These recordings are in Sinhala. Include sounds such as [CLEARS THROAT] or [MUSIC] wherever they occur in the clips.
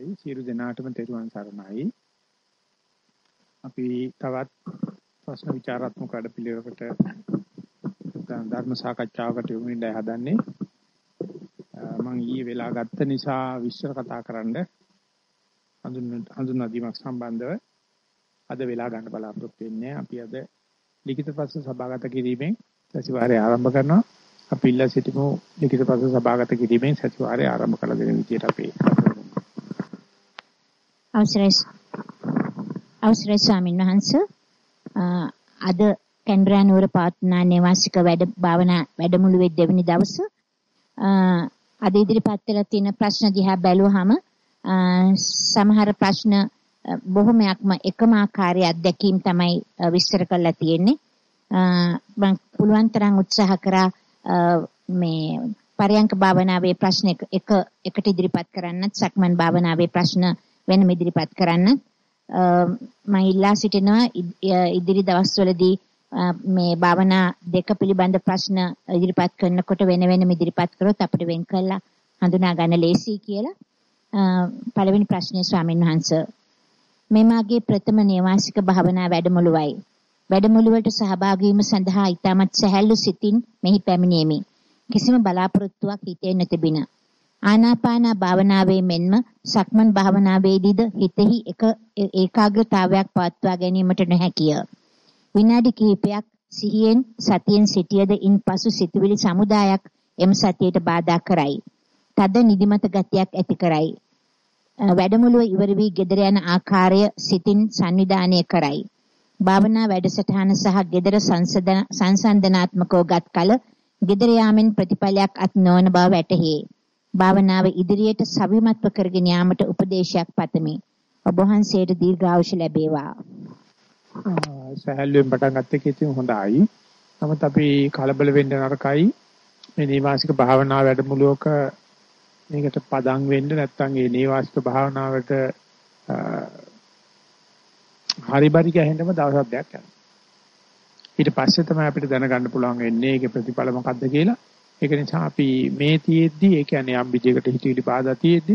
අවසරයි සියලු දෙනාටම තෙරුවන් සරණයි. අපි තවත් ප්‍රශ්න විචාරාත්මක වැඩපිළිවෙලකට ධර්ම සාකච්ඡාවකට යොමු වෙන්නයි හදන්නේ? මම ඊයේ වෙලා ගත්ත නිසා විස්තර කතා කරන්න හඳුන්වා දීමක් සම්බන්ධව අද වෙලා ගන්න බලාපොරොත්තු වෙන්නේ. අපි අද ලිඛිත ප්‍රශ්න සභාගත කිරීමෙන් සතිವಾರය ආරම්භ කරනවා. අපි ඉල්ලා සිටිමු ලිඛිත ප්‍රශ්න සභාගත කිරීමෙන් සතිವಾರය ආරම්භ කළ දෙන විදියට අපි අවසරයි අවසරයි ස්වාමීන් වහන්ස. අද කැන්බරා නුවර පාත්නා නිවාසික වැඩ භාවනා වැඩමුළුවේ දෙවෙනි දවස. අද ඉදිරිපත් වෙලා තියෙන ප්‍රශ්න දිහා බැලුවහම සමහර ප්‍රශ්න බොහොමයක්ම එකම ආකාරයේ අත්දැකීම් තමයි විස්තර කරලා තියෙන්නේ. මම පුළුවන් තරම් උත්සාහ කරා මේ පරයන්ක භාවනාවේ ප්‍රශ්න එක එකට ඉදිරිපත් කරන්නත් සක්මන් භාවනාවේ ප්‍රශ්න වෙනම ඉදිරිපත් කරන්නත් මම ඉල්ලා සිටිනවා ඉදිරි දවස්වලදී මේ භාවනා දෙක පිළිබඳ ප්‍රශ්න ඉදිරිපත් කරනකොට වෙන වෙනම ඉදිරිපත් කරොත් අපිට වෙන් කළා හඳුනා ගන්න ලේසි කියලා පළවෙනි ප්‍රශ්නේ ස්වාමීන් වහන්සේ මේ මාගේ ප්‍රථම නේවාසික භාවනා වැඩමුළුවයි වැඩමුළුවට සහභාගී වීම සඳහා ඊටමත් සැහැල්ලු සිතින් මෙහි පැමිණෙමි. කිසිම බලාපොරොත්තුවක් හිතේ නොතිබින. ආනාපාන භාවනාවේ මෙන්ම සක්මන් භාවනාවේදීද හිතෙහි එක ඒකාග්‍රතාවයක් පවත්වා ගැනීමට නොහැකිය. විනාඩි කිහිපයක් සිහියෙන් සතියෙන් සිටියද ඉන්පසු සිතුවිලි සමුදායක් එම සතියට බාධා කරයි. තද නිදිමත ගතියක් ඇති කරයි. වැඩමුළුව ඉවර වී ගෙදර යන ආකාරය සිතින් සංවිධානය කරයි. භාවනා වැඩසටහන සහ gedara සංසන්දනාත්මකව ගත් කල gedara යාමෙන් ප්‍රතිඵලයක් අත් නොවන බව වැටහි. භාවනාව ඉදිරියට සවිමත්ව කරගෙන යාමට උපදේශයක් පතමි. ඔබ වහන්සේට දීර්ඝායුෂ ලැබේවා. සහැල්ලුවෙන් පටන් ගත්ත එකේ හොඳයි. නමුත් අපි කලබල වෙන්න නරකයි. මේ නීවාසික භාවනා වැඩමුළුවක මේකට පදම් වෙන්න නැත්නම් ඒ නීවාසික භාවනාවට හරි බරි ගැහෙන්නම දවසක් දෙයක් යනවා. ඊට පස්සේ තමයි අපිට දැනගන්න පුළුවන් වෙන්නේ ඒකේ ප්‍රතිඵල මොකක්ද කියලා. ඒක නිසා අපි මේ තියෙද්දි ඒ කියන්නේ යම් විදියකට හිතවිලි බාධා තියෙද්දි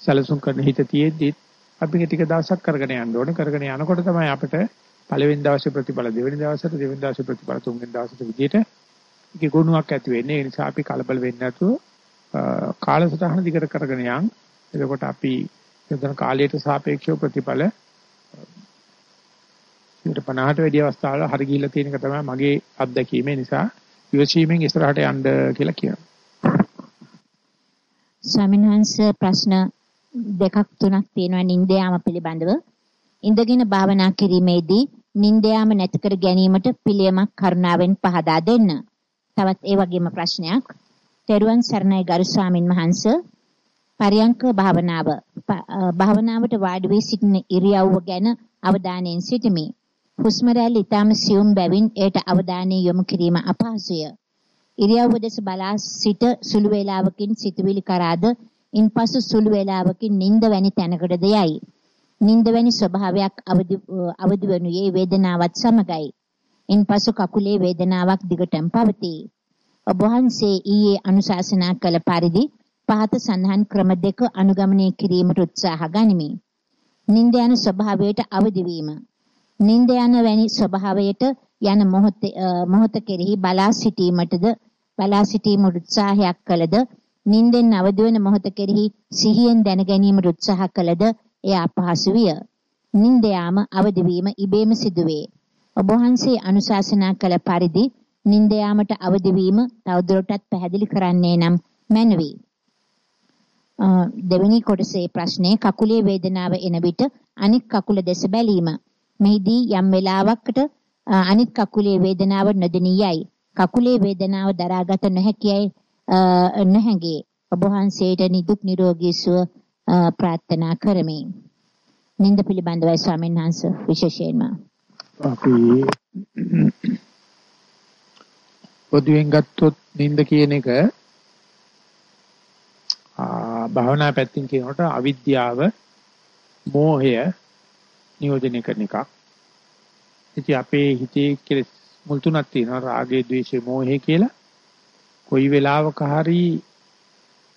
සැලසුම් කරන හිත තියෙද්දි අපි ටික දවසක් කරගෙන යන්න ඕනේ. කරගෙන යනකොට තමයි අපිට පළවෙනි දවසේ ප්‍රතිඵල දෙවෙනි දවසට දෙවෙනි දවසේ ප්‍රතිඵල තුන්වෙනි දවසට විදියට ඒකේ ගුණයක් ඇති වෙන්නේ. ඒ නිසා අපි කලබල වෙන්නේ නැතුව කාලසටහන දිගට කරගෙන යන්. එතකොට අපි යොදන කාලයට සාපේක්ෂව ප්‍රතිඵල 50ට වැඩි අවස්ථාවල හරි ගිහිල්ලා තියෙන එක තමයි මගේ අත්දැකීම නිසා ඉවසීමෙන් ඉස්සරහට යන්න කියලා කියනවා. ස්වාමීන් වහන්සේ ප්‍රශ්න දෙකක් තුනක් තියෙනවා නින්දයාම පිළිබඳව. ඉඳගෙන භාවනා කිරීමේදී නින්දයාම නැති කර ගැනීමට පිළියමක් කරුණාවෙන් පහදා දෙන්න. තවත් ඒ වගේම ප්‍රශ්නයක්. තෙරුවන් සරණයි ගරු ස්වාමින් වහන්සේ පරියංක භාවනාව භාවනාවට වාඩි වී සිටින ඉරියව්ව ගැන අවධානයෙන් සිටිමි. හුස්ම රැලි ඊටම සියුම් බැවින් එයට අවධානය යොමු කිරීම අපහසුය. ඉරියව්ව දෙස බලා සිට සුළු වේලාවකින් සිතුවිලි කරාද ඉන්පසු සුළු වේලාවකින් නිින්ද වැනි තැනකටද යයි. නිින්ද වැනි ස්වභාවයක් අවදි අවදි වනුයේ වේදනාවත් සමගයි. ඉන්පසු කකුලේ වේදනාවක් දිගටම පවතී. ඔබ වහන්සේ ඊයේ අනුශාසනා කළ පරිදි පහත සඳහන් ක්‍රම දෙක අනුගමනය කිරීමට උත්සාහ ගනිමි. නිින්ද යන ස්වභාවයට අවදි වීම නිින්ද යන වැනි ස්වභාවයට යන මොහොත මොහොත කෙරෙහි බලා සිටීමටද බලා සිටීම උත්සාහයක් කළද නිින්දෙන් අවදි වන මොහොත කෙරෙහි සිහියෙන් දැන ගැනීමට උත්සාහ කළද එය අපහසු විය. නිින්ද යාම අවදි වීම ඉබේම සිදුවේ. ඔබ වහන්සේ අනුශාසනා කළ පරිදි නිින්ද යාමට අවදි වීම තවදුරටත් පැහැදිලි කරන්නේ නම් මැනවි. දෙවෙනි කොටසේ ප්‍රශ්නේ කකුලේ වේදනාව එන විට අනික් කකුල දෙස බැලීම. මෙහිදී යම් වෙලාවකට අනිත් කකුලේ වේදනාව නොදෙනියයි. කකුලේ වේදනාව දරාගත නොහැකියයි නොහැඟේ. ඔබ වහන්සේට නිදුක් නිරෝගී සුව ප්‍රාර්ථනා කරමි. නින්ද පිළිබඳවයි ස්වාමීන් වහන්සේ විශේෂයෙන්ම අපි පොදුවෙන් ගත්තොත් නින්ද කියන එක භාවනා පැත්තෙන් කියනකොට අවිද්‍යාව මෝහය නියෝජනය කරන එකක්. ඉතින් අපේ හිතේ කෙලෙස් මුල් තුනක් තියෙනවා රාගය, ద్వේෂය, මෝහය කියලා. කොයි වෙලාවක හරි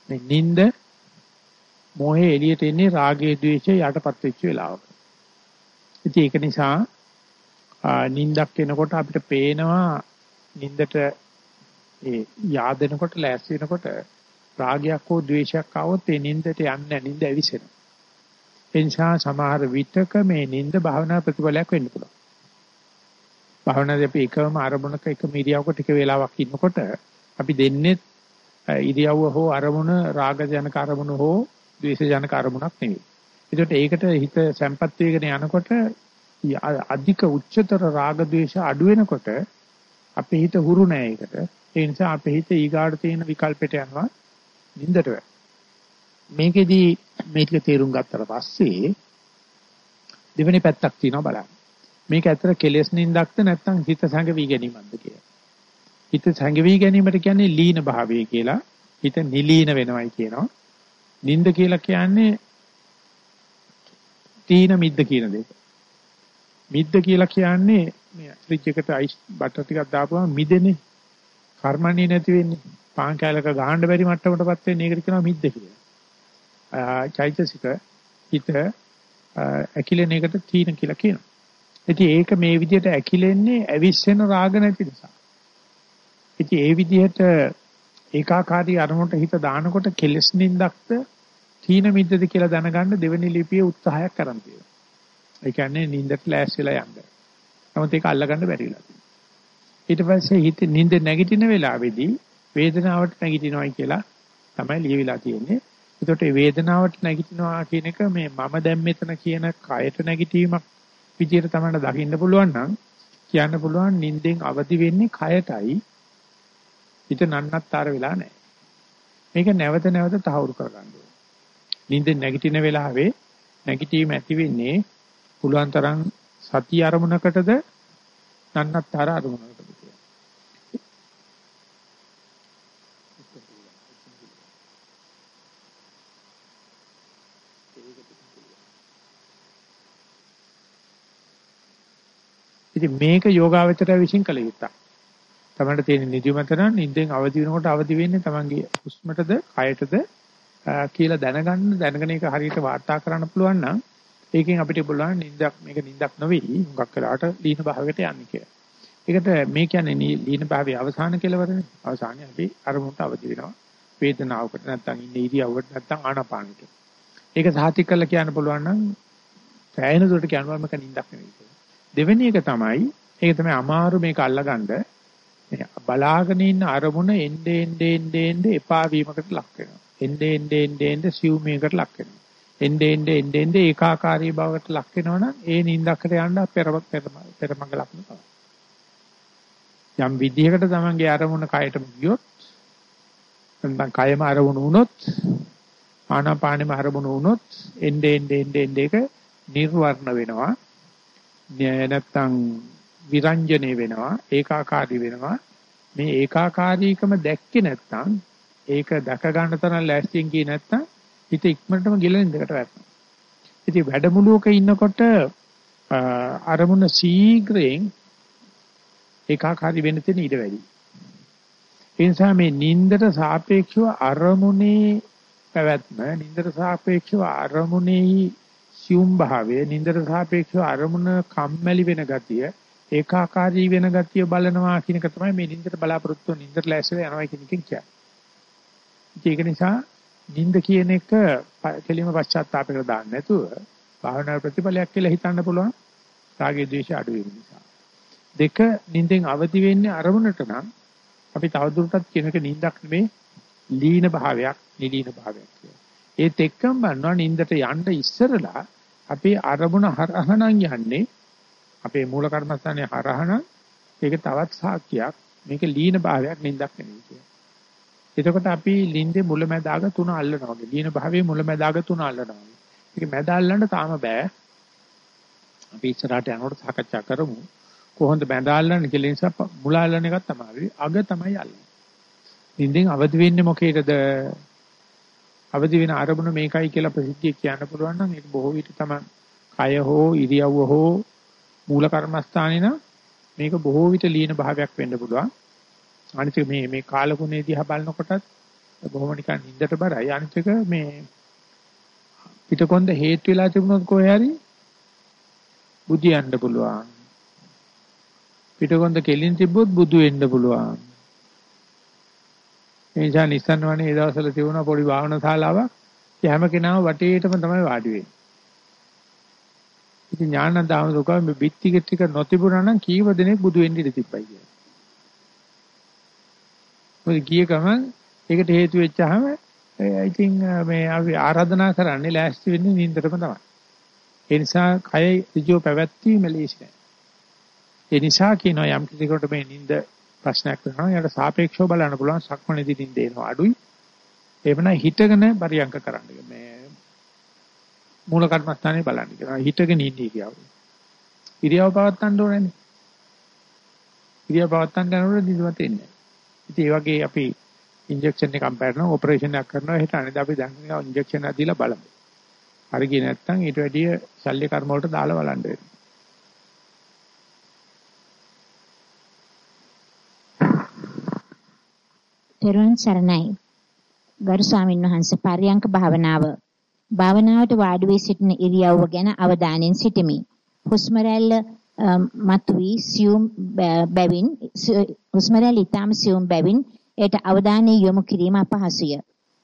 මේ නිින්ද මෝහය එළියට එන්නේ රාගය, ద్వේෂය යටපත් වෙච්ච වෙලාවක. ඉතින් ඒක නිසා නිින්දක් එනකොට අපිට පේනවා නිින්දට ඒ yaadෙනකොට ලෑස් වෙනකොට රාගයක් හෝ ද්වේෂයක් ආවොත් ඒ නිින්දට යන්නේ නිින්ද ඇවිසෙනවා. ඒ නිසා සමහර විටක මේ නින්ද භාවනා ප්‍රතිඵලයක් වෙන්න පුළුවන්. භාවනාවේ අපි එකම අරමුණක එකම ඉරියව්වක ටික වේලාවක් ඉන්නකොට අපි දෙන්නේ ඉරියව්ව හෝ අරමුණ රාග ජනක අරමුණ හෝ ද්වේෂ ජනක අරමුණක් නෙවෙයි. ඒකට ඒකට හිත සැම්පත් වේගෙන යනකොට අධික උච්චතර රාග ද්වේෂ අඩු වෙනකොට අපේ හිත හුරු නෑ ඒකට. ඒ නිසා අපේ හිත ඊගාට තියෙන විකල්පෙට යනවා නින්දට. මේකෙදි මේක තේරුම් ගත්තට පස්සේ දෙවෙනි පැත්තක් තියෙනවා බලන්න. මේක ඇත්තට කෙලෙස් නින්දක්ද නැත්නම් හිත සංගවි ගැනීමක්ද කියලා. හිත සංගවි ගැනීමට කියන්නේ ලීන භාවය කියලා. හිත නිලීන වෙනවයි කියනවා. නින්ද කියලා කියන්නේ තීන මිද්ද කියන දෙක. මිද්ද කියලා කියන්නේ මේ ෆ්‍රිජ් එකට අයිස් බටර් ටිකක් දාපුවම මිදෙන්නේ. කර්මන්නේ නැති වෙන්නේ. පාන් කෑල්ලක ගහන්න බැරි මට්ටමකටපත් වෙන්නේ ඒකට කියනවා මිද්ද කියලා. චෛතසික හිත ඇකිලෙන එකට තීන කියලා කියනවා. ඉතින් ඒක මේ විදිහට ඇකිලෙන්නේ ඇවිස්සෙන රාග නැති නිසා. ඉතින් ඒ විදිහට ඒකාකාරී අරමුණට හිත දානකොට කෙලස් නින්දක්ද තීන මිද්දද කියලා දැනගන්න දෙවෙනි ලිපියේ උත්සාහයක් කරන් තියෙනවා. ඒ කියන්නේ නින්දට ලෑස්තිලා යන්න. නමුත් ඒක අල්ලගන්න බැරි වෙලා තියෙනවා. ඊට පස්සේ හිත නින්ද නැගිටින වෙලාවේදී වේදනාවට නැගිටිනවයි කියලා තමයි ලියවිලා තියෙන්නේ. ඒකට ඒ වේදනාවට නැගිටිනවා කියන එක මේ මම දැන් මෙතන කියන කයට නැගිටීමක් විදියට තමයි දකින්න පුළුවන් නම් කියන්න පුළුවන් නිින්දෙන් අවදි වෙන්නේ කයටයි හිත නන්නත්තර වෙලා නැහැ. මේක නැවත නැවත තහවුරු කරගන්න ඕනේ. නිින්දෙන් නැගිටින වෙලාවේ නැගිටීම ඇති වෙන්නේ පුළුවන් තරම් සති අරමුණකටද නන්නත්තර අරමුණකටද කියලා. ඉතින් මේක යෝගාවචරය විශ්ින් කළ යුත්තක්. තමන්ට තියෙන නිදිමත නම් නිින්දෙන් අවදි වෙනකොට අවදි වෙන්නේ තමන්ගේ හුස්මටද කයටද කියලා දැනගන්න දැනගෙන ඒක හරියට වාර්තා කරන්න පුළුවන් නම් ඒකෙන් අපිට පුළුවන් නිින්දක් මේක නිින්දක් නෙවෙයි හුඟක් වෙලාවට ලීන භාවයකට යන්නේ කියලා. ඒකට මේ කියන්නේ ලීන භාවයේ අවසාන කෙලවරනේ. අවසානයේ අපි අරමුණට අවදි වෙනවා. වේදනාවකට නැත්තම් ඉන්නේ ඉරියව්වට නැත්තම් ආනාපානෙට. ඒක සාතික කරලා කියන්න පුළුවන් නම් සෑහෙන දුරට කියනවා මේක නිින්දක් නෙවෙයි. දෙවෙනි එක තමයි ඒක තමයි අමාරු මේක අල්ලගන්න බලාගෙන ඉන්න අරමුණ එnde ende ende ende එපා වීමකට ලක් වෙනවා. එnde ende ende ende සිව්මයකට ලක් වෙනවා. එnde ende ende ende ඒකාකාරී බවකට ලක් වෙනවනම් ඒ නින්දකට යන්න පෙර පෙරමඟ ලක්න තමයි. යම් විදිහකට තමන්ගේ අරමුණ කයට ගියොත් නැත්නම් කයම අරමුණ වුණොත් ආනාපානෙම අරමුණ වුණොත් එnde ende ende ende එක නිර්වර්ණ වෙනවා. නැත්නම් විරංජනේ වෙනවා ඒකාකාරී වෙනවා. මේ ඒකාකාරීකම දැක්කේ නැත්නම් ඒක දැක ගන්න තරම් ලෑස්තියෙන් ගියේ නැත්නම් හිත ඉක්මනටම ගිලෙන දෙකට වැටෙනවා. ඉතින් වැඩමුළුවක ඉන්නකොට අරමුණ ශීඝ්‍රයෙන් ඒකාකාරී වෙන්න තියෙන ඉඩ වැඩි. ඒ නිසා මේ නින්දට සාපේක්ෂව අරමුණේ පැවැත්ම නින්දට සාපේක්ෂව අරමුණේ සියුම් භාවය නින්දට සාපේක්ෂව අරමුණ කම්මැලි වෙන ගතිය ඒකාකාරී වෙන ගතිය බලනවා කියන එක තමයි මේ නින්දට බලාපොරොත්තු වෙන නින්දට ලෑස්තිලා යනවා කියන එකෙන් කියන්නේ. ඒක නිසා නින්ද කියන එක කෙලිම පශ්චාත්තාපයකට දාන්න නැතුව භාවනා ප්‍රතිඵලයක් කියලා හිතන්න පුළුවන් රාගයේ ද්වේෂය අඩු වීම නිසා. දෙක නින්දෙන් අවදි වෙන්නේ අරමුණට නම් අපි තවදුරටත් කියන එක නින්දක් නෙමේ ලීන භාවයක් නිලීන භාවයක් කියලා. ඒත් එක්කම බලනවා නින්දට යන්න ඉස්සරලා අපි අරමුණ හරහනම් යන්නේ අපේ මූල කර්මස්ථානයේ හරහන ඒක තවත් සාක්කියක් මේක ලීන භාවයක් නින්දක් නෙමෙයි කියන්නේ. එතකොට අපි ලින්දේ මුලැමැදාග තුන අල්ලනවා වගේ. ලීන භාවයේ මුලැමැදාග තුන අල්ලනවා වගේ. ඒක මැද අල්ලන්න තාම බෑ. අපි ඉස්සරහට යනකොට සාකච්ඡා කරමු. කොහොමද මැද අල්ලන්නේ කියලා නිසා මුල අල්ලන එකක් තමයි. අග තමයි අල්ලන්නේ. ලින්දෙන් අවදි වෙන්නේ මොකේද? අවදි වෙන අරමුණ මේකයි කියලා ප්‍රසිද්ධිය කියන්න පුළුවන් නම් ඒක බොහෝ විට තමයි කය හෝ ඉරියව්ව හෝ මූල කර්මස්ථානේ නම් මේක බොහෝ විට ලීන භාවයක් වෙන්න පුළුවන්. අනිත් මේ මේ කාලගුණේ දිහා බලනකොටත් බොහොම නිකන් නින්දට බරයි. අනිත් එක මේ පිටකොන්ද හේතු වෙලා තිබුණොත් කොහේ හරි බුදියන්න පුළුවන්. පිටකොන්ද කෙලින් තිබ්බොත් බුදු වෙන්න පුළුවන්. ඒ නිසා නිස්සන්න වනේ ඒ දවස්වල තිබුණා පොඩි භාවනා ශාලාවක්. ඒ හැම කෙනාම වටේටම තමයි වාඩි වෙන්නේ. ඉතින් ඥානන්ත ආමතුකා මේ බිත්ති ටික නොතිබුණා නම් කීව දෙනෙක් බුදු වෙන්න ඉඩ තිබ්බයි කියලා. මොකද ගිය ගමන් ඒකට හේතු වෙච්චාම ඉතින් මේ අපි ආරාධනා කරන්නේ ලෑස්ති වෙන්නේ නින්දටම තමයි. ඒ නිසා කය ඍජුව පැවැත්වීම ලේසි නෑ. ඒ නිසා කියනවා යම් කිසිකට මේ නින්ද ප්‍රශ්නයක් වෙනවා යාට සාපේක්ෂව බලන්න පුළුවන් සක්මණේදී නින්ද එනවා අඩුයි. එහෙමනම් හිතගෙන පරියන්ක කරන්න. මේ මූල කර්මස්ථානේ බලන්න කියනවා. හිතගෙන ඉන්නේ කියව. ඉරියව පවත්තන්න ඕනනේ. ඉරියව පවත්තන්න යනකොට නිදිමත එන්නේ. ඉතින් ඒ වගේ අපි ඉන්ජෙක්ෂන් එකක් පැරනවා ඔපරේෂන් එකක් කරනවා හෙට අනිත් අපි දැන් ඉන්ජෙක්ෂන් එකක් දීලා බලමු. හරි ගියේ නැත්නම් ඊට වැඩිය ශල්‍ය කර්ම වලට දාලා බලන්න වෙනවා. තෙරුවන් සරණයි. ගරු ස්වාමීන් වහන්සේ පරියංක භාවනාව. භාවනාවට වාඩි වී සිටින ඉරියව්ව ගැන අවධානයෙන් සිටිමි. හුස්ම රැල්ල මතුවී සියුම් බැවින් හුස්ම රැල්ල ඊටම සියුම් බැවින් ඒට අවධානය යොමු කිරීම අපහසුය.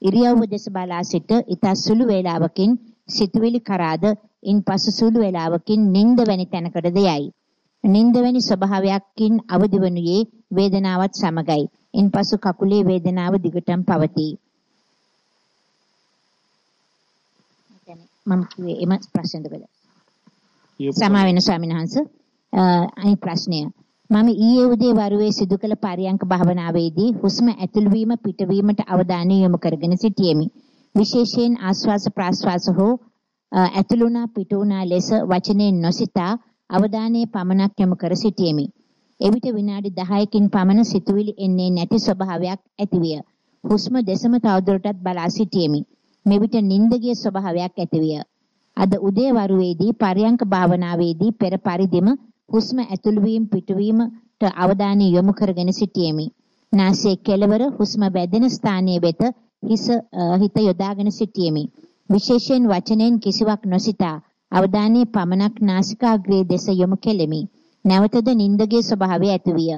ඉරියව්ව දෙස බලා සිට ඊට සුළු වේලාවකින් සිතුවිලි කරාද ඉන්පසු සුළු වේලාවකින් නිින්ද වැනි තැනකටද යයි. නිින්ද වැනි ස්වභාවයකින් අවදි වනුයේ වේදනාවත් සමගයි. ඉන්පසු කකුලේ වේදනාව දිගටම පවතී. මම කිව්වේ එම ප්‍රශ්නෙද බල. සමා වෙන ස්වාමීන් වහන්සේ අනිත් ප්‍රශ්නය. මම ඊයේ උදේ වරුවේ සිදු කළ පරියංක භාවනාවේදී හුස්ම ඇතුල් වීම පිටවීමට අවධානය යොමු කරගෙන සිටියෙමි. විශේෂයෙන් ආශ්වාස ප්‍රාශ්වාස හෝ ඇතුළුණා පිටුණා ලෙස වචනේ නොසිතා අවධානයේ පමණක් යොමු කර සිටියෙමි. එවිට විනාඩි 10කින් පමණ සිතුවිලි එන්නේ නැති ස්වභාවයක් ඇතිවිය. හුස්ම දෙසම තවදුරටත් බලා සිටියෙමි. මෙවිට නිින්දගිය ස්වභාවයක් ඇතිවිය. අද උදේ වරුවේදී පරියංක භාවනාවේදී පෙර පරිදිම හුස්ම ඇතුළු වීම පිටවීමට අවධානය යොමු කරගෙන සිටියෙමි. නාසයේ කෙළවර හුස්ම වැදෙන ස්ථානයේ වෙත හිස හිත යොදාගෙන සිටියෙමි. විශේෂයෙන් වචනෙන් කිසිවක් නොසිතා අවධානයේ පමණක් නාසිකාග්‍රයේ දෙස යොමු කෙලෙමි. නැවතද නින්දගේ ස්වභාවය ඇතිවිය.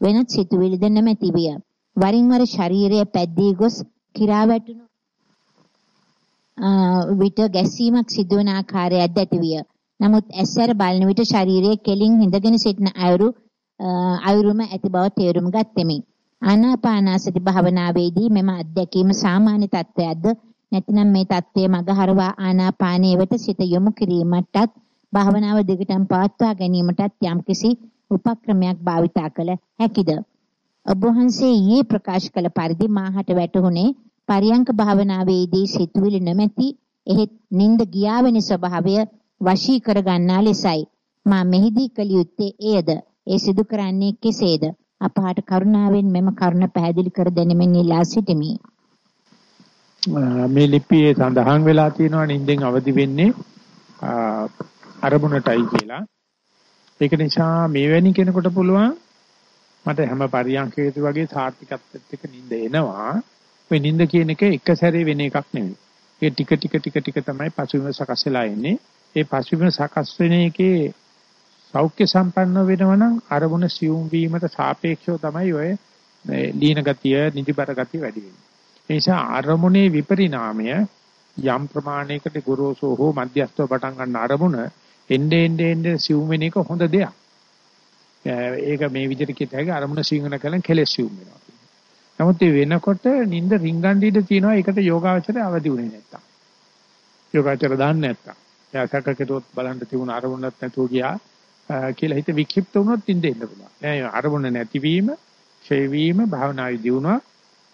වෙනත් සිතුවිලිද නැමැති විය. වරින් වර ශරීරය පැද්දී ගොස් කිරා වැටුණු විට ගැස්සීමක් සිදුවන ආකාරයක්ද ඇතිවිය. නමුත් ඇස්සර බලන විට ශරීරයේ කෙලින් හිඳගෙන සිටින අයුරු අයුරුම ඇති බව තේරුම් ගත්ෙමි. ආනාපානසති භාවනාවේදී මෙම අත්දැකීම සාමාන්‍ය තත්ත්වයක්ද නැතිනම් මේ தත්ත්වයේ මගහරවා ආනාපානයේ වෙත සිත යොමු කිරීමටත් භාවනාව දිගටම පවත්වා ගැනීමටත් යම්කිසි උපක්‍රමයක් භාවිතා කළ හැකිද? ඔබ වහන්සේ ඊයේ ප්‍රකාශ කළ පරිදි මාහට වැටහුනේ පරියංක භාවනාවේදී සිතුවිලි නොමැති එහෙත් නිନ୍ଦ ගියාවෙන ස්වභාවය වශී කර ගන්නා ලෙසයි. මා මෙහිදී කළ යුත්තේ එයද? ඒ සිදු කරන්නේ කෙසේද? අපහාට කරුණාවෙන් මෙම කරුණ පැහැදිලි කර දෙනෙමින් ඉල්ලා සිටිමි. මේ ලිපියේ සඳහන් වෙලා තියෙනවා නිින්දෙන් අවදි වෙන්නේ අරමුණටයි කියලා. ඒක නිසා මේවැනි කෙනෙකුට පුළුවන් මට හැම පරියන්කේදී වගේ සාර්ථකත්වයට එක නිින්ද එනවා. ඔය නිින්ද කියන එක එක සැරේ වෙන එකක් නෙවෙයි. ඒ ටික ටික ටික ටික තමයි පසුබිම සකස් වෙලා එන්නේ. ඒ පසුබිම සකස් වෙන එකේ සෞඛ්‍ය සම්පන්න වෙනවනම් අරමුණ සියුම් වීමට සාපේක්ෂව තමයි ඔය ලීන ගතිය, නිදිබර ගතිය වැඩි වෙන්නේ. ඒ නිසා අරමුණේ විපරිණාමය යම් ප්‍රමාණයකට ගොරෝසු හෝ මධ්‍යස්ථව පටන් ගන්න අරමුණ එnde ende ende සිවුම් වෙන එක හොඳ දෙයක්. ඒක මේ විදිහට කිය တဲ့ අරමුණ සිංහන කලන් කෙලෙස් සිවුම් වෙනවා. නමුත් ඒ වෙනකොට නිින්ද රිංගන් දීද තියෙනවා ඒකට යෝගාවචරය අවදි උනේ නැත්තම්. යෝගාචර දාන්න නැත්තම්. එයා සැකකටවත් බලන්න තිබුණ අරමුණක් නැතුව ගියා කියලා හිත වික්ෂිප්ත වුණොත් නිින්ද එන්න පුළුවන්. නෑ අරමුණ නැතිවීම, ඡේ වීම, භාවනාවේ දියුණුව,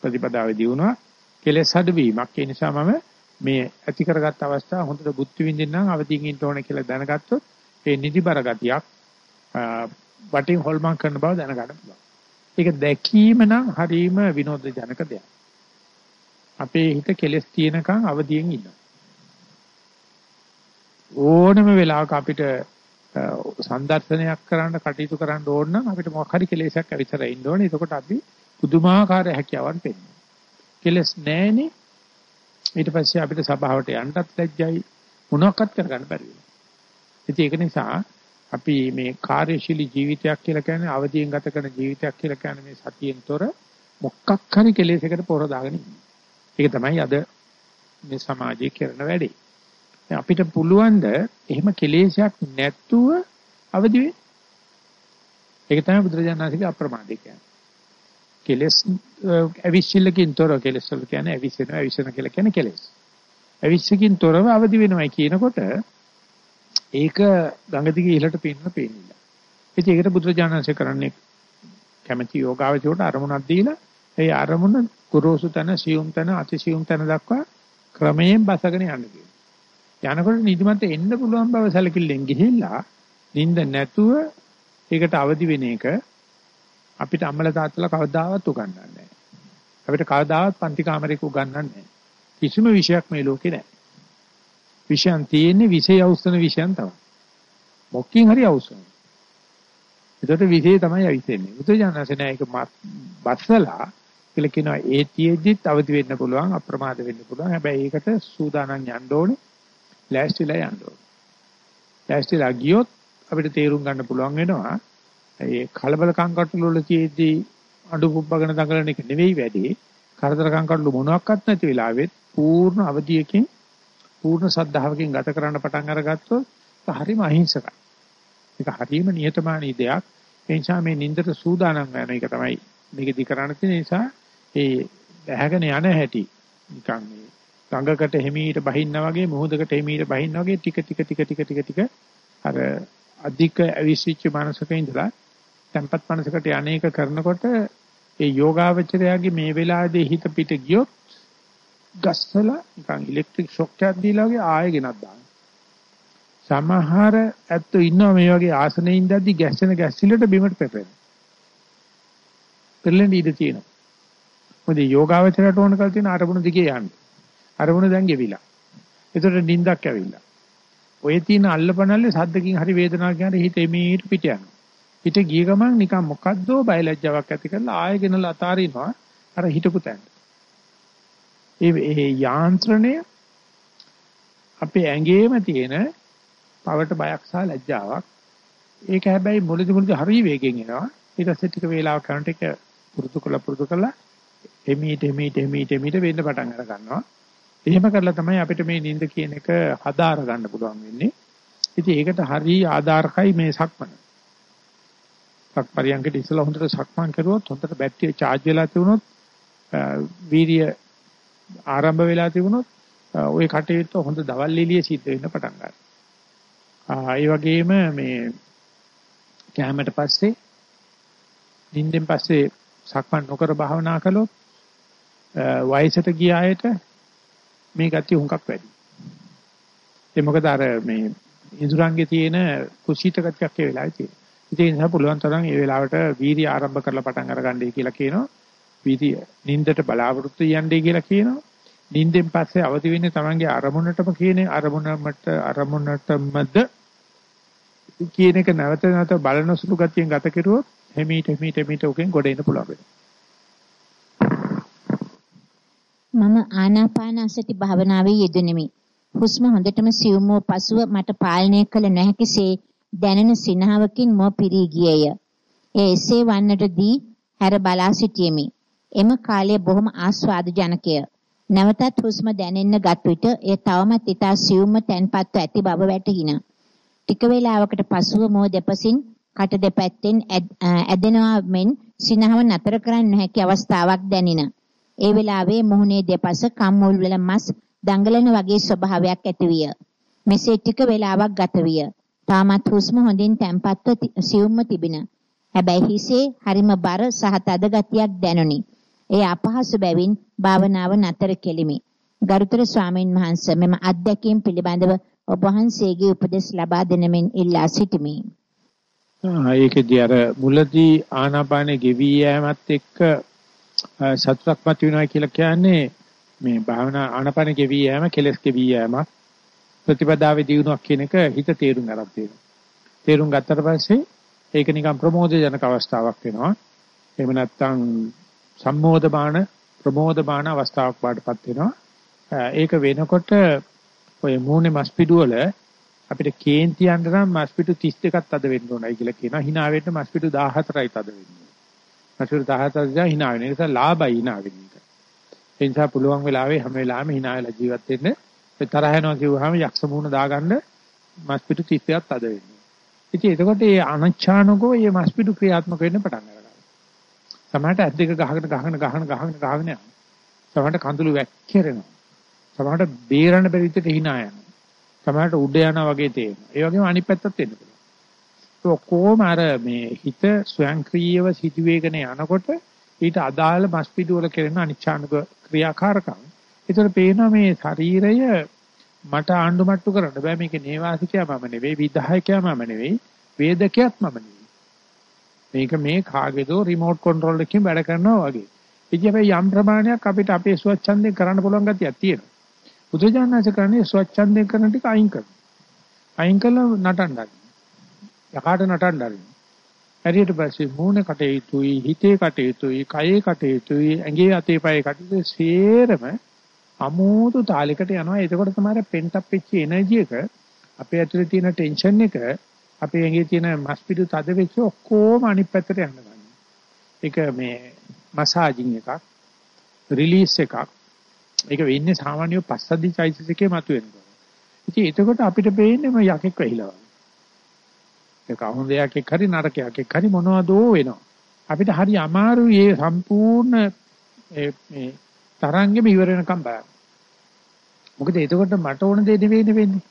ප්‍රතිපදාවේ දියුණුව, කෙලෙස් අඩුවීමක්. ඒ නිසා මම මේ ඇති කරගත් අවස්ථාව හොඳට බුද්ධ විඳින්නම් අවදීන් ඉන්න ඕන කියලා දැනගත්තොත් ඒ නිදිබර ගතියක් වටින් හොල්මන් කරන බව දැනගන්න පුළුවන්. ඒක දැකීම නම් හරීම විනෝද ජනක දෙයක්. අපේ හිත කෙලස් තියෙනකන් අවදියෙන් ඉන්නවා. ඕනම වෙලාවක අපිට සංදර්ශනයක් කරන්න කටයුතු කරන්න ඕන නම් අපිට මොකක් හරි කෙලෙසක් ඇවිතලා ඉන්න ඕනේ. එතකොට අපි පුදුමාකාර හැකියාවක් පෙන්වනවා. කෙලස් නැහෙනේ ඊට පස්සේ අපිට සභාවට යන්නත් ලැජ්ජයි මොනවාක්වත් කරගන්න බැරි වෙනවා. ඒක නිසා අපි මේ කාර්යශීලී ජීවිතයක් කියලා කියන්නේ අවදියෙන් ගත කරන ජීවිතයක් කියලා කියන්නේ මේ සතියෙන් තොර මොකක් හරි කෙලෙසයකට පොර දාගෙන ඉන්නේ. ඒක තමයි අද මේ සමාජයේ කරන වැඩේ. අපිට පුළුවන් ද එහෙම කෙලෙසයක් නැතුව අවදි වෙන්න. ඒක තමයි බුදුරජාණන්සේගේ අප්‍රමාදී කියන්නේ. කෙලස් අවිශ්චිලකින් තොර කෙලස් වල කියන්නේ අවිශ්චින අවිශ්චින කියලා කියන්නේ කෙලස්. අවිශ්චකින් තොරව අවදි වෙනවයි කියනකොට ඒක ගඟ දිගේ ඉහළට පේන්න පේනිല്ല. ඉතින් ඒකට බුදුරජාණන්සේ කරන්නේ කැමැති යෝගාවචරයට අරමුණක් දීලා ඒ අරමුණ කුරෝසු තන සියුම් තන අතිසියුම් තන දක්වා ක්‍රමයෙන් බසගෙන යන්න කියනවා. යනකොට නිදිමත එන්න පුළුවන් බව සැලකිල්ලෙන් ගිහිල්ලා නිින්ද නැතුව ඒකට අවදි වෙන එක අපිට අම්මලා තාත්තලා කවදාවත් උගන්වන්නේ නැහැ. අපිට කවදාවත් පන්ති කාමරයක උගන්වන්නේ නැහැ. කිසිම විෂයක් මේ ලෝකේ නැහැ. විෂයන් තියෙන්නේ විෂය අවශ්‍යන විෂයන් තමයි. මොකකින් හරි අවශ්‍යන. ඒකට විෂය තමයි අවිසෙන්නේ. බුදුජානසනේ ඒක බස්සලා කියලා කියනවා ඒතියෙදිත් අවදි වෙන්න පුළුවන් අප්‍රමාද වෙන්න පුළුවන්. හැබැයි ඒකට සූදානම් යන්න ඕනේ. ලෑස්තිලා යන්න ඕනේ. ලෑස්තිලා ගියොත් අපිට තේරුම් ගන්න පුළුවන් වෙනවා ඒ කලබල කංකටොළු වල තියේදී අඬු පුබ්බගෙන දඟලන එක නෙවෙයි වැඩි. කරදර කංකටොළු මොනවත් නැති වෙලාවෙත් පූර්ණ අවධියකින් පූර්ණ සද්ධාවකින් ගත කරන්න පටන් අරගත්තොත් හරිම අහිංසකයි. ඒක හරිම නිහතමානී දෙයක්. ඒ නිසා මේ නින්දට සූදානම් වෙන එක තමයි මේකෙදි කරන්න තියෙන නිසා ඒ බැහැගෙන යන හැටි නිකන් මේ ගඟකට හිමීට බහින්න වගේ මුහුදකට හිමීට බහින්න වගේ ටික ටික ටික ටික ටික ටික අර අධික අවිසිච්ච මානසික ඉඳලා tempat මනසකට යන්නේක කරනකොට ඒ යෝගාවචරයාගේ මේ වෙලාවේදී හිත පිට ගියොත් ගස්සලා නිකන් ඉලෙක්ට්‍රික් ෂොක් එකක් දීලා වගේ ආයෙ ගෙනත් දානවා. සමහර ඇත්තෝ ඉන්නවා මේ වගේ ආසනෙ ඉඳද්දි ගැස්සෙන ගැස්සිලට බිමට පෙපෙන. පෙරලෙන් ඉඳ තියෙනවා. මොකද යෝගාවචරයට ඕන කරලා තියෙන අරමුණ දිගේ යන්න. අරමුණ දැන් ගෙවිලා. ඒතකොට නිින්දක් ඇවිල්ලා. ඔය තියෙන අල්ලපනල්ලේ සද්දකින් හරි වේදනාවක් ගැන හිත එමීට පිට යනවා. හිත ගිය ගමන් නිකන් මොකද්දෝ බයලජ්ජාවක් ඇති කරලා ආයෙ ගෙනලා අතාරිනවා අර හිතපු තැන. ඒ ඒ යාන්ත්‍රණය අපේ ඇඟේම තියෙන පවට බයක් සහ ලැජ්ජාවක්. ඒක හැබැයි මුලදි මුලදි හරි වේගෙන් එනවා. ඊට පස්සේ ටික වේලාවක් යනකොට ඒක පුරුදු කළා පුරුදු කළා එමීට එමීට එමීට එමීට වෙන්න පටන් අර ගන්නවා. එහෙම කරලා තමයි අපිට මේ නිින්ද කියන එක හදාර ගන්න පුළුවන් වෙන්නේ. ඉතින් ඒකට හරි ආධාරකයි මේ සක්මන. පරියන්කට ඉස්සලා හොඳට සක්මන් කරුවොත් හොඳට බැටරිය charge වෙලා තිබුණොත් වීර්ය ආරම්භ වෙලා තිබුණොත් ওই කටයුත්ත හොඳ දවල් එළිය සිද්ධ වෙන්න පටන් ගන්නවා. ඒ වගේම මේ කැමරට පස්සේ නිින්දෙන් පස්සේ සක්මන් නොකර භාවනා කළොත් වයසට ගිය අයට මේ ගතිය හුඟක් වැඩි. ඒ මොකද අර මේ ඉඳුරංගේ තියෙන කුසීත ගතියක් ඒ වෙලාවේ තියෙනවා. ඉතින් ඒ නිසා පුළුවන් තරම් ඒ වෙලාවට වීර්ය ආරම්භ කරලා පටන් අරගන්නයි කියලා කියනවා. වීර්ය නින්දට බලාපොරොත්තු යන්නේ කියලා කියනවා. නින්දෙන් පස්සේ අවදි වෙන්නේ තමන්ගේ අරමුණටම කියන්නේ අරමුණට අරමුණටමද කියන එක නැවත නැවත බලන සුළු ගතියෙන් ගත කෙරුවොත් හිමීට හිමීට හිමීට උකෙන් ගොඩ එන්න පුළුවන් වෙනවා. මම ආනාපාන අසති භාවනාවේ යෙදුණෙමි. හුස්ම හොඳටම සියුම් වූ පසුව මට පාලනය කළ නොහැකිසේ දැනෙන සිනහවකින් මො පිරී ගියේය. ඒ එසේ වන්නටදී හැර බලා සිටියෙමි. එම කාලය බොහොම ආස්වාද ජනකය. නැවතත් හුස්ම දැනෙන්න ගත් විට එය තවමත් ඊතා සියුම්ව තැන්පත්ව ඇති බව වැටහින. ටික වේලාවකට පසුව මෝ දෙපසින් කට දෙපැත්තෙන් ඇදෙනවා මෙන් සිනහව නතර කරන්න නොහැකි අවස්ථාවක් දැනින. ඒ වෙලාවේ මුහුණේ දෙපස කම්මුල් වල මස් දඟලන වගේ ස්වභාවයක් ඇතිවිය. මෙසේ ටික වේලාවක් ගත විය. තාමත් හුස්ම හොඳින් තැම්පත්ව සියුම්ව තිබින. හැබැයි හිසේ හරිම බර සහ තද ගතියක් දැනුනි. ඒ අපහසු බැවින් භාවනාව නතර කෙලිමි. ගරුතර ස්වාමීන් වහන්සේ මෙම අත්දැකීම් පිළිබඳව ඔබ වහන්සේගේ උපදෙස් ලබා දෙනමින් ඉල්ලා සිටිමි. ඒකදී අර මුලදී ආනාපානෙ ගෙවි යෑමත් එක්ක සතුටක් මත වෙනවා කියලා කියන්නේ මේ භාවනා ආනාපානෙ ගෙවි යෑම කෙලස් ගෙවි යෑමක් ප්‍රතිපදාවේ දියුණුවක් කියන එක හිත තේරුම් ගන්න තියෙනවා. තේරුම් ගත්තට පස්සේ ඒක නිකන් ප්‍රමෝදජනක අවස්ථාවක් වෙනවා. එහෙම නැත්නම් සම්මෝධමාන ප්‍රමෝදමාන අවස්ථාවක් වඩපත් වෙනවා. ඒක වෙනකොට ඔය මූණේ මස්පිඩු වල අපිට කේන්ති යන්න නම් මස්පිඩු 32ක් අද වෙන්න ඕනයි කියලා කියනවා. hina වෙන්න මස්පිඩු 14යි තද වෙන්නේ. මස්පිඩු 14 දා hina වෙන නිසා ලාභයි hina වෙන එක. ඒ නිසා පුළුවන් වෙලාවෙ හැම වෙලාවෙම hina වෙලා ජීවත් වෙන්න. ඒ තරහ යනවා කිව්වහම යක්ෂ මූණ දාගන්න මස්පිඩු 30ක් තද වෙන්නේ. ඉතින් එතකොට මේ අනච්ඡානකෝ මේ මස්පිඩු ක්‍රියාත්මක වෙන්න පටන් ගන්නවා. සමහරට ඇස් දෙක ගහගෙන ගහගෙන ගහගෙන ගහගෙන ගහගෙන යනවා. සමහරට කඳුළු වැක්කිරෙනවා. සමහරට බේරන්න බැරි විදිහට hina යනවා. සමහරට උඩ යනවා වගේ තේරෙනවා. ඒ වගේම අනිත් පැත්තත් වෙන්න පුළුවන්. ඒ ඔක්කොම අර මේ හිත ස්වයංක්‍රීයව සිටුවේගෙන යනකොට ඊට අදාළ මස්පිඩු වල කරන අනිච්ඡානුක ක්‍රියාකාරකම්. ඒතර පේනවා මේ ශරීරය මට ආණ්ඩුමට්ටු කරන්න බෑ මේක නේවාසිකයා මම නෙවෙයි විධායකයා මම නෙවෙයි වේදකයාත් මම නෙවෙයි. මේක මේ කාගේදෝ රිමෝට් කන්ට්‍රෝල් එකකින් වැඩ කරනවා වගේ. ඉතින් අපි යම් ප්‍රමාණයක් අපිට අපේ ස්වච්ඡන්දයෙන් කරන්න පුළුවන් ගතියක් තියෙනවා. බුදුජානනාංශ කරන්නේ ස්වච්ඡන්දයෙන් කරන ටික අයින් කරනවා. අයින් කළා නටන්න. යකාට නටන්න ආරින්න. හරියට පස්සේ මූණ කටයුතුයි, හිතේ කටයුතුයි, කයේ කටයුතුයි, ඇඟේ අතේ පයේ කටයුතු සේරම අමෝතු තාලයකට යනවා. එතකොට තමයි පෙන්ට් අප් වෙච්ච එනර්ජි එක අපේ ඇතුලේ තියෙන ටෙන්ෂන් එක අපේ ඇඟේ තියෙන මස් පිටු තද වෙච්ච ඔක්කොම අනිත් පැත්තට යනවා. ඒක මේ මසාජින් එකක්, රිලීස් එකක්. ඒක වෙන්නේ සාමාන්‍යව පස්සද්ධි චෛතසිකේ මතුවෙනකොට. ඉතින් එතකොට අපිට පේන්නේ ම යකෙක් වෙහිලා වගේ. ඒක හොඳයක් එක් හරි නරකයක් එක් හරි මොනවදෝ වෙනවා. අපිට හරි අමාරුයි මේ සම්පූර්ණ මේ තරංගෙම ඉවර වෙනකම් බලන්න. මොකද එතකොට මට ඕන දේ නෙවෙයි වෙන්නේ.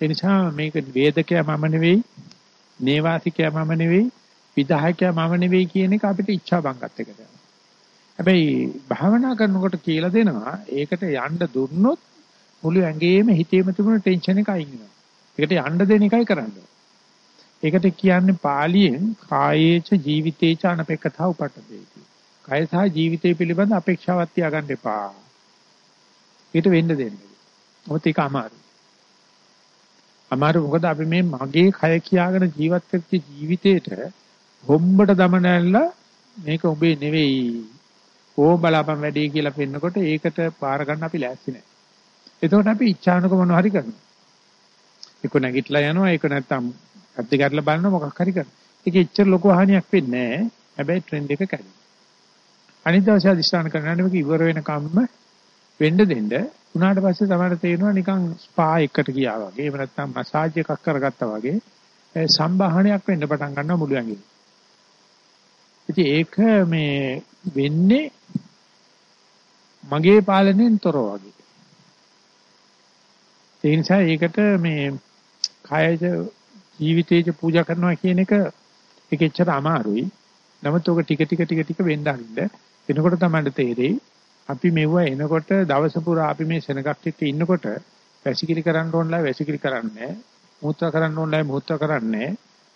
ඒ නිසා මේක වේදකයා මම නෙවෙයි, නේවාසිකයා මම නෙවෙයි, විදායකයා මම නෙවෙයි කියන එක අපිට ඉච්ඡා බංගත් එකට. හැබැයි භාවනා කරනකොට කියලා දෙනවා ඒකට යන්න දුන්නොත් මුළු ඇඟේම හිතේම තිබුණ ටෙන්ෂන් එක අයින් වෙනවා. ඒකට යන්න දෙන එකයි කරන්නේ. ඒකට කියන්නේ පාලියෙන් කායේච ජීවිතේච අනපේක්ෂතා උපට්ඨදේති. කය සහ ජීවිතය පිළිබඳ අපේක්ෂාවක් තියාගන්න එපා. ඊට වෙන්න දෙන්න. මොකද ඒක අමාරුයි. අමාරු මොකද අපි මේ මගේ කය කියාගෙන ජීවත් වෙච්ච ජීවිතේට හොම්බට දමනැල්ලා මේක ඔබේ නෙවෙයි. ඕ බලාපන් වැඩේ කියලා පෙන්නකොට ඒකට පාර ගන්න අපි ලෑස්ති නැහැ. එතකොට අපි ඉච්ඡානක මොනව හරි කරනවා. ඒක නැගිටලා යනවා ඒක නැත්තම් අද්දි කරලා බලන මොකක් හරි කරනවා. ඒක එච්චර ලොකු හානියක් වෙන්නේ නැහැ. හැබැයි ට්‍රෙන්ඩ් එක කැඩෙනවා. අනිත් දවසේ අදිස්ථාන කරනවා මේක ඉවර වෙනකම්ම වෙන්න දෙන්න. උනාට පස්සේ තමයි තේරෙනවා නිකන් ස්පා එකකට ගියා වගේ. එහෙම නැත්නම් මසාජ් එකක් කරගත්තා වගේ සම්බාහනයක් වෙන්න පටන් ගන්නවා මුළු ඇඟින්. ඉතින් ඒක මේ වෙන්නේ මගේ පාලනයෙන් තොර වගේ. ඒ නිසා ඒකට මේ කායජ ජීවිතේජ පූජා කරනවා කියන එක ඒක එච්චර අමාරුයි. නමුත් ඔක ටික ටික ටික ටික වෙන්න අරින්න එනකොට තමයි තේරෙයි අපි මෙවුව එනකොට දවස පුරා අපි මේ සෙනගක් එක්ක ඉන්නකොට වැසිකිලි කරන්න ඕනලා වැසිකිලි කරන්නේ මූත්‍රා කරන්න ඕනලා මූත්‍රා කරන්නේ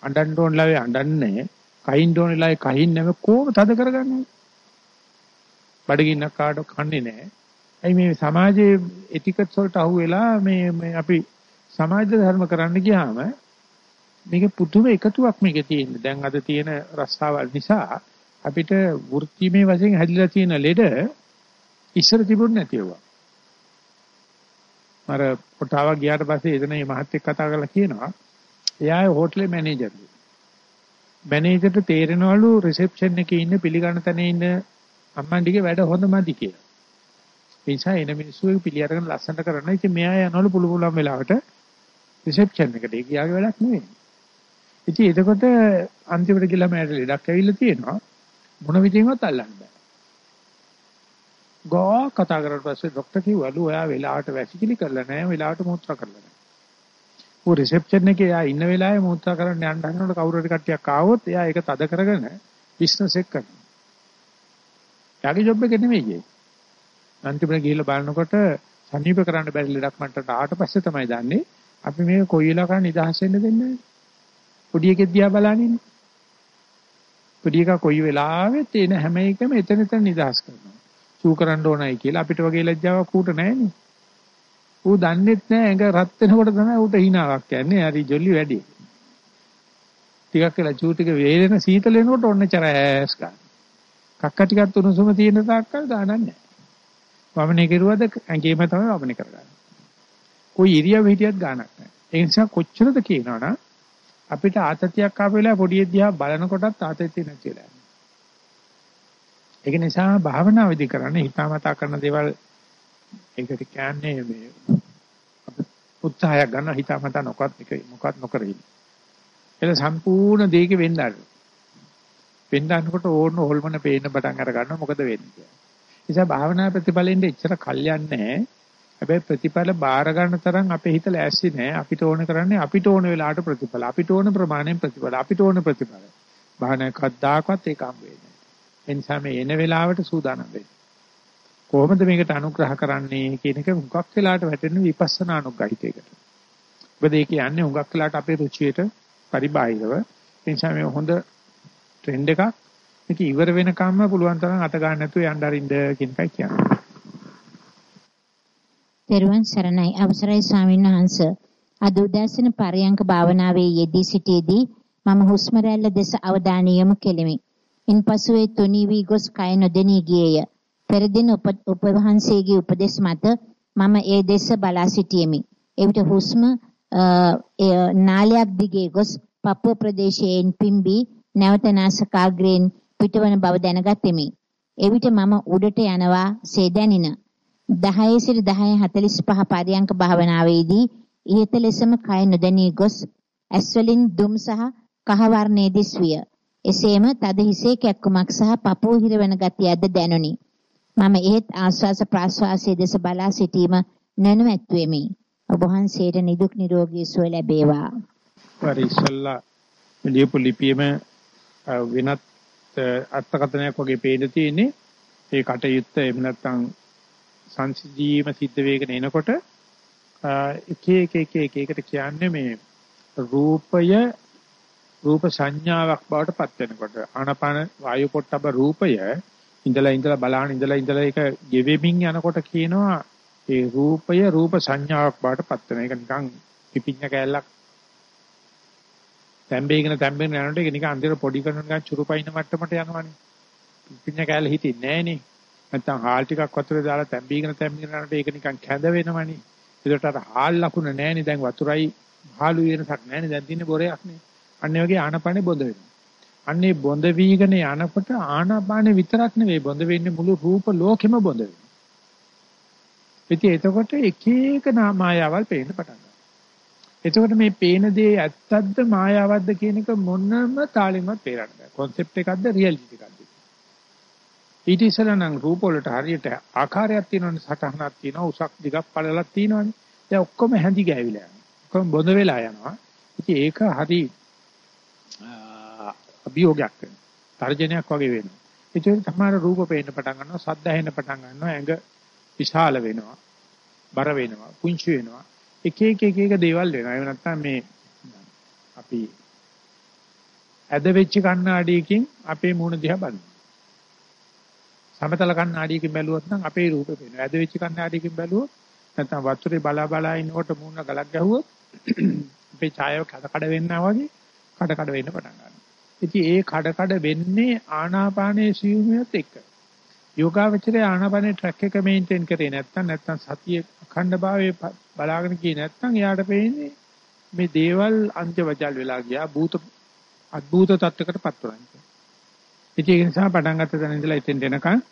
අඬන්න ඕනලා අඬන්නේ කයින් ඕනලා කයින් නැව කොහොම තද කරගන්නේ? බඩගින්නක් කාට කන්නේ නැහැ. ඇයි මේ සමාජයේ එටිකට්ස් වලට අහුවෙලා මේ මේ අපි සමාජ ධර්ම කරන්න ගියාම මේක පුදුම එකතුවක් මේකේ තියෙන්නේ. දැන් අද තියෙන රස්සාවල් නිසා අපිට වෘත්තිමය වශයෙන් හැදිලා තියෙන ලෙඩ ඉස්සර තිබුණ නැතිවවා. මර කොටාව ගියාට පස්සේ එතන මේ මහත්තයෙක් කතා කරලා කියනවා එයා හෝටලේ මැනේජර්ලු. මැනේජර්ට තේරෙනවලු රිසෙප්ෂන් එකේ ඉන්න පිළිගන්න තැන ඉන්න අම්මන්ඩිගේ වැඩ හොඳමදි කියලා. ඒ නිසා එන මිනිස්සු පිළි අරගෙන ලස්සනට කරනවා. ඉතින් මෙයා යනවලු පුළු පුළුවන් වෙලාවට රිසෙප්ෂන් එකට. ඒක යාගේ වැඩක් නෙවෙයි. ඉතින් එතකොට අන්තිමට ගිහලා මට ලෙඩක් ඇවිල්ලා තියෙනවා. මොන විදිහෙන්වත් අල්ලන්න බෑ. ගෝ කතා කරලා පස්සේ ડોක්ටර් කිව්වලු ඔයා වෙලාවට වැසිකිලි කරලා නැහැ වෙලාවට මූත්‍රා කරලා නැහැ. ඌ රිසෙප්ෂන් එකේ එයා ඉන්න වෙලාවේ මූත්‍රා කරන්න යන්න හදනකොට කවුරු හරි කට්ටියක් ආවොත් එයා ඒක තද කරගෙන බිස්නස් එක කරනවා. යාගේ ජොබ් එක නෙමෙයි ඒ. අන්තිමට ගිහිල්ලා බලනකොට සනීප කරන්න බැරි ලෙඩක් මන්ට ආවට පස්සේ තමයි දන්නේ අපි මේ කොයි වෙලාවක නිදහස් වෙන්න දෙන්නේ නැහැ. පොඩි එකෙක් දිහා බලනින්නේ. පොඩි එකා කොයි වෙලාවෙත් එන හැම එකම එතන එතන නිදහස් කරනවා. සූ කරන්න ඕනයි කියලා අපිට වගේ ලැජ්ජාවක් ඌට නැහැනේ. ඌ දන්නේත් නැහැ ඇඟ රත් වෙනකොට තමයි ඌට hinaවක් යන්නේ. හරි ජොලි වැඩි. ටිකක් වෙලා චූ ටික වේලෙන සීතල වෙනකොට ඔන්න චරෑස් ගන්න. කක්ක ටිකක් උණුසුම තියෙන තාක්කල් ගානක් නැහැ. වමනේ කෙරුවද ඇඟේම තමයි වමනේ කරගන්නේ. કોઈ ඉරියව් හිටියත් ගාණක් නැහැ. ඒ නිසා කොච්චරද කියනවනම් අපිට ආතතියක් ආපු වෙලාව පොඩි දිහා බලනකොටත් ආතතිය නැතිලා යනවා. ඒක නිසා භාවනාවේදී කරන්නේ හිතාමතා කරන දේවල් ඒකට කියන්නේ මේ උත්සාහයක් ගන්න හිතාමතා නොකත් එක මොකත් නොකර ඉන්න. ඒක සම්පූර්ණ දෙයක වෙන්න ආරයි. වෙන්න අනකොට ඕන හොල්මන පේන්න පටන් අර ගන්නවා මොකද වෙන්නේ කියලා. නිසා භාවනා ප්‍රතිඵලෙන්ද එච්චර කල්යන්නේ නැහැ. හැබැයි ප්‍රතිඵල බාර ගන්න තරම් අපේ හිත ලෑස්ති නැහැ. අපිට ඕන කරන්නේ අපිට ඕන වෙලාවට ප්‍රතිඵල. අපිට ඕන ප්‍රමාණයෙන් ප්‍රතිඵල. අපිට ඕන ප්‍රතිඵල. භාවනා කද්දාකවත් ඒක හම් වෙන්නේ නැහැ. ඒ නිසා මේ එන වෙලාවට සූදානම් වෙන්න. කොහොමද මේකට අනුග්‍රහ කරන්නේ කියන එක හුඟක් වෙලාට වැටෙන විපස්සනා අනුග්‍රහිතයකට. මොකද ඒ කියන්නේ හුඟක් වෙලාට අපේ රුචියට පරිබාහිරව ඒ නිසා මේ හොඳ ට්‍රෙන්ඩ් එකක් මේක ඉවර වෙනකම්ම පුළුවන් තරම් අත ගන්න නැතුව යන්න අරින්න කියන එකයි කියන්නේ. තෙරුවන් සරණයි අවසරයි ස්වාමීන් වහන්ස. අද උදෑසන පරයන්ක භාවනාවේ යෙදී සිටියේදී මම හුස්ම රැල්ල දෙස අවධානය යොමු කෙලිමි. ඉන්පසු ඒ තුනී වී ගොස් කය නොදෙනී ගියේය. පෙර දින උපවහන්සේගේ උපදෙස් මත මම ඒ දෙස බලා සිටියෙමි. එවිට හුස්ම නාලයක් දිගේ ගොස් පපුව ප්‍රදේශයෙන් පිම්බී නැවත නාසකාග්‍රයෙන් පිටවන බව දැනගත්ෙමි. එවිට මම උඩට යනවා සේ දැනින. 10 සිට 10:45 පරියංක භාවනාවේදී ඉහත ලෙසම කය නොදැනී ගොස් ඇස්වලින් දුම් සහ කහ වර්ණයේ දිස්විය. එසේම තද හිසේ කැක්කුමක් සහ පපුව හිරවන ගතියක්ද දැනුනි. මම එහෙත් ආස්වාස ප්‍රාස්වාසයේ දෙස බලා සිටීම නැනුවැත්වෙමි. ඔබ වහන්සේට නිදුක් නිරෝගී සුව ලැබේවා. පරිසල්ලා ලියපු ලිපියෙම වෙනත් අර්ථකථනයක් වගේ පේන්න තියෙන්නේ ඒ කටයුත්ත එහෙම නැත්නම් සංසිද්ධීම සිද්ධ වෙගෙන එනකොට එක එක එක එක එකට කියන්නේ මේ රූපය රූප සංඥාවක් බවට පත් වෙනකොට ආනපාන වායු පොට්ටබ රූපය ඉඳලා ඉඳලා බලහන් ඉඳලා ඉඳලා ඒක ගෙවෙමින් යනකොට කියනවා ඒ රූපය රූප සංඥාවක් බවට පත් වෙන. ඒක නිකන් පිපිඤ්ඤ කෑල්ලක් තැම්බේගෙන තැම්බෙන යනකොට ඒක නිකන් අන්තිර පොඩි කරන නිකන් චුරුපයින් මට්ටමට යනවනේ. පිපිඤ්ඤ කෑල්ල හිටින්නේ නැහනේ. නැත්තම් හාල් ටිකක් වතුරේ දාලා තැම්බීගෙන තැම්බීගෙන යනකොට ඒක නිකන් කැඳ වෙනවනේ. ඒකට අර හාල් ලකුණ නැහනේ. දැන් වතුරයි හාලු වෙනසක් නැහනේ. දැන් තියෙන්නේ බොරයක් නේ. අන්න ඒ වගේ ආනපනේ බොඳ වෙනවා. අන්නේ බොඳ වීගෙන යනකොට ආනාපානෙ විතරක් නෙවෙයි බොඳ වෙන්නේ මුළු රූප ලෝකෙම බොඳ වෙනවා. ඉතින් එතකොට එක එක මායාවල් පේන්න පටන් ගන්නවා. එතකොට මේ පේන දේ ඇත්තක්ද මායාවක්ද කියන එක මොනම තාලෙන්වත් පේරන්න බෑ. concept එකක්ද reality එකක්ද? ඊට ඉස්සෙල්ලා නම් රූප වලට හරියට ආකාරයක් තියෙනවනේ සටහනක් තියෙනවා උසක් දිගක් පළලක් තියෙනවනේ. දැන් ඔක්කොම හැඳි ගෑවිලා යනවා. ඔක්කොම බොඳ වෙලා යනවා. ඉතින් ඒක හරි අභියෝගයක් වෙනවා. තර්ජනයක් වගේ වෙනවා. ඒකෙන් තමයි රූප පේන්න පටන් ගන්නවා, සද්ද ඇහෙන්න පටන් ගන්නවා, ඇඟ විශාල වෙනවා, බර වෙනවා, පුංචි වෙනවා. එක එක එක එක දේවල් වෙනවා. ඒ නැත්තම් මේ අපි ඇද වෙච්ච කණ්ණාඩියකින් අපේ මූණ දිහා බලනවා. සමතල කණ්ණාඩියකින් බැලුවොත් නම් අපේ රූපේ පේනවා. ඇද වෙච්ච කණ්ණාඩියකින් බැලුවොත් නැත්නම් වතුරේ බලා බලා ඉන්නකොට මූණ ගලක් ගැහුවොත් [CLEARS THROAT] අපේ ඡායාව කඩ කඩ වෙන්නා වගේ කඩ කඩ වෙන්න පටන් ගන්නවා. ඉතින් ඒ කඩ කඩ වෙන්නේ ආනාපානයේ සියුමියත් එක්ක. යෝගාවචරයේ ආනාපානයේ ට්‍රැක් එක මේන්ටේන් කරේ නැත්නම් නැත්නම් සතිය අඛණ්ඩභාවයේ බලාගෙන ගියේ නැත්නම් එයාට පේන්නේ මේ දේවල් අන්ත්‍යවජල් වෙලා ගියා භූත අద్భుත තත්වයකටපත් වුණා. ඉතින් ඒ නිසා පටන් ගත්ත තැන ඉඳලා ඉතින් එනකන්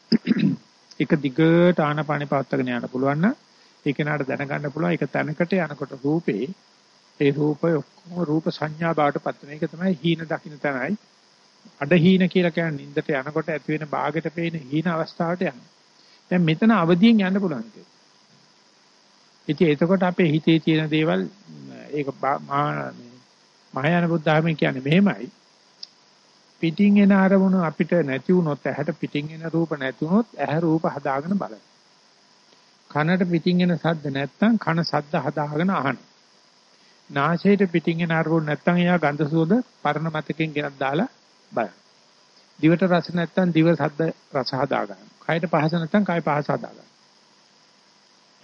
[CLEARS THROAT] එක දිගට ආනාපානේ පවත්වාගෙන යන්න පුළුවන් නම් ඒක නට දැනගන්න පුළුවන් ඒක තැනකට යනකොට රූපේ ඒ රූපය ඔක්කොම රූප සංඥා බවට පත් වෙන එක තමයි හීන දකින්න තැනයි. අඩ හීන කියලා කියන්නේ නින්දට යනකොට ඇති වෙන ਬਾගෙට පේන හීන අවස්ථාවට යනවා. දැන් මෙතන අවදියෙන් යන්න පුළුවන් ඒක. ඉතින් එතකොට අපේ හිතේ තියෙන දේවල් ඒක මහායාන බුද්ධ ධර්මයේ කියන්නේ මෙහෙමයි. පිටින් එන අරමුණු අපිට නැති වුණොත් ඇහැට පිටින් එන රූප නැති වුණොත් ඇහැ රූප හදාගෙන බලන. කනට පිටින් එන ශබ්ද නැත්නම් කන ශබ්ද හදාගෙන අහන. නාසයට පිටින් එන අරමුණ නැත්නම් එයා ගන්ධ සුවඳ පරණ මතකෙන් ගෙනත් දාලා බලන. දිවට රස නැත්නම් දිව සද්ද රස හදා ගන්න. කයට පහස නැත්නම් කය පහස හදා ගන්න.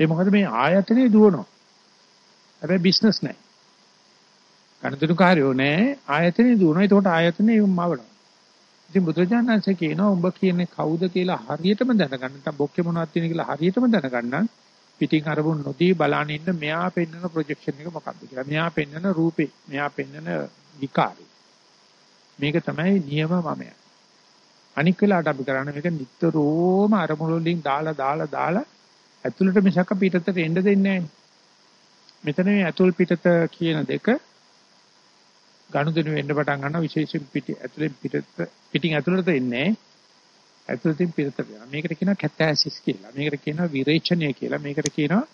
ඒ මොකද මේ ආයතනේ දුවනවා. හැබැයි බිස්නස් නැහැ. කනතුරු කාර්යෝ නැහැ. ආයතනේ දුවනවා. ඒකට ආයතනේ මවනවා. ඉතින් බුදුජානනාංශ කියනවා උඹ කියන්නේ කවුද කියලා හරියටම දැනගන්න. නැත්නම් බොක්කේ මොනවද තියෙන කියලා හරියටම දැනගන්න. පිටින් අරමුණු නොදී බලන ඉන්න මෙයා පෙන්වන ප්‍රොජෙක්ෂන් එක මොකක්ද කියලා. මෙයා පෙන්වන රූපේ, මෙයා පෙන්වන විකාරේ. මේක තමයි නියම මමය. අනික් වෙලාවට අපි කරන්නේ මේක නිතරම අරමුණු වලින් දාලා දාලා දාලා ඇතුළට මිසක පිටතට එන්න දෙන්නේ නැහැ. මෙතන මේ ඇතුල් පිටත කියන දෙක ගනුදෙනු වෙන්න පටන් ගන්නවා විශේෂයෙන් පිට ඇතුලෙන් පිටත පිටින් ඇතුළට එන්නේ ඇතුළතින් පිටතට යනවා. මේකට කියනවා කැතැසිස් කියලා. මේකට කියනවා විරේචනය කියලා. මේකට කියනවා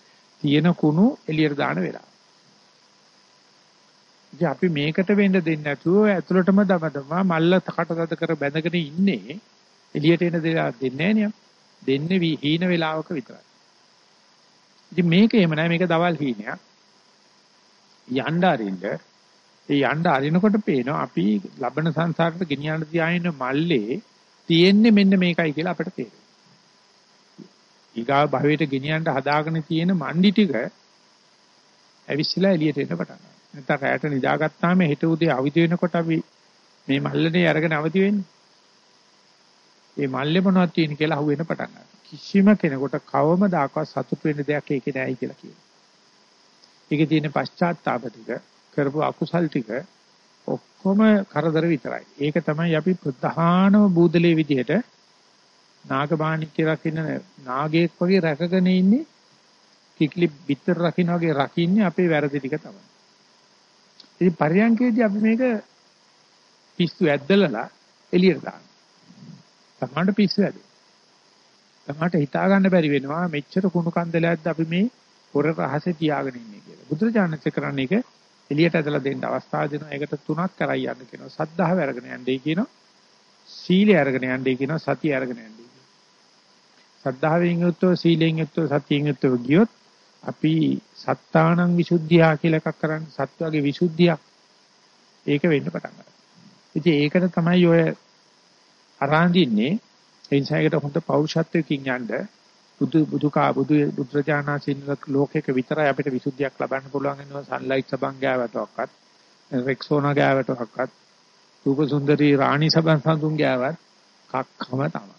තියෙන කුණු එළියට දාන වෙලාව. ඉතින් අපි මේකට වෙන්න දෙන්නේ නැතුව ඇතුළටම දමදම මල්ල තකටද කර බැඳගෙන ඉන්නේ එළියට එන දේවල් දෙන්නේ නැහැ දෙන්නේ හීන වෙලාවක විතරයි. ඉතින් මේක එහෙම නැහැ මේක දවල් හීනයක්. යන්න අරින්න ඒ යන්න අරිනකොට පේනවා අපි ලබන සංසාරට ගෙනියන්න තියාගෙන මල්ලේ තියෙන්නේ මෙන්න මේකයි කියලා අපිට තේරෙනවා. ඊගා භවයට ගෙනියන්න හදාගෙන තියෙන මණ්ඩි ටික ඇවිස්සලා එළියට එන්න පටන් ගන්නවා. නැත්නම් රැයට නිදාගත්තාම හෙට උදේ අවදි වෙනකොට අපි මේ මල්ලනේ අරගෙන අවදි වෙන්නේ. මේ මල්ලේ මොනවද තියෙන කියලා අහුවෙන්න පටන් ගන්නවා. කිසිම කෙනෙකුට කවමදාකවත් සතුට වෙන්න දෙයක් ඒකේ නැහැ කියලා කියනවා. ඒකේ තියෙන පශ්චාත්තාප ටික කරපු අකුසල් ටික ඔක්කොම කරදර විතරයි. ඒක තමයි අපි ප්‍රධානම බූදලේ විදිහට නාගබාණික්ක රකින්න නාගයෙක් වගේ රැකගෙන ඉන්නේ කිකිලි බිත්තර රකින්න වගේ රකින්නේ අපේ වැරදි ටික තමයි. ඉතින් පරියන්කේදී අපි මේක පිස්සු ඇද්දලලා එළියට දානවා. තමන්ට පිස්සු ඇද. තමන්ට හිතා ගන්න බැරි වෙනවා මෙච්චර කුණු කන්දලයක්ද අපි මේ පොර රහසේ තියාගෙන ඉන්නේ කියලා. බුදුරජාණන් කරන්නේ ඒක එළියට ඇදලා දෙන්න අවස්ථාව දෙනවා. ඒකට තුනක් කරයි යන්න කියනවා. සද්ධාව අරගෙන යන්නයි කියනවා. සීලය අරගෙන යන්නයි කියනවා. සතිය අරගෙන යන්නයි කියනවා. සද්ධාවෙන් යුක්තව සීලෙන් යුක්තව සතියෙන් යුක්තව ගියොත් අපි සත්තානං විසුද්ධියා කියලා එකක් කරන්නේ. සත්වගේ විසුද්ධියක්. ඒක වෙන්න පටන් ගන්නවා. ඉතින් ඒකට තමයි ඔය අරාඳින්නේ. ඒ නිසා ඒකට හොඳ පෞරුෂත්වයකින් යන්න බුදු බුදුකා බුදු බුද්ධජානසින් ලෝකයක විතරයි අපිට විසුද්ධියක් ලබන්න පුළුවන් වෙනවා. සන්ලයිට් සබන් ගෑවටවත් රෙක්සෝනා ගෑවටවත් රූප සුන්දරී රාණි සබන් සඳුන් ගෑවත් කක්කම තමයි.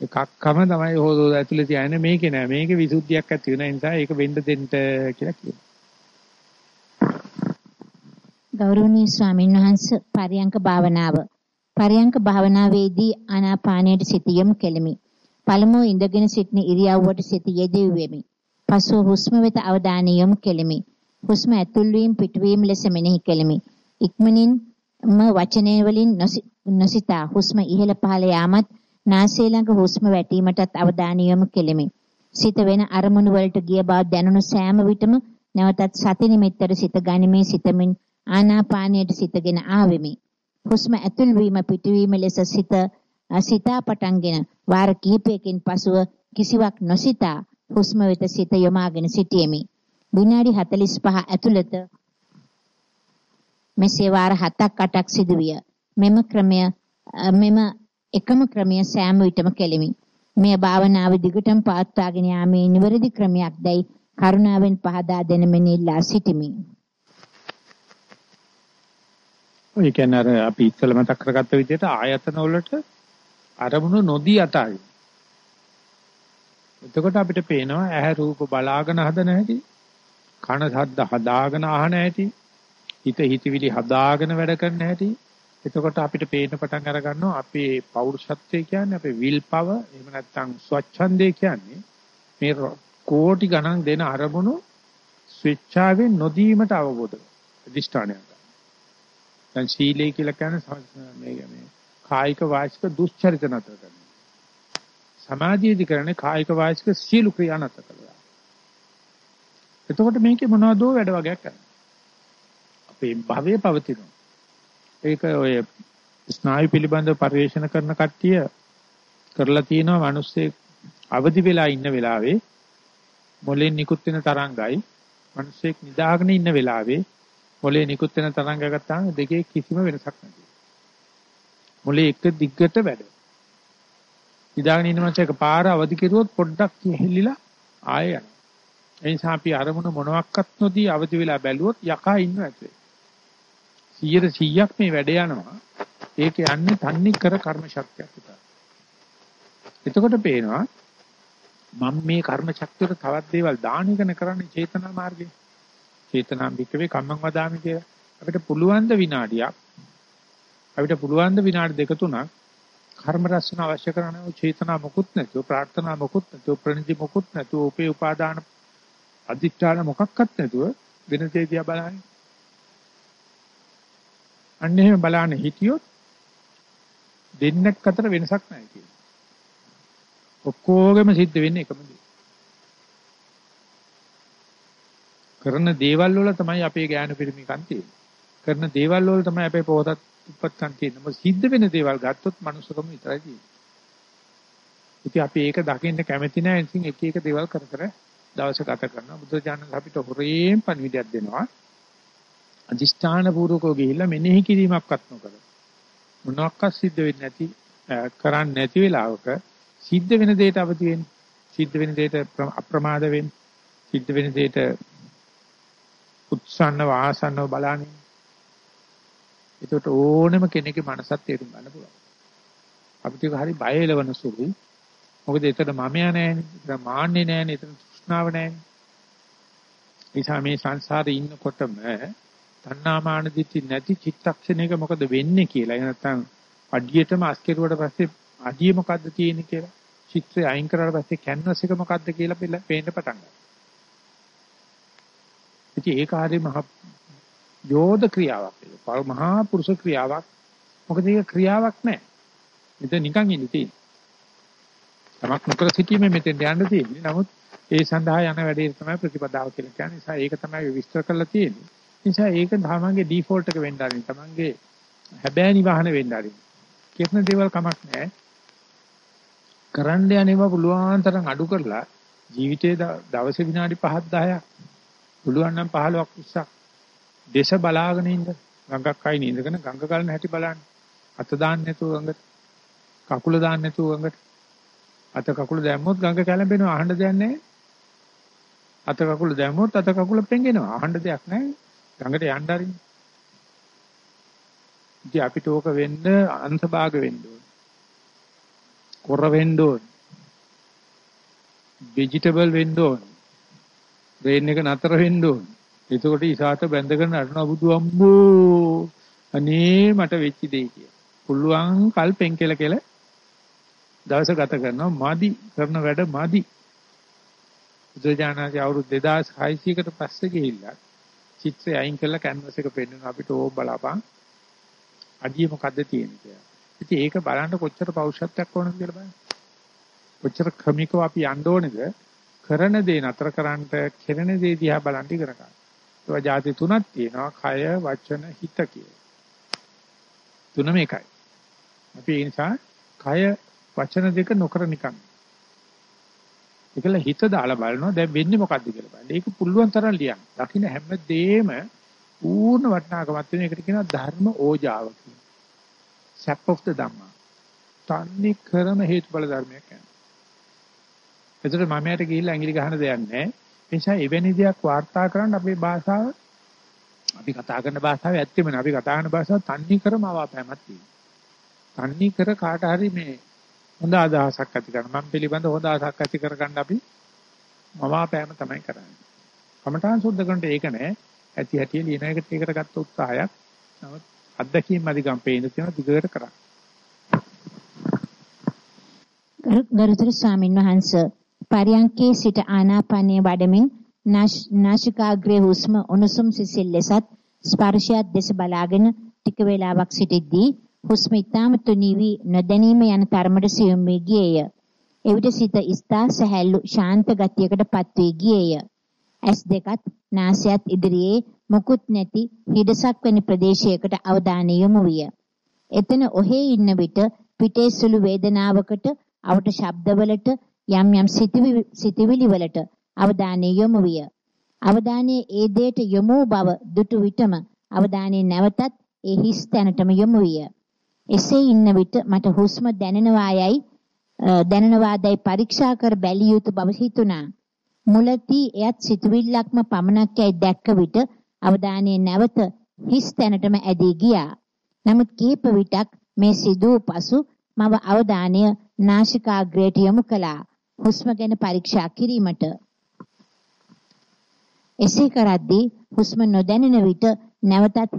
ඒ කක්කම තමයි හොදෝ ඇතුලේ තියන්නේ මේකේ නෑ. මේකේ විසුද්ධියක් ඇති වෙන නිසා ඒක වෙන්න දෙන්න කියලා කියනවා. ගෞරවනීය ස්වාමීන් වහන්සේ පරියංක භාවනාව. පරියංක භාවනාවේදී ආනාපානයට සිත යොමු කෙලිමි. පළමුව ඉඳගෙන සිටින ඉරියව්වට සිත යෙදුවෙමි. පසුව හුස්ම වෙත අවධානය යොමු කෙලිමි. හුස්ම ඇතුල් වීම පිටවීම ලෙස මෙනෙහි කෙලිමි. ඉක්මනින් ම වචනය වලින් නොසිතා හුස්ම ඉහළ පහළ යාමත් නාසය ළඟ හුස්ම වැටීමටත් අවධානය යොමු කෙලිමි. සිත වෙන අරමුණු වලට ගිය බව දැනුණු සෑම විටම නැවතත් සති නිමිත්තට සිත ගනිමේ සිතමින් ආනාපානයට සිතගෙන ආවෙමි. හුස්ම ඇතුල් වීම පිටවීම ලෙස සිත සිතා පටන්ගෙන වාර කිහිපයකින් පසුව කිසිවක් නොසිතා හුස්ම වෙත සිත යොමාගෙන සිටියෙමි. විනාඩි 45 ඇතුළත මෙසේ වාර 7ක් 8ක් සිදුවිය. මෙම ක්‍රමය මෙම එකම ක්‍රමය සෑම විටම කෙලිමි. මේ භාවනාව දිගටම පවත්වාගෙන යාමේ නිවැරදි ක්‍රමයක් දැයි කරුණාවෙන් පහදා දෙන මෙන් ඉල්ලා සිටිමි. ඔය කියන්නේ අපි ඉස්සෙල්ලා මතක් කරගත්ත විදිහට ආයතන වලට අරමුණු නොදී අතාරින්. එතකොට අපිට පේනවා ඇහැ රූප බලාගෙන හදන හැටි, කන ශබ්ද හදාගෙන අහන හැටි, හිත හිතවිලි හදාගෙන වැඩ කරන හැටි. එතකොට අපිට පේන පටන් අර ගන්නවා අපේ පෞරුෂත්වය කියන්නේ අපේ විල් පව එහෙම නැත්නම් ස්වච්ඡන්දය කියන්නේ මේ කෝටි ගණන් දෙන අරමුණු ස්විච්ඡාවෙන් නොදීමට අවබෝධ අධිෂ්ඨානයක්. දැන් සීලය කියලා කියන්නේ මේ මේ කායික වාචික දුස්චරිත නතර කරනවා. සමාධියදී කරන්නේ කායික වාචික සීල ක්‍රියා නතර කරනවා. එතකොට මේකේ මොනවදෝ වැඩ වගේක් කරනවා. අපේ භවයේ පවතිනවා. ඒක ඔය ස්නායු පිළිබඳව පරිශන කරන කට්ටිය කරලා තියෙනවා මිනිස්සේ අවදි වෙලා ඉන්න වෙලාවේ මොලෙන් නිකුත් වෙන තරංගයි මිනිස්සෙක් නිදාගෙන ඉන්න වෙලාවේ මොලේ නිකුත් වෙන තරංග ගත්තාම දෙකේ කිසිම වෙනසක් නැහැ. මොලේ එක දිග්ගට වැඩ. ඉදාගෙන ඉන්න මනසක පාර අවදි කෙරුවොත් පොඩ්ඩක් හෙල්ලිලා ආය යනවා. ඒ නිසා අපි අරමුණ මොනවත් නොදී අවදි වෙලා බැලුවොත් යකා ඉන්නව ඇතුලේ. 100ක් මේ වැඩ යනවා. ඒක යන්නේ තන්නේ කර කර්ම ශක්තියක් විතරයි. එතකොට පේනවා මම මේ කර්ම ශක්තියට තවත් දේවල් දාන එකන කරන්නේ චේතනා මාර්ගේ. චේතනාම් විකවේ කම්මං වදාමි කියලා. අපිට පුළුවන් ද විනාඩියක් අපිට පුළුවන් ද විනාඩි දෙක තුනක් කර්ම රැස්න අවශ්‍ය කරන චේතනා මොකුත් නැතුව ප්‍රාර්ථනා මොකුත් නැතුව ප්‍රණිදි මොකුත් නැතුව උපේ උපාදාන අධිෂ්ඨාන මොකක්වත් නැතුව වෙන දේ දිහා බලන්නේ. අන්න එහෙම බලන්න හිටියොත් දෙන්නක් අතර වෙනසක් නැහැ කියන්නේ. ඔක්කොගෙම සිද්ධ වෙන්නේ එකම දේ. කරන දේවල් වල තමයි අපේ ඥාන පිරිමිකම් තියෙන්නේ. කරන දේවල් වල තමයි අපේ පොහොසත් උපත්කම් තියෙන්නේ. මොකද සිද්ධ වෙන දේවල් ගත්තොත් මනුස්සකම විතරයි තියෙන්නේ. ඉතින් අපි ඒක දකින්න කැමති නැහැ. ඉතින් එක එක දේවල් කර කර දවස ගත කරනවා. බුදුරජාණන් අපිට හොරේන් පණිවිඩයක් දෙනවා. අදිෂ්ඨාන පූර්වකව ගිහිල්ලා මෙනෙහි කිරීමක්වත් නොකර. මොනවාක්වත් සිද්ධ වෙන්නේ නැති කරන්නේ නැති වෙලාවක සිද්ධ වෙන දෙයට අවදි වෙන්න. සිද්ධ වෙන දෙයට අප්‍රමාද වෙන්න. සිද්ධ වෙන දෙයට උත්සන්නව ආසන්නව බලන්නේ. ඒකට ඕනෙම කෙනෙකුගේ මනසත් තේරුම් ගන්න පුළුවන්. අපිට ඒක හරි බය එලවන සුළුයි. මොකද එතන මමයා නැහැනේ. එතන මාන්නේ නැහැනේ. එතන තෘෂ්ණාව නැහැනේ. නිසා මේ සංසාරේ ඉන්නකොටම තණ්හාමාන දිටි නැති චිත්තක්ෂණයක මොකද වෙන්නේ කියලා. එහෙම නැත්නම් අඩියටම අස්කෙරුවට පස්සේ අඩිය මොකද්ද තියෙන්නේ කියලා. චිත්‍රය අයින් කරලා පස්සේ කැන්වස් එක මොකද්ද කියලා පේන්න පටන් ගන්නවා. ඉතින් ඒක හරිය මහ යෝධ ක්‍රියාවක් ඒක. මහා පුරුෂ ක්‍රියාවක්. මොකද ඒක ක්‍රියාවක් නෑ. මෙතන නිකන් ඉන්නේ තියෙන්නේ. තමක් නොකර සිටීමේ මෙතෙන් යන්න තියෙන්නේ. නමුත් ඒ සඳහා යන වැඩේ තමයි ප්‍රතිපදාව කියලා කියන්නේ. නිසා ඒක තමයි විස්තර කරලා තියෙන්නේ. නිසා ඒක තමන්ගේ ඩිෆෝල්ට් එක වෙන්න ආරින්. තමන්ගේ හැබෑ නිවහන වෙන්න ආරින්. කිසිම දේවල් කමක් නැහැ. කරන්න යන්නේම පුළුවන් තරම් අඩු කරලා ජීවිතයේ දවසේ විනාඩි 5ක් 10ක් පුළුවන් නම් 15ක් 20ක් දේශ බලාගෙන ඉන්න ගඟක් අයින ඉඳගෙන ගඟ ගලන හැටි බලන්න. අත දාන්න නැතුව ගඟට කකුල දාන්න නැතුව ගඟට. අත කකුල දැම්මොත් ගඟ කැළඹෙනවා අහන්න දෙයක් නැහැ. අත කකුල දැම්මොත් අත කකුල පෙඟෙනවා. අහන්න දෙයක් නැහැ. ගඟට යන්න ආරින් ඉතින් අපිට ඕක වෙන්න අංශභාග වෙන්න ඕන. කොර වෙන්න ඕන. ভেජිටබල් වෙන්න ඕන. රේන් එක නතර වෙන්න ඕන. එතකොට ඉසాత බැඳගෙන අරනවා බුදු අම්බෝ. අනේ මට වෙච්ච දෙයි කිය. පුළුවන් කල්පෙන් කෙල කෙල දවස ගත කරනවා මදි කරන වැඩ මදි. බුදුජානකගේ අවුරුදු 2600කට පස්සේ ගිහිල්ලා චිත්‍රය අයින් කරලා කැන්වස් එක පෙන්වන අපිට ඕක බලපන්. අඩිය මොකද්ද තියෙන්නේ කියලා. ඉතින් ඒක බලන්න කොච්චර පෞරුෂත්වයක් ඕනද කියලා බලන්න. කොච්චර ක්‍රමිකව අපි යන්න ඕනේද කරන දේ නතර කරන්නට කෙරෙන දේ දිහා බලන් ඉගෙන ගන්න. ඒවා જાති තුනක් තියෙනවා කය වචන හිත කියලා. තුනම එකයි. අපි ඒ නිසා කය වචන දෙක නොකර නිකන්. ඒකල හිත දාලා බලනවා දැන් වෙන්නේ මොකද්ද කියලා බලන්න. ඒක පුළුවන් තරම් ලියන්න. දකින්න හැම දෙෙම පූර්ණ වටිනාකමක් තියෙන එකට කියනවා ධර්ම ඕජාව කියලා. sap of the dhamma. තන්නේ කරම හේතුඵල ධර්මයක් යනවා. ඒතර මමයට ගිහිල්ලා ඇඟිලි ගහන දෙයක් නැහැ. ඒ නිසා එවැනි දෙයක් වාර්තා කරන්න අපේ භාෂාව අපි කතා කරන භාෂාව ඇත්තෙම නෑ. අපි කතා කරන භාෂාව තන්නේ කරම අවාපෑමක් තියෙනවා. තන්නේ කර කාට හරි මේ හොඳ අදහසක් ඇති කරගන්න. මම පිළිබඳ හොඳ අදහසක් ඇති කරගන්න අපි මවාපෑම තමයි කරන්නේ. කමඨාන් සුද්ධ කරනට ඒක නෑ. ඇති හැටි ලියන එකට ඒකට ගත්ත උත්සාහයක්. නමුත් අත්දැකීම් අධිකම් පේන තියෙන දිගට කරා. ගරුතර ස්වාමින් වහන්සේ පරියංකේ සිට ආනාපානයේ වඩමින් නාසිකාග්‍රේ හුස්ම උණුසුම් සිසිල් ලෙසත් ස්පර්ශයත් දෙස බලාගෙන ටික වේලාවක් සිටිද්දී හුස්ම ඊටම තුනීවි නොදැනීම යන තරමට සියුම් වී ගියේය. එවිට සිත ස්ථා සහැල්ලු ශාන්ත ගතියකටපත් වී ගියේය. ඇස් දෙකත් නාසයත් ඉදිරියේ මුකුත් නැති හිඩසක් වැනි ප්‍රදේශයකට අවධානය යොමු විය. එතන ඔහේ ඉන්න විට පිටේ සුළු වේදනාවකට අවට ශබ්දවලට යම් යම් සිතිවිලි වලට අවධානය යොමු විය. අවධානයේ ඒ දෙයට යොමු බව දුටු විටම අවධානයේ නැවතත් ඒ හිස් තැනටම යොමු විය. එසේ ඉන්න විට මට හුස්ම දැනෙනවායයි දැනෙනවාදයි පරීක්ෂා කර බැලිය යුතු බව හිතුණා. මුලදී එයත් සිතුවිල්ලක්ම පමණක් යයි දැක්ක විට අවධානයේ නැවත හිස් තැනටම ඇදී ගියා. නමුත් කීප විටක් මේ සිදු පසු මව අවධානය නාසිකාග්‍රයට යොමු කළා. හුස්ම ගැන පරීක්ෂා කිරීමට එසේ කරද්දී හුස්ම නොදැනෙන විට නැවතත්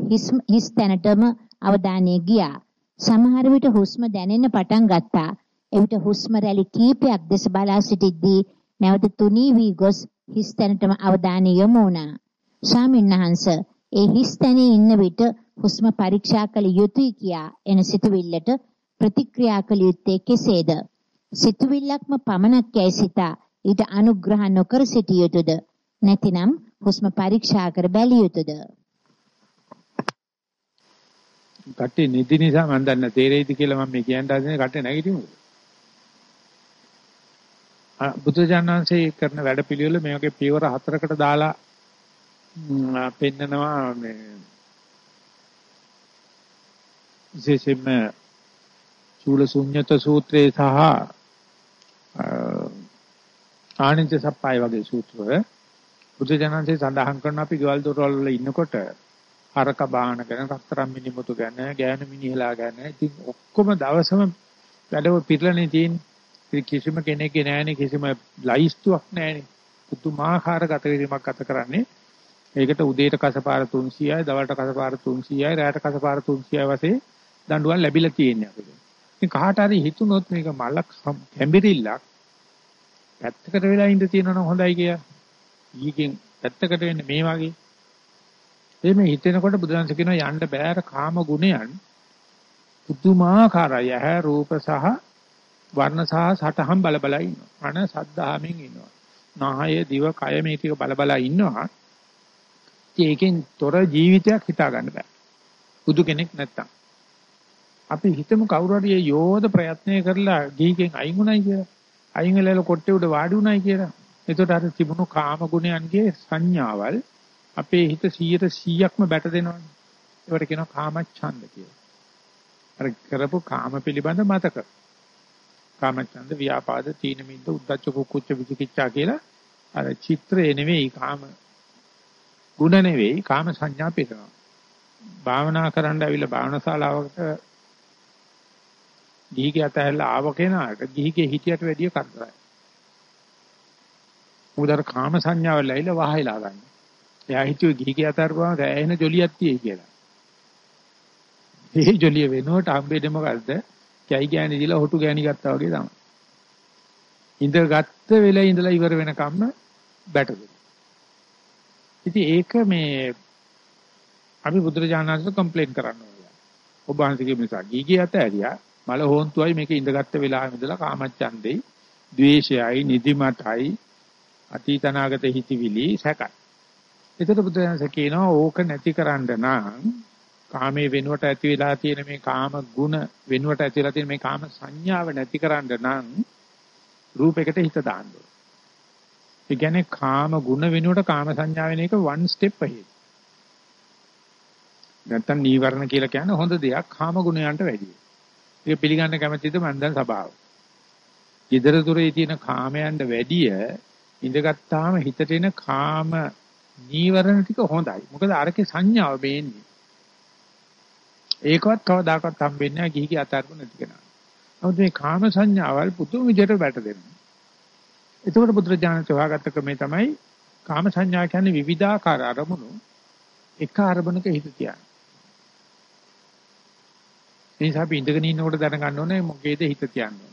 හිස් තැනටම අවධානය ගියා. සමහර විට හුස්ම දැනෙන්න පටන් ගත්තා. එවිට හුස්ම රැලි කීපයක් දෙස බලා සිටිද්දී නැවත තුනී වී ගොස් හිස් තැනටම අවධානය යොමු වුණා. ස්වාමින්වහන්ස ඒ හිස් තැනේ ඉන්න විට හුස්ම පරීක්ෂා කළ යුතුය කියා එන සිතුවිල්ලට ප්‍රතික්‍රියා කළ යුත්තේ කෙසේද? සිතුවිල්ලක්ම පමණක් යයි සිතා ඊට අනුග්‍රහ නොකර සිටිය යුතුද? නැතිනම් හුස්ම පරීක්ෂා කර බැලිය යුතුද? කට්ටිය නිදි නිසා මම දන්නේ තේරෙයිද කියලා මම මේ කියන්න හදන්නේ කට්ටිය නැගිටිමුද? බුදුජානනාංශයේ කරන වැඩපිළිවෙල මේ වගේ පියවර හතරකට දාලා පෙන්නනවා මේ විශේෂයෙන්ම චූල ශුන්්‍යත සූත්‍රයේ සහ ආනන්ද සප්පයි වගේ සූත්‍රවල බුදුජානනාංශයේ සඳහන් කරන අපි ගෙවල් දොරවල් වල ඉන්නකොට හරක බාහන ගැන රත්තරන් මිනිමුතු ගැන ගෑනු මිනිහලා ගැන ඉතින් ඔක්කොම දවසම වැඩව පිරලනේ තියෙන්නේ කිසිම කෙනෙක්ගේ නෑනේ කිසිම ලයිස්තුවක් නෑනේ. පුදුමාකාර ගත කිරීමක් ගත කරන්නේ. ඒකට උදේට කසපාර 300යි, දවල්ට කසපාර 300යි, රාත්‍රීට කසපාර 300යි වශයෙන් දඬුවම් ලැබිලා තියෙන්නේ අපිට. ඉතින් කාට හරි හිතුනොත් මේක මලක් කැඹිරිල්ලක් පැත්තකට වෙලා ඉඳ තියෙනවනම් හොඳයි කියලා. ඊගෙන් පැත්තකට වෙන්නේ මේ වගේ. එimhe හිතෙනකොට බුදුරජාණන් කියනවා යන්න බෑර කාම ගුණයන් පුදුමාකාරය. ඇහැ රූප සහ වර්ණ සහ සටහන් බල බල ඉන්නවා. කන සද්ධාමෙන් ඉන්නවා. නාහය දිව කය මේ ටික බල බල ඉන්නවා. ඒකෙන් තොර ජීවිතයක් හිතා ගන්න බෑ. බුදු කෙනෙක් නැත්තම්. අපි හිතමු කවුරු හරි යෝධ ප්‍රයත්නය කරලා ගීකෙන් අයින් උනායි කියලා. අයින් වෙලා කොට්ටේ උඩ වාඩි උනායි කියලා. එතකොට අර තිබුණු කාම ගුණයන්ගේ සංඥාවල් අපේ හිත 100%ක්ම බැට දෙනවනේ. ඒවට කියනවා කාමච්ඡන්ද කියලා. අර කරපු කාම පිළිබඳ මතක. කාමච්ඡන්ද ව්‍යාපාද තීන මිද්ද උද්ධච්ච කුක්කුච්ච විචිකිච්ඡා කියලා අර චිත්‍රය නෙවෙයි කාම ගුණ නෙවෙයි කාම සංඥා පිටනවා භාවනා කරන්න ඇවිල්ලා භාවනා ශාලාවකට ගිහිගේ අතහැරලා ආව කෙනාට ගිහිගේ හිතියට වැඩිය කරදරයි උදාර කාම සංඥාව ලැයිලා වහයලා ගන්න එයා හිතුවේ ගිහිගේ අතහැරපුවාම රැහෙන ජොලියක් තියෙයි කියලා ඒ ජොලිය වෙනුවට හම්බෙන්නේ මොකද්ද කැයි ගෑණි දීලා හොටු ගෑණි ගත්තා වගේ තමයි. ඉඳ ගත්ත වෙලේ ඉඳලා ඉවර වෙනකම්ම බැටද. ඉතින් ඒක මේ අපි බුදුරජාණන්ට කම්ප්ලේන්ට් කරන්න ඕනේ. ඔබ වහන්සේගේ නිසා ගීගේ අත ඇරියා මල හොන්තුයි මේක ඉඳගත්ත වෙලාවෙ ඉඳලා කාමච්ඡන්දේ, ද්වේෂයයි, නිදිමතයි, අතීතනාගත හිතවිලි සැකයි. ඒතර බුදුරජාණන් කියනවා ඕක නැති කරන්න නම් කාමයේ වෙනුවට ඇති වෙලා තියෙන මේ කාම ගුණ වෙනුවට ඇති වෙලා තියෙන මේ කාම සංඥාව නැතිකරන්න නම් රූපයකට හිත දාන්න ඕනේ. ඒ කියන්නේ කාම ගුණ වෙනුවට කාම සංඥා වෙන එක one step ahead. නැත්තම් නීවරණ කියලා කියන්නේ හොඳ දෙයක් කාම ගුණයන්ට වැඩියි. ඒක පිළිගන්න කැමැතිද මන් දැන් සබාව. ඊදර දුරේ තියෙන කාමයන්ට වැඩිය ඉඳගත්තාම හිතට එන කාම නීවරණ ටික හොඳයි. මොකද අරකේ සංඥාව බේන්නේ. ඒකවත් කවදාකවත් හම්බෙන්නේ නැහැ ගිහිගේ අතාරපු නැති කෙනා. නමුත් මේ කාම සංඥාවල් පුදුම විදිහට වැටදෙනවා. එතකොට බුදුරජාණන් හොයාගත්ත ක්‍රමේ තමයි කාම සංඥා කියන්නේ විවිධාකාර අරමුණු එක අරමුණක හිත තියන්නේ. ඒ නිසා අපි ඉඳගෙන ඉන්නකොට දැනගන්න ඕනේ මොකේද හිත තියන්නේ.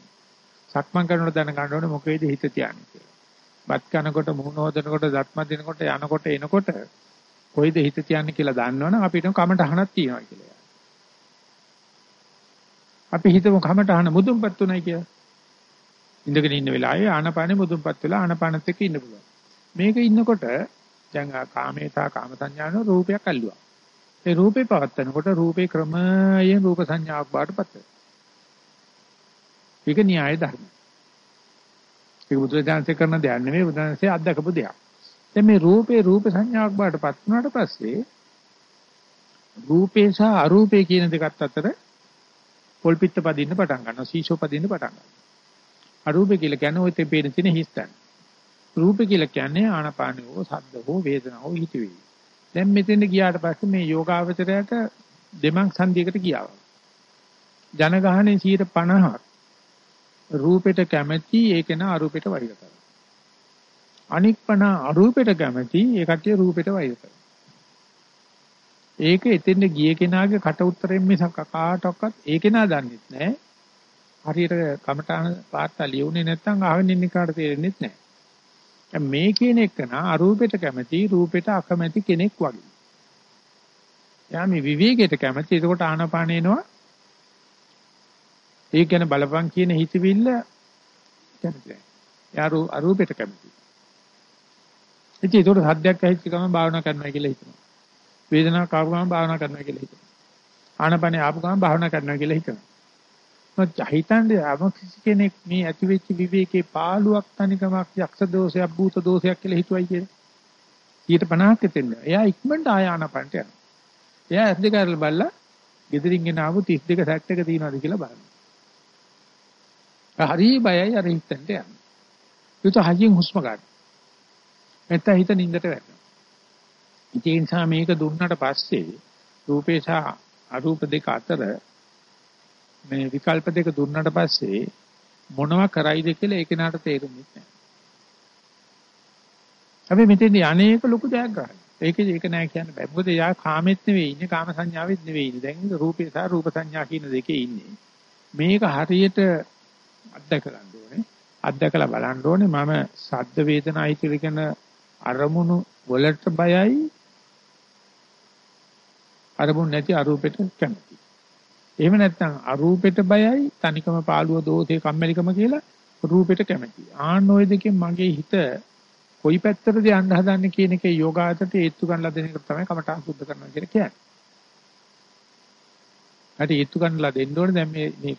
සක්මන් කරනකොට දැනගන්න ඕනේ මොකේද හිත තියන්නේ කියලා. බත් කනකොට මුහුණ හොදනකොට දත්ම දිනකොට යනකොට එනකොට කොයිද හිත තියන්නේ කියලා දන්නවනම් අපිට කමට අහනක් තියෙනවා කියලා. අපි හිතමු කමටහන මුදුන්පත් උනායි කියලා. ඉඳගෙන ඉන්න වෙලාවේ ආනපානෙ මුදුන්පත් වෙලා ආනපානත් එක්ක ඉන්න පුළුවන්. මේක ඉන්නකොට දැන් කාමේ සහ කාම සංඥාන රූපයක් අල්ලුවා. ඒ රූපේ පවත්නකොට රූපේ ක්‍රමයෙන් රූප සංඥාවක් බාටපත් වෙනවා. ඒක න්‍යාය ධර්ම. ඒක බුදුරජාණන්සේ කරන දෙයක් නෙමෙයි බුදුරජාණන්සේ අත්දකපු දෙයක්. දැන් මේ රූපේ රූප සංඥාවක් බාටපත් වුණාට පස්සේ රූපේ සහ අරූපේ කියන දෙකත් අතර පොල් පිට පදින්න පටන් ගන්නවා සීසෝ පදින්න පටන් ගන්නවා අරූපේ කියලා කියන්නේ ඔය තේ පේන තියෙන හිස්තන රූපේ කියලා කියන්නේ ආනපානෝ සද්ද හෝ වේදනා හෝ හිතවිලි දැන් මෙතෙන්ද ගියාට පස්සේ මේ යෝගාවචරයට දෙමං සංදියකට ගියා ජනගහනේ 150ක් රූපෙට කැමැති ඒක න අරූපෙට වෛර කරනවා. අනික් පණ අරූපෙට කැමැති ඒ කට්ටිය රූපෙට වෛර කරනවා. ඒක එතෙන්ද ගිය කෙනාගේ කට උත්තරෙන් මිසක් කාටවත් ඒ කෙනා දන්නේ නැහැ. හරියට කමඨාන පාර්තා ලියුනේ නැත්නම් ආවෙන් ඉන්න කාට තේරෙන්නේ නැහැ. මේ කියන එක නා අරූපෙට කැමැති රූපෙට අකමැති කෙනෙක් වගේ. එයා මේ විවේකයට කැමැති. ඒකට ආනපාන එනවා. ඒ ගැන බලපං කියන හිතවිල්ල කැමති නැහැ. එයා අරූපෙට කැමති. ඉතින් ඒකට සද්දයක් ඇහිච්ච ගමන් භාවනා කරනවා කියලා හිතනවා. වේදනාවක් ආපු ගමන් භාවනා කරනවා කියලා හිතනවා. ආනපනේ ආපු ගමන් භාවනා කරනවා කියලා හිතනවා. මොකද හිතන්නේ අවකිසි කෙනෙක් මේ ඇති වෙච්ච විවේකේ පාළුවක් තනිකමක් යක්ෂ දෝෂයක් භූත දෝෂයක් කියලා හිතුවයි කියන්නේ. 50ක් හිතෙන්න. එයා ඉක්මනට ආය ආනපනට යනවා. එයා ඇස් දෙක අරලා බලලා ගෙදරින් ගෙන ආපු 32 සැට් එක තියෙනවද කියලා බලනවා. හරි බයයි අර හිතෙන්ට යනවා. ඒක හයියෙන් හුස්ම ගන්න. නැත්නම් හිත නින්දට වැටෙනවා. ඒ නිසා මේක දුන්නට පස්සේ රූපේ සහ අරූප දෙක අතර මේ විකල්ප දෙක දුන්නට පස්සේ මොනවා කරයිද කියලා ඒක නාට තේරුන්නේ නැහැ. අපි මෙතෙන්දී අනේක ලොකු ජයග්‍රහණයක්. ඒක ඒක නෑ කියන්න බෑ. මොකද යා කාමෙත් නෙවෙයි ඉන්නේ කාම සංඥාවෙත් නෙවෙයි ඉන්නේ. දැන් රූපේ සහ රූප සංඥා කියන දෙකේ ඉන්නේ. මේක හරියට අත්දැක ගන්න ඕනේ. අත්දැකලා බලන්න ඕනේ මම සද්ද වේදනා ඉතිරි කරන අරමුණු වලට බයයි අරමුණු නැති අරූපෙට කැමති. එහෙම නැත්නම් අරූපෙට බයයි තනිකම පාළුව දෝෂේ කම්මැලිකම කියලා රූපෙට කැමති. ආන්න ඔය දෙකෙන් මගේ හිත කොයි පැත්තටද යන්න හදන්නේ කියන එකේ යෝගාචරයට ඒත්තු ගන්නලා දෙන එක තමයි කමඨා සුද්ධ කරනවා කියලා කියන්නේ. හරි ඒත්තු ගන්නලා දෙන්න ඕනේ දැන් මේ මේ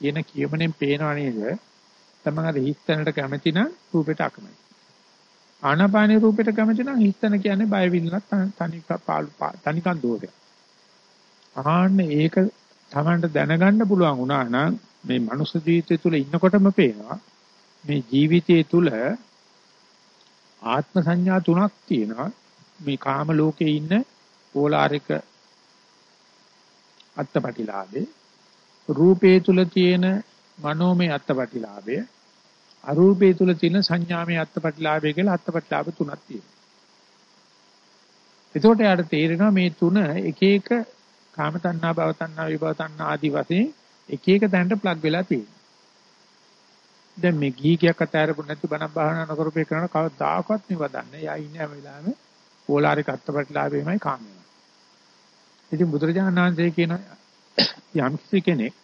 කියන කියමනෙන් පේනව නේද? තමන් අර හිස්තැනට කැමති නම් රූපෙට අකමැති. ආනාපානී රූපෙට කැමති නම් හිස්තැන කියන්නේ බය වින්නත් තනික පාළු තනිකන් දෝෂයක්. ආන්න ඒක තමන්ට දැනගන්න පුළුවන් වුණා නම් මේ මනුස්ස ජීවිතය තුළ ඉන්නකොටම පේනවා මේ ජීවිතයේ තුල ආත්ම සංඥා තුනක් තියෙනවා මේ කාම ලෝකේ ඉන්න ඕලාරික අත්පටිලාභේ රූපේ තුල තියෙන මනෝමය අත්පටිලාභය අරූපේ තුල තියෙන සංඥාමය අත්පටිලාභය කියලා අත්පටිලාභ තුනක් තියෙනවා. එතකොට යාට තේරෙනවා මේ තුන එක එක කාම තණ්හා භව තණ්හා විභව තණ්හා ආදී වශයෙන් එක එක තැනට ප්ලග් වෙලා තියෙනවා. දැන් මේ ගීකයක් අතහැරපු නැති බණක් භාවනා නොකරපේ කරන කවදාකවත් නිවදන්නේ. යා ඉන්නේ හැම වෙලාවෙම පෝලාරික අත්පටිලාභෙමයි කාමයි. ඉතින් බුදුරජාණන් වහන්සේ කියන යම් කිසි කෙනෙක්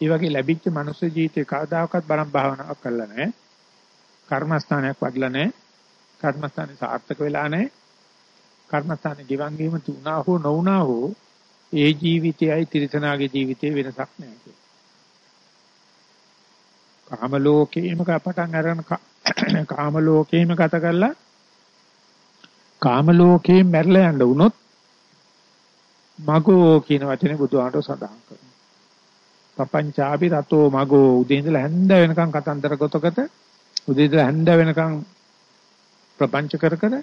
ඒ වගේ ලැබිච්ච මනුස්ස ජීවිතේ කවදාකවත් බණ භාවනාවක් කරලා නැහැ. කර්මස්ථානයක් වඩලා නැහැ. කර්මස්ථානේ සාර්ථක වෙලා නැහැ. කර්මස්ථානේ ගිවන් ගීම තුනා හෝ නොඋනා හෝ ඒ ජීවිතයයි තිරසනාගේ ජීවිතේ වෙනසක් නැහැ. කාම ලෝකේම පටන් අරගෙන [CLEARS THROAT] කාම ලෝකේම ගත කරලා කාම ලෝකේ මැරලා යන්න වුණොත් මගෝ කියන වචනේ බුදුහාමර සඳහන් කරනවා. පපංචාපි රතෝ මගෝ උදේ ඉඳලා හැන්ද වෙනකන් කතන්දර ගොතකට උදේ ඉඳලා හැන්ද වෙනකන් ප්‍රපංච කර කර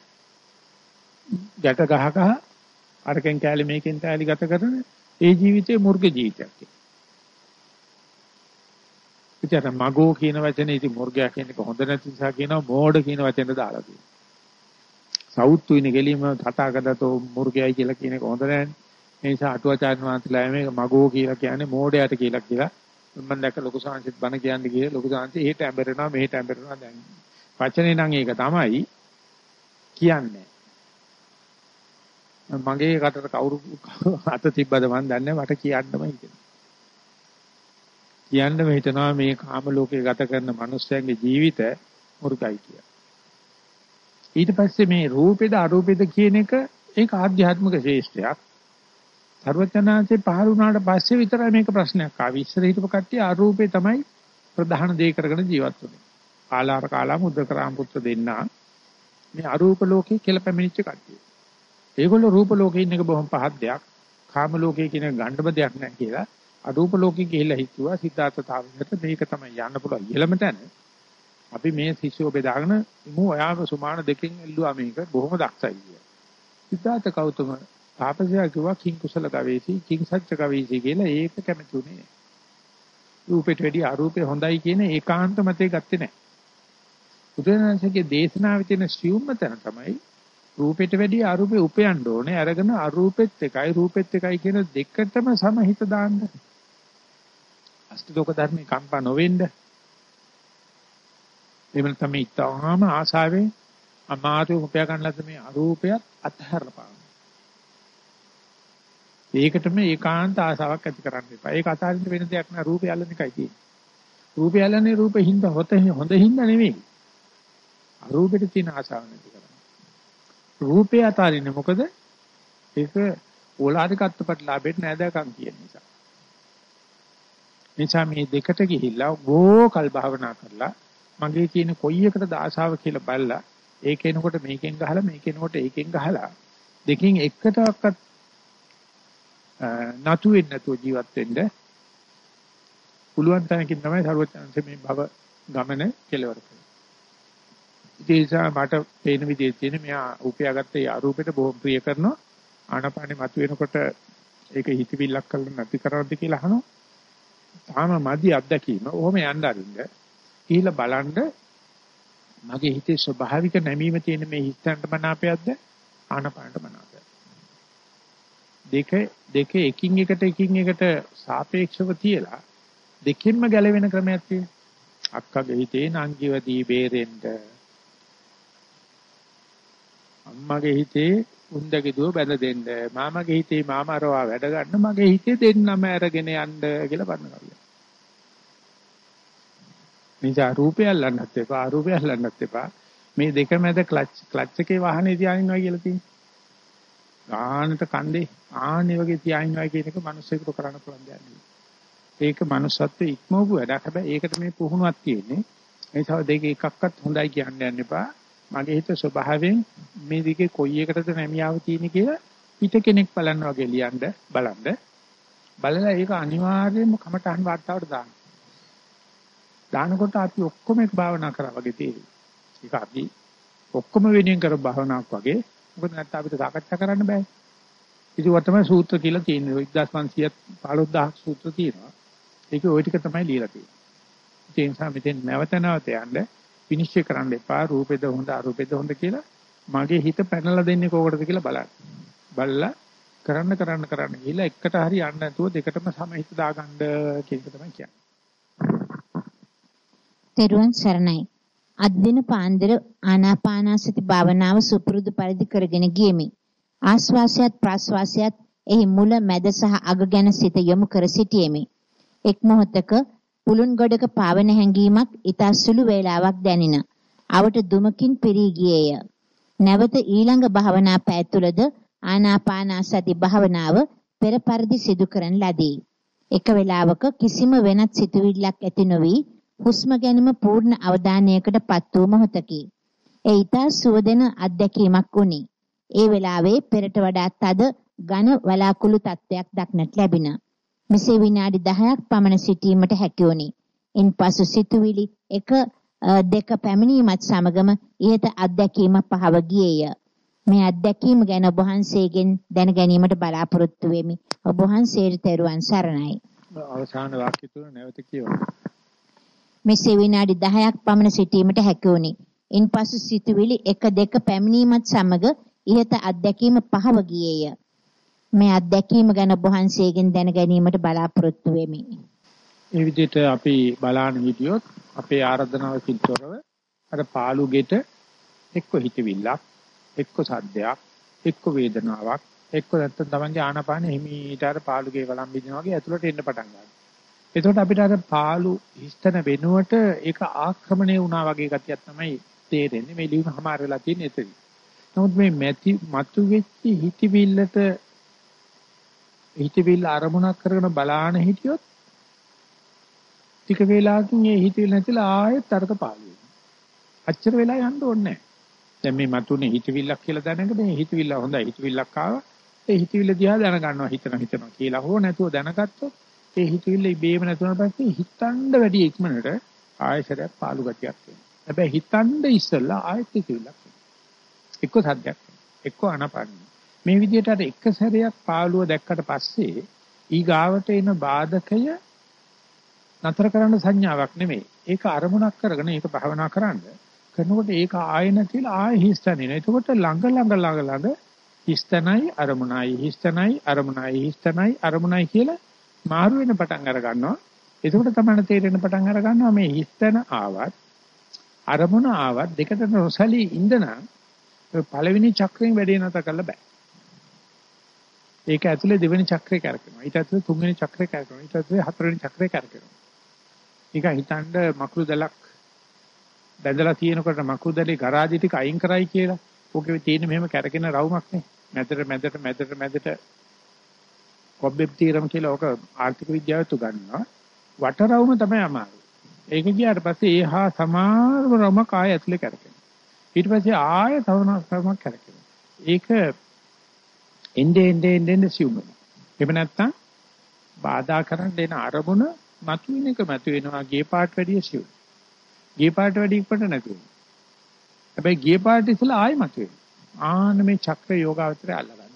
ගැට ගහ ගහ අරකින් කැලේ මේකෙන් තැලි ගත කරන ඒ ජීවිතේ මුර්ග ජීවිතයක්. ඉතින් මගෝ කියන වචනේ ඉතින් මුර්ගයා කියන එක හොඳ නැති නිසා කියනවා මෝඩ කියන වචනේ දාලා තියෙනවා. සවුත් උින ගෙලීම තථාගතතෝ මුර්ගයයි කියලා කියන එක හොඳ නැහැ. ඒ නිසා අටුවාචාර්ය වහන්සේලා මේක මගෝ කියලා කියන්නේ මෝඩයට කියලා කියලා. මම දැක්ක ලොකු සංසිත් බණ කියන්නේ ගියේ ලොකු සංසිත් එහෙට ඇඹරෙනවා මෙහෙට ඇඹරෙනවා දැන්. වචනේ නම් ඒක තමයි කියන්නේ. මගේ කටට කවුරු අත තිබ්බද මන් දන්නේ මට කියන්නම හිතෙනවා. කියන්නම හිතනවා මේ කාම ලෝකේ ගත කරන මිනිස්යාගේ ජීවිත මුර්ගයි කියලා. ඊට පස්සේ මේ රූපේද අරූපේද කියන එක ඒක ආධ්‍යාත්මික ශේෂ්ත්‍රයක්. සර්වඥාන්සේ පහළ වුණාට පස්සේ විතරයි මේක ප්‍රශ්නයක් ආවේ. ඉස්සර හිටපු කට්ටිය අරූපේ තමයි ප්‍රධාන දේ කරගෙන ජීවත් වුනේ. ආලාර කාලා මුද්දකරාම පුත්‍ර දෙන්නා මේ අරූප ලෝකේ කියලා පැමිණිච්ච කට්ටිය. ඒගොල්ලෝ රූප ලෝකේ ඉන්න එක බොහොම පහත් දෙයක්. කාම ලෝකේ කියන ගණ්ඩබ දෙයක් නැහැ කියලා අරූප ලෝකෙ ගිහිල්ලා හිතුවා සිතාර්ථ තාවයට මේක තමයි යන්න පුළුවන් ඉහළම තැන. අපි මේ ශිෂ්‍යෝ බෙදාගෙන ඉමු ඔයාම සුමාන දෙකෙන් එල්ලුවා මේක බොහොම දක්ෂයි කියලා. සිතාර්ථ කෞතුම තාපසයා කිව්වා කිං කුසල ගවේසි කිං සච්ච ගවේසි කියලා ඒක කැමතුනේ. රූපෙට වැඩිය අරූපේ හොඳයි කියන ඒකාන්ත මතේ ගත්තේ නැහැ. බුදුරජාණන්සේගේ දේශනාවේ තියෙන සියුම්ම තැන තමයි රූපෙට වැඩිය අරූපේ උපයන්න ඕනේ. අරගෙන අරූපෙත් එකයි රූපෙත් එකයි කියන දෙකටම සමහිත දාන්න. අෂ්ටලෝක ධර්මේ කම්පා නොවෙන්න. එහෙම තමයි ඊටාම ආසාවෙන් අමාරු උපයා ගන්න ලද්ද මේ අරූපයත් අත්හැරලා ඒකටම ඒකාන්ත ආසාවක් ඇති කරන්න එපා. ඒක අතාරින්න වෙන දෙයක් නෑ රූපය අල්ලන එකයි තියෙන්නේ. රූපය අල්ලන්නේ රූපේ හිඳ හොත හොඳ හිඳ නෙමෙයි. අරූපෙට තියෙන ආසාව නැති කරන්නේ. රූපය අතාරින්නේ මොකද? ඒක ඕලාරික අත්පත්ලාභෙට නෑදකම් කියන නිසා. නිසා මේ දෙකට ගිහිල්ලා ගෝකල් භාවනා කරලා මගේ තියෙන කොයි එකටද ආසාව කියලා බලලා ඒකේනකොට මේකෙන් ගහලා මේකේනකොට ඒකෙන් ගහලා දෙකෙන් එකටවත් නතු වෙන්නේ නැතුව ජීවත් වෙන්න පුළුවන් තැනකින් තමයි සරුවචනන්සේ මේ භව ගමන කෙලවර කරන්නේ. ඒ නිසා මට පේන විදිහේ තියෙන මෙයා උපයාගත්ත ඒ අරූපෙට බොහොම ප්‍රිය කරනවා. ආනපානෙ මතුවෙනකොට ඒක හිතවිල්ලක් කරලා නැති කරවද්ද කියලා අහනවා. තාම මදි අත්දැකීම. ඔහොම යන්න අරින්න. කියලා බලන්න මගේ හිතේ ස්වභාවික නැමීම තියෙන මේ හිතන්ට මනාපයක්ද ආනපානට මනාපයක්ද දෙක දෙක එකින් එකට එකින් එකට සාපේක්ෂව තියලා දෙකෙන්ම ගැලවෙන ක්‍රමයක් තියෙනවා. අක්කගේ හිතේ නංගිවදී බේරෙන්න. අම්මගේ හිතේ උන්දගේ දුව බැඳ දෙන්න. මාමගේ හිතේ මාමරවා වැඩ ගන්න මගේ හිතේ දෙන්නම අරගෙන යන්න කියලා බන්න නිසා රූපය අල්ලන්නත් එපා අරූපය අල්ලන්නත් එපා. මේ දෙක මැද ක්ලච් ක්ලච් එකේ වාහනේ තියානිනවා කියලා තියෙනවා. ගානට කන්දේ ආන්නේ වගේ තියාිනවා කියන එක මිනිස්සුෙකුට කරන්න පුළුවන් දෙයක් නෙවෙයි. ඒක manussත්වයේ ඉක්මවපු වැඩක්. හැබැයි ඒකට මේ පුහුණුවක් තියෙන්නේ. ඒ නිසා දෙක එකක්වත් හොඳයි කියන්න යන්න එපා. මගේ හිත ස්වභාවයෙන් මේ දිගේ කොයි එකටද නැමියාව තියෙන්නේ කියලා පිට කෙනෙක් බලන්න වගේ ලියන්න බලන්න. බලලා ඒක අනිවාර්යයෙන්ම කමටහන් වාර්තාවට දාන්න. දානකොට අපි ඔක්කොම එක භාවනා කරා වගේ තේරෙයි. ඒක අපි ඔක්කොම වෙනින් කර භාවනාවක් වගේ මොකද නැත්නම් අපිට සාකච්ඡා කරන්න බෑ. ඉතින් ඔය තමයි සූත්‍ර කියලා තියෙන්නේ. 1500 15000 සූත්‍ර තියෙනවා. ඒක ওই ටික තමයි ලියලා තියෙන්නේ. ඒ නිසා මෙතෙන් නැවත නැවත යන්න විනිශ්චය කරන්න එපා. රූපෙද හොඳ අරූපෙද හොඳ කියලා මගේ හිත පැනලා දෙන්නේ කොකටද කියලා බලන්න. බලලා කරන්න කරන්න කරන්න ගිහලා එකට හරි යන්න නැතුව දෙකටම සමහිත දාගන්න කියන එක තමයි කියන්නේ. තෙරුවන් සරණයි. අද දින පාන්දර ආනාපානසති භාවනාව සුපුරුදු පරිදි කරගෙන ගියමි. ආස්වාසයත් ප්‍රාස්වාසයත් එහි මුල මැද සහ අග ගැන සිත යොමු කර සිටියෙමි. එක් මොහොතක පුළුන් ගොඩක පාවන හැඟීමක් ඊතා සුළු වේලාවක් දැනින. අවට දුමකින් පිරී ගියේය. නැවත ඊළඟ භාවනා පැය තුලද ආනාපානසති භාවනාව පෙර පරිදි සිදු කරන ලදී. එක වේලාවක කිසිම වෙනත් සිතුවිල්ලක් ඇති නොවි හුස්ම ගැනීම පූර්ණ අවධානයකට පත් වූ මොහොතකි. ඒ ඊතා සුවදෙන අත්දැකීමක් වුණි. ඒ වෙලාවේ පෙරට වඩා තද ඝන වලාකුළු තත්ත්වයක් දක්නට ලැබින. මෙසේ විනාඩි 10ක් පමණ සිටීමට හැකි වුණි. ඉන්පසු සිතුවිලි එක දෙක පැමිණීමත් සමගම ඉහත අත්දැකීම පහව ගියේය. මේ අත්දැකීම ගැන ඔබ වහන්සේගෙන් දැන ගැනීමට බලාපොරොත්තු වෙමි. ඔබ වහන්සේට තෙරුවන් සරණයි. අවසාන වාක්‍ය තුන නැවත කියවන්න. මෙසේ විනාඩි 10ක් පමණ සිටීමට හැකි වුණි. ඉන්පසු සිතුවිලි එක දෙක පැමිණීමත් සමග ඉහත අත්දැකීම පහව ගියේය. මේ අත්දැකීම ගැන වහන්සේගෙන් දැන ගැනීමට බලාපොරොත්තු වෙමි. මේ විදිහට අපි බලාන හිටියොත් අපේ ආරාධනාවකින් තොරව අර පාළු ගෙට එක්ක හිතවිල්ලක්, එක්ක සද්දයක්, එක්ක වේදනාවක්, එක්ක නැත්තම් තමන්ගේ ආනාපාන හිමීට අර පාළු ගේ වළම් බින්නා වගේ ඇතුළට එන්න පටන් ගන්නවා. එතකොට අපිට අර පාළු හිස්තන වෙනුවට ඒක ආක්‍රමණය වුණා වගේ ගතියක් තමයි තේරෙන්නේ. මේ ලියුම හමාර වෙලා තියෙන එතන. නමුත් මේ මැති මතු වෙච්ච හිතවිල්ලට හිතවිල්ල අරමුණක් කරගෙන බලාන හිටියොත් ටික වේලාවකින් මේ හිතවිල්ල නැතිලා ආයෙත් අරක පාළු වෙනවා. අච්චර වෙලා යන්න ඕනේ නැහැ. දැන් මේ මතුනේ හිතවිල්ලක් කියලා දැනගෙන මේ හිතවිල්ල හොඳයි හිතවිල්ලක් ආවා. ඒ හිතවිල්ල දිහා දැනගන්නවා හිතන හිතනවා කියලා හෝ නැතුව දැනගත්තොත් ඒ හිතවිල්ල ඉබේම නැතුණාට පස්සේ හිතන්න වැඩි ඉක්මනට ආයශරයක් පාළු ගතියක් එනවා. හැබැයි හිතන්න ඉස්සෙල්ලා ආයෙත් හිතවිල්ලක් එක්ක සද්දයක් එක්ක අනපන්න. මේ විදිහට අර එක සැරයක් පාළුව දැක්කට පස්සේ ඊගාවට එන බාධකය නතර කරන්න සංඥාවක් නෙමෙයි. ඒක අරමුණක් කරගෙන ඒක භවනා කරන්න. කරනකොට ඒක ආය නැතිලා ආය හිස්තනින. එතකොට ළඟ ළඟ ළඟ ළඟ හිස්තනයි අරමුණයි හිස්තනයි අරමුණයි හිස්තනයි අරමුණයි කියලා මාරු වෙන පටන් අර ගන්නවා. එතකොට තමයි තේරෙන පටන් අර ගන්නවා මේ හිස්තන ආවත් අරමුණ ආවත් දෙකට නොසලී ඉඳනා පළවෙනි චක්‍රයෙන් වැඩේ නැත කරලා බෑ. ඒක ඇතුලේ දෙවෙනි චක්‍රය කරකිනවා. ඊට ඇතුලේ තුන්වෙනි චක්‍රය කරකිනවා. ඊට ඇතුලේ හතරවෙනි චක්‍රය කරකිනවා. ඒක හිතන්න මකුළු දලක් බැඳලා තියෙනකොට මකුළු දලේ ගරාජි ටික අයින් කරයි කියලා. ඕකේ තියෙන මෙහෙම කැරකෙන රවුමක් නේ. මැදට මැදට මැදට මැදට කොබ්බෙබ් තීරම කියලා ඕක ආර්ථික විද්‍යාවට උගන්වනවා. වට රවුම තමයි අමාරු. ඒක ගියාට පස්සේ ඒහා සමානම රවුමක් ආය ඇතුලේ කැරකෙනවා. ඊට පස්සේ ආය තව රවුමක් කැරකෙනවා. ඒක එnde ende ende ende සිුම් වෙනවා. එහෙම නැත්නම් බාධා කරන්න එන අරමුණ මතුවෙන එක මතුවෙනවා ගේ පාට වැඩිය සිුම්. ගේ පාට වැඩි ඉක්පට නැති වෙනවා. හැබැයි ගේ පාට ඉස්සලා ආයෙ මතුවෙනවා. ආන මේ චක්‍ර යෝගාවචරය අල්ලගන්න.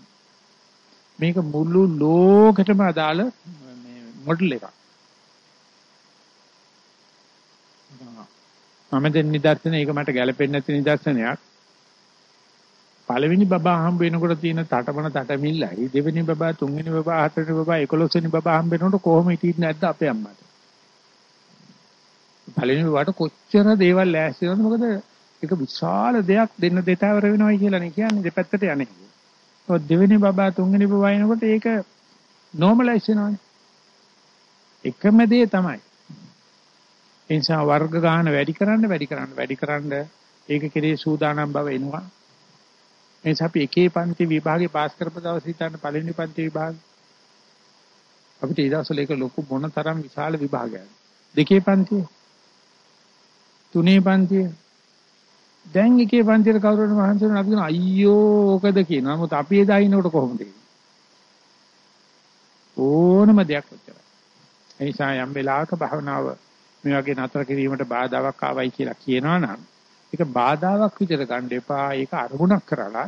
මේක මුළු ලෝකෙටම අදාළ මේ මොඩල් එකක්. මම දෙන්න නිදර්ශන ඒක මට ගැලපෙන්නේ නැති නිදර්ශනයක්. පළවෙනි බබා හම්බ වෙනකොට තියෙන තටමන තටමිල්ලයි. දෙවෙනි බබා තුන්වෙනි බබා හතරවෙනි බබා එකොළොස්වෙනි බබා හම්බ වෙනකොට කොහොම හිටියේ නැද්ද අපේ අම්මට? පළවෙනි බබාට කොච්චර දේවල් ලෑස්ති වෙනවද? මොකද ඒක විශාල දෙයක් දෙන්න දෙතාවර වෙනවයි කියලා නේ කියන්නේ දෙපැත්තට යන්නේ. ඔය දෙවෙනි බබා තුන්වෙනි බබා එනකොට ඒක නෝමලයිස් වෙනවනේ. එකම දේ තමයි. ඒ නිසා වර්ග ගන්න වැඩි කරන්න වැඩි කරන්න වැඩි කරන්න. ඒක කෙරේ සූදානම් බව එනවා. එනිසා අපි එකේ පන්ති විභාගේ පාස් කරපු දවස් හිතන්න පළවෙනි පන්ති විභාග අපිට ඒ දවස්වල ඒක ලොකු මොන තරම් විශාල විභාගයක්. දෙකේ පන්තිය තුනේ පන්තිය දැන් එකේ පන්තියට කවුරුහරි මහන්සි වෙනවා අපි කියන අයියෝ ඕකද කියනවා. නමුත් අපි එදා ඉන්නකොට කොහොමද ඕනම දෙයක් ඔච්චරයි. ඒ නිසා යම් වෙලාවක භවනාව මේ වගේ නතර කිරීමට බාධාවක් ආවයි කියලා කියනවා නම් ඒක බාධාවක් විදිහට ගන්න එපා. ඒක අරමුණක් කරලා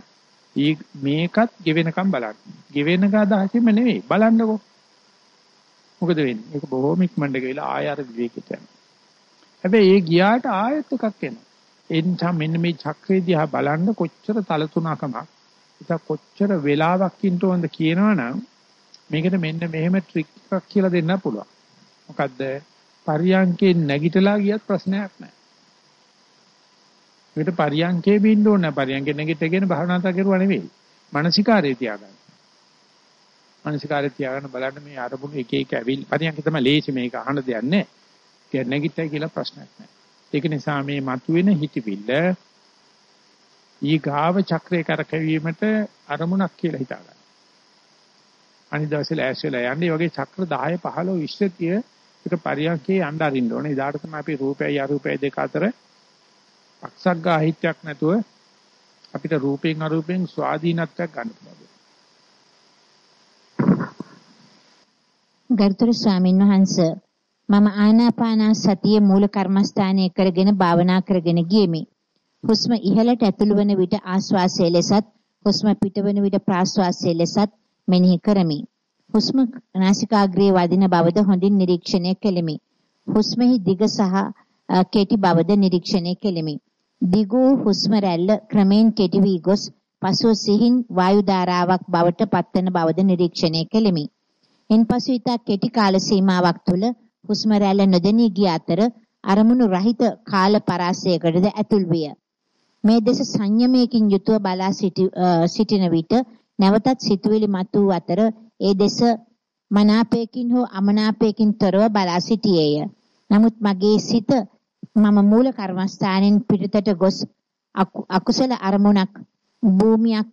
මේකත් ගෙවෙනකම් බලන්න. ගෙවෙන ගාදහසෙම නෙවෙයි බලන්නකෝ. මොකද වෙන්නේ? ඒක බොහොම ඉක්මනට ගිහලා ආය අර විවේකයට යනවා. හැබැයි ඒ ගියාට ආයෙත් එකක් එනවා. ඒ නිසා මෙන්න මේ චක්‍රේ දිහා බලන්න කොච්චර තලතුණකමක්. ඒක කොච්චර වෙලාවක් ඉන්න ඕනද කියනවනම් මේකට මෙන්න මෙහෙම ට්‍රික් එකක් කියලා දෙන්න පුළුවන්. මොකද්ද? පරියන්කේ නැගිටලා ගියත් ප්‍රශ්නයක් නැහැ. ඒකට පරියන්කේ බින්න ඕන පරියන්කේ නැගිටගෙන භාවනාත කරුවා නෙවෙයි. මානසිකාරය තියාගන්න. මානසිකාරය තියාගන්න බලන්න මේ අරමුණු එක එක ඇවිල් පරියන්කේ තමයි ලේසි මේක අහන දෙයක් නෑ. ඒක නැගිටයි කියලා ප්‍රශ්නයක් නෑ. ඒක නිසා මේ මතුවෙන හිතවිල්ල ඊගාව චක්‍රේ කරකැවීමට අරමුණක් කියලා හිතා ගන්න. අනිත් දවසේ ලෑස්තිලා යන්නේ වගේ චක්‍ර 10 15 20 30 එක පරියන්කේ යන්න අරින්න ඕනේ. ඉදාට තමයි අපි රූපයයි අරූපයයි දෙක අතර පක්ෂක් ගාහිත්‍යයක් නැතුව අපිට රූපයෙන් අරූපයෙන් ස්වාධීනත්වයක් ගන්න පුළුවන්. ගරුතර ස්වාමීන් වහන්ස මම ආනාපාන සතියේ මූල කර්මස්ථානයේ කරගෙන භාවනා කරගෙන ගියෙමි. හුස්ම ඉහළට ඇතුළු වන විට ආශ්වාසයේ ලෙසත් හුස්ම පිටවන විට ප්‍රාශ්වාසයේ ලෙසත් මෙනෙහි කරමි. හුස්ම නාසිකාග්‍රයේ වදින බවද හොඳින් නිරීක්ෂණය කෙලිමි. හුස්මෙහි දිග සහ කෙටි බවද නිරීක්ෂණය කෙලිමි. දිගු හුස්ම රැල්ල ක්‍රමෙන් කෙටි වී ගොස් පසුව සිහින් වායු ධාරාවක් බවට පත්වන බවද නිරීක්ෂණය කෙලිමි. ඉන්පසු ඊට කෙටි කාල සීමාවක් තුළ හුස්ම රැල්ල නොදෙනී ගිය අතර අරමුණු රහිත කාල පරාසයකටද ඇතුල් විය. මේ දෙස සංයමයකින් යුතුව බලා සිටින විට නැවතත් සිතුවිලි මතුව අතර ඒ දෙස මනාපයකින් හෝ අමනාපයකින් තොරව බලා සිටියේය. නමුත් මගේ සිත මම මූල කර්මස්ථානෙන් පිටතට ගොස් අකුසල අරමුණක් භූමියක්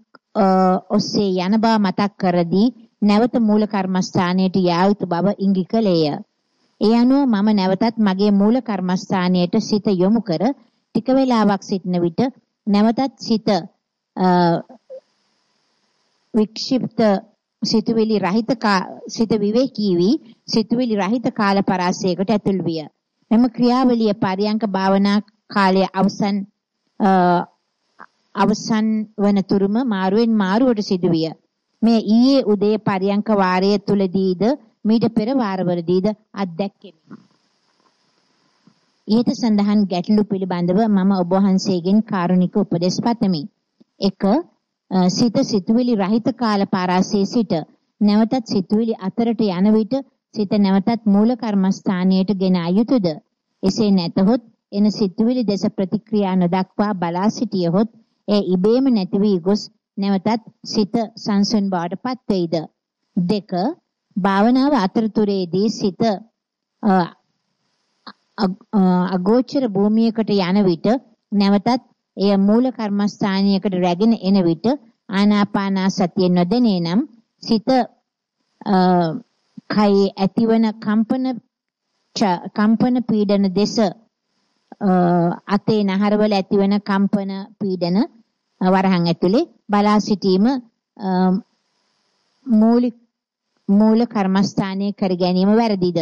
ඔස්සේ යන බව මතක් කරදී නැවත මූල කර්මස්ථානයට යා යුතු බව ඉඟි කළේය. ඒ අනුව මම නැවතත් මගේ මූල කර්මස්ථානයට සිත යොමු කර ටික වේලාවක් සිටන විට නැවතත් සිත වික්ෂිප්ත සිතුවිලි රහිත සිත විවේකී වී සිතුවිලි රහිත කාල පරාසයකට ඇතුල් විය. මෙම ක්‍රියාවලිය පරියංක භාවනා කාලයේ අවසන් අවසන් වන තුරුම මාරුවෙන් මාරුවට සිදුවිය. මේ ඊයේ උදේ පරියංක වාරයේ තුලදීද මීට පෙර වාරවලදීද අත්දැක්කෙමි. ඊට සඳහන් ගැටලු පිළිබඳව මම ඔබ වහන්සේගෙන් කාරුණික උපදෙස් පතමි. 1. සිත සිතුවිලි රහිත කාල පාරාසයේ සිට නැවතත් සිතුවිලි අතරට යන විට සිත නැවතත් මූල කර්මස්ථානයට ගෙන අයුතුද? එසේ නැතහොත් එන සිතුවිලි දෙස ප්‍රතික්‍රියා නොදක්වා බලා සිටියහොත් ඒ ඉබේම නැති වී ගොස් නැවතත් සිත සංසුන් බවට පත් වෙයිද? 2. භාවනාව අතරතුරේදී සිත අගෝචර භූමියකට යන විට නැවතත් එය මූල කර්මස්ථානයකට රැගෙන එන විට ආනාපාන සතිය නොදෙනේ නම් සිත කයේ ඇතිවන කම්පන කම්පන පීඩන දෙස අතේ නහරවල ඇතිවන කම්පන පීඩන වරහන් ඇතුලේ බලා සිටීම මූලික මූල කර්මස්ථානයේ කර ගැනීම වැරදිද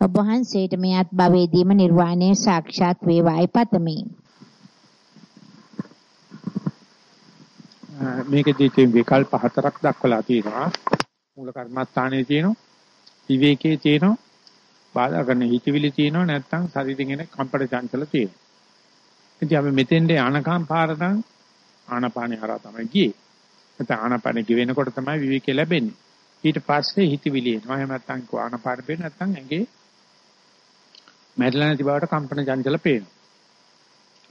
ඔබ වහන්සේට මෙයත් භවයේදීම නිර්වාණය සාක්ෂාත් වේවායි පතමි. මේකදී තියෙන විකල්ප හතරක් දක්වලා තියෙනවා. මූල කර්මස්ථානයේ තියෙනවා. විවේකයේ තියෙනවා. බාධා කරන හිතවිලි තියෙනවා නැත්නම් ශරීරයෙන් එන කම්පන චංචල තියෙනවා. ඉතින් අපි මෙතෙන්ට ආනකම් පාරනම් ආනපානේ හරහා තමයි ගියේ. නැත්නම් ආනපානේ ගෙවෙනකොට තමයි විවේකේ ලැබෙන්නේ. ඊට පස්සේ හිතවිලි එනවා. එහෙම නැත්නම් ආනපාන පේන නැත්නම් ඇඟේ මැරිලා නැති බවට කම්පන චංචල පේනවා.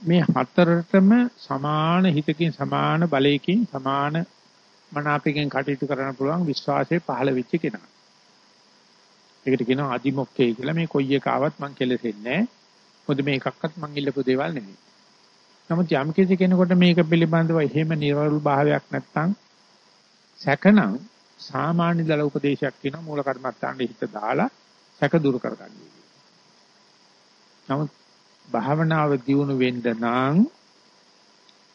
මේ හතරටම සමාන හිතකින් සමාන බලයකින් සමාන මනාපයෙන් කටයුතු කරන්න පුළුවන් විශ්වාසය පහළ වෙච්ච කෙනා. ඒකට කියනවා අදිමොක්කේ කියලා මේ කොයි එක ආවත් මං කෙලෙසෙන්නේ නැහැ. මොකද මේ එකක්වත් මං ඉල්ලපු දේවල් නෙමෙයි. නමුත් යම් කිසි කෙනෙකුට මේක පිළිබඳව එහෙම නිර්වෘල් භාවයක් නැත්නම් සැකනම් සාමාන්‍ය දල උපදේශයක් කියන මූල කර්මත්තාන්ට හිත දාලා සැක දුරු කරගන්න. නමුත් භාවනාව දියුණු වෙන්න නම්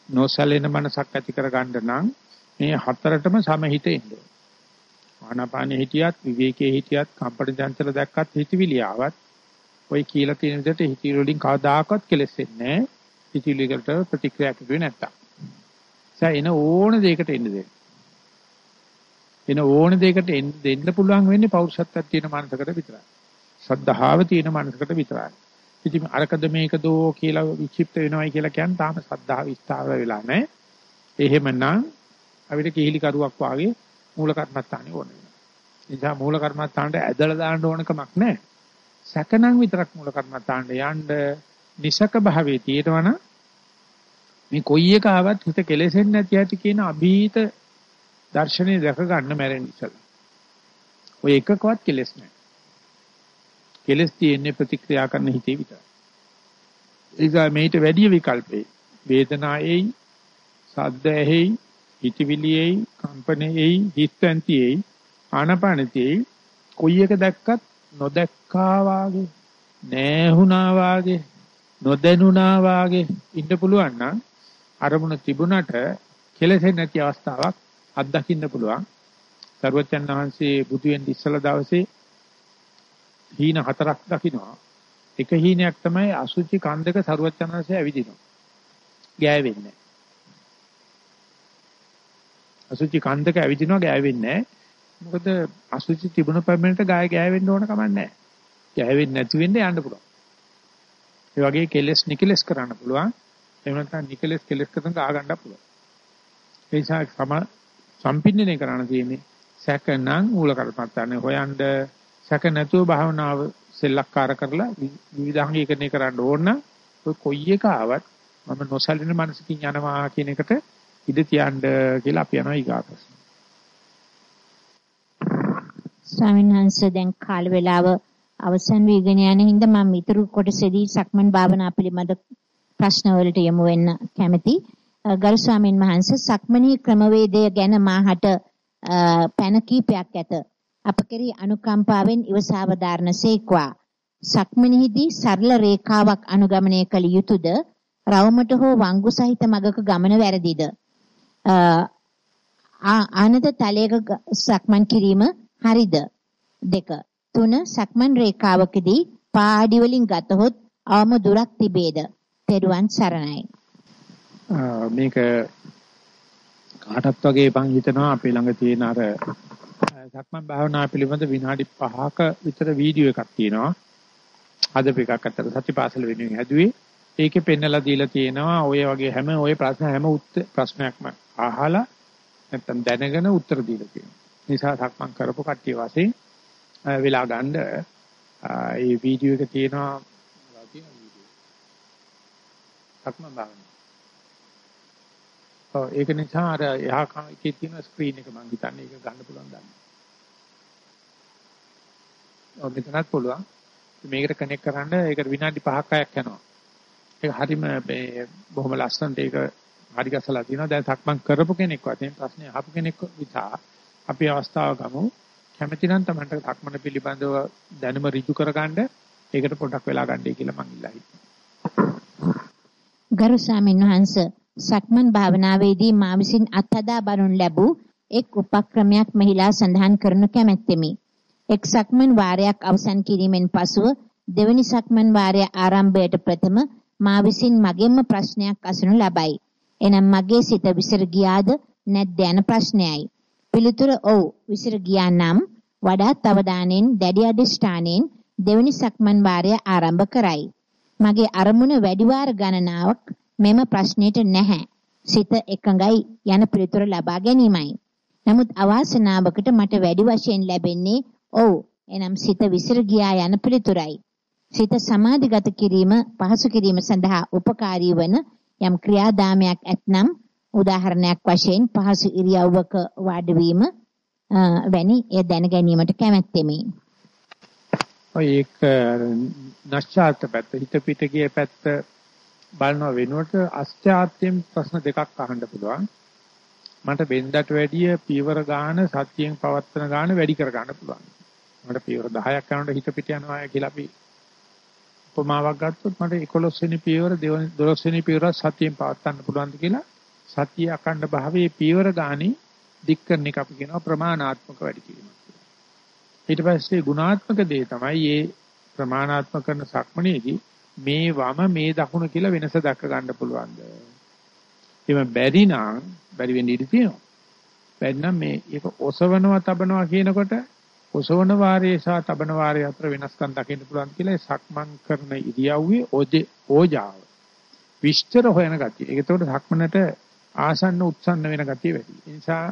නොසලෙන මනසක් ඇති කරගන්න නම් මේ හතරටම සමහිත එන්න ඕන. ආනාපානෙ හිටියත් විවේකයේ හිටියත් කම්පන චංචල දැක්කත් හිතවිලි ආවත් ඔය කියලා තියෙන විදිහට හිතවිලි වලින් කවදාකවත් කෙලෙසෙන්නේ නැහැ. හිතවිලි වලට ප්‍රතික්‍රියා කරුවේ නැත්තම්. ඒ එන ඕන දෙයකට එන්න දෙන්න. එන ඕන දෙයකට දෙන්න පුළුවන් වෙන්නේ පෞරුෂත්වයක් තියෙන මනසකට විතරයි. සද්ධාව තියෙන මනසකට විතරයි. ඉතින් අරකද මේකද කියලා විචිප්ත වෙනවයි කියලා කියන්නේ තාම සද්ධාව විස්තර වෙලා නැහැ. එහෙමනම් අපිට කිහිලි කරුවක් වාගේ මූල කර්මස්ථානේ ඕන වෙනවා. නිසා මූල කර්මස්ථානට ඇදලා දාන්න ඕන කමක් නැහැ. සැකනම් විතරක් මූල කර්මස්ථානට යන්න නිසක භාවයේ තියෙනවනම් මේ කොයි එක ආවත් හිත කෙලෙසෙන්නේ නැති ඇති කියන અભීත දර්ශනේ දැක ගන්න මැරෙන්න ඉස්සලා. ඔය එකකවත් කෙලෙස් නැහැ. කෙලස් තියෙන්නේ ප්‍රතික්‍රියා කරන හිතේ විතරයි. ඒසා මේිට වැඩි විකල්පේ වේදනාවේයි සද්ද ඇහෙයි හිතවිලියේයි කම්පනයේයි හිස්තන්තියේයි ආනපනතියේයි කොයි එක දැක්කත් නොදැක්කා වාගේ නැහුණා වාගේ නොදැනුණා වාගේ ඉන්න පුළුවන් නම් අරමුණ තිබුණට කෙලෙසෙන්නේ නැති අවස්ථාවක් අත්දකින්න පුළුවන්. සර්වචන් වහන්සේ බුදු වෙන්න ඉස්සලා දවසේ හීන හතරක් දකින්නවා. එක හීනයක් තමයි අසුචි කන්දක සරුවචනanse ඇවිදිනවා. ගෑවෙන්නේ අසුචි කන්දක ඇවිදිනවා ගෑවෙන්නේ මොකද අසුචි තිබුණ පැමිණට ගාය ගෑවෙන්න ඕන කමක් නැහැ. ගෑවෙන්නේ නැති වෙන්න යන්න පුළුවන්. ඒ වගේ කෙලස් නිකලස් කරන්න පුළුවන්. එහෙම නැත්නම් නිකලස් කෙලස් කරන ගා ගන්න පුළුවන්. ඒ නිසා සම සම්පින්නනේ කරන්න තියෙන්නේ සැකනම් මූල කර්මත්තානේ හොයන්න සැක නැතුව භාවනාව සෙල්ලක්කාර කරලා විවිධාංගීකරණය කරන්න ඕන නම් ඔය කොයි එක ආවත් මම නොසලින මනසකින් යනවා කියන එකට ඉඩ තියන්න කියලා අපි යනවා ඊගාට. ස්වාමීන් වහන්සේ දැන් කාල වේලාව අවසන් වීගෙන යන හින්දා මම ඊතුරු කොටසේදී සක්මන් භාවනා පිළිබඳ ප්‍රශ්න වලට යමු වෙන්න කැමැති. ගරු ස්වාමීන් වහන්සේ සක්මනී ක්‍රමවේදය ගැන මාහට පැන කීපයක් ඇත. අප කෙරෙහි අනුකම්පාවෙන් ඉවසාවදාරණසේක්වා සක්මනේහිදී සරල රේඛාවක් අනුගමනය කළ යුතුයද රවමට හෝ වංගු සහිත මගක ගමන වැරදිද ආනද තලයක සක්මන් කිරීම හරිද දෙක තුන සක්මන් රේඛාවකදී පාඩි වලින් ගතහොත් අවම දුරක් තිබේද තෙරුවන් සරණයි මේක කාටත් වගේ පන් හිතනවා. අපේ ළඟ තියෙන අර සක්මන් භාවනා පිළිබඳ විනාඩි 5ක විතර වීඩියෝ එකක් තියෙනවා. හදපු එකක් අතර සතිපාසල වෙනුවෙන් හැදුවේ. ඒකේ පෙන්නලා දීලා තියෙනවා. ඔය වගේ හැම ඔය ප්‍රශ්න හැම ප්‍රශ්නයක්ම අහලා නැත්තම් දැනගෙන උත්තර දීලා තියෙනවා. නිසා සක්මන් කරපු කට්ටිය වශයෙන් වෙලා ගන්න ඒ වීඩියෝ එක තියෙනවා සක්මන් භාවනාව. ඔව් ඒක නිසා අර එහා කේ තියෙන ස්ක්‍රීන් එක මම හිතන්නේ ඒක ගන්න පුළුවන් දන්නේ. ඔව් මෙතනත් පුළුවන්. මේකට කනෙක්ට් කරන්න ඒකට විනාඩි 5ක් 6ක් යනවා. ඒක හරිම මේ බොහොම ලස්සනට ඒක හරි ගසලා තියෙනවා. දැන් සක්මන් කරපු කෙනෙක් වශයෙන් ප්‍රශ්නේ අහපු කෙනෙක් විසා අපි අවස්ථාව ගමු. කැමති නම් තමන්ට සක්මන පිළිබඳව දැනුම ඍජු කරගන්න ඒකට පොඩක් වෙලා ගන්නයි කියලා මම ඉල්ලා හිටියා. ගරු ස්වාමීන් වහන්සේ සක්මන් භාවනාවේදී මා විසින් අත්හදා බලනු ලැබූ එක් උපක්‍රමයක් මෙහිලා සඳහන් කරනු කැමැත්තෙමි. එක් සක්මන් වාරයක් අවසන් කිරීමෙන් පසුව දෙවැනි සක්මන් වාරය ආරම්භයට ප්‍රථම මා විසින් මගෙන්ම ප්‍රශ්නයක් අසනු ලබයි. එනම් මගේ සිත විසිර ගියාද නැද්ද යන ප්‍රශ්නයයි. පිළිතුර ඔව් විසිර ගියා නම් වඩාත් අවධානයෙන් දැඩි අධිෂ්ඨානයෙන් දෙවැනි සක්මන් වාරය ආරම්භ කරයි. මගේ අරමුණ වැඩි වාර ගණනාවක් මෙම ප්‍රශ්නෙට නැහැ. සිත එකඟයි යන පිළිතුර ලබා ගැනීමයි. නමුත් අවාසනාවකට මට වැඩි වශයෙන් ලැබෙන්නේ ඔව් එනම් සිත විසිර ගියා යන පිළිතුරයි. සිත සමාධිගත කිරීම පහසු කිරීම සඳහා උපකාරී වන යම් ක්‍රියාදාමයක් ඇතනම් උදාහරණයක් වශයෙන් පහසු ඉරියව්වක වාඩි වීම වැනි එය දැන ගැනීමට කැමැත්තෙමි. ඔය ඒක නැස්චාර්ත පැත්ත හිත පිට ගිය පැත්ත බලන වෙනුවට අස්ත්‍යාත්යෙන් ප්‍රශ්න දෙකක් අහන්න පුළුවන්. මට වෙන්දට වැඩිය පීවර ගාන සත්‍යයෙන් පවත්වන ගාන වැඩි කර ගන්න පුළුවන්. මට පීවර 10ක් යනකොට හිත පිට යනවා කියලා අපි උපමාවක් ගත්තොත් මට 11 වෙනි පීවර 12 වෙනි පීවර සත්‍යයෙන් පවත්වන්න පුළුවන්ද කියලා සතිය අකණ්ඩ භාවයේ පීවර ගානේ දික් කරන එක අපි කියනවා ප්‍රමාණාත්මක වැඩි කිරීම කියලා. ඊට පස්සේ ගුණාත්මක දේ තමයි මේ ප්‍රමාණාත්මක කරන සක්මණේදී මේ වම මේ දකුණ කියලා වෙනස දක්ක ගන්න පුළුවන්ද? එහෙම බැරි නම් බැරි වෙන්න ඉඩ තියෙනවා. බැරි නම් මේ ඒක ඔසවනවා තබනවා කියනකොට ඔසවන වාරයේ සහ තබන වාරයේ අතර වෙනස්කම් දකින්න පුළුවන් කියලා සක්මන් කරන ඉරියව්වේ ඕජාව. විස්තර හොයන ගතිය. ඒක ඒතකොට සක්මනට ආසන්න උත්සන්න වෙන ගතිය වැඩි. ඒ නිසා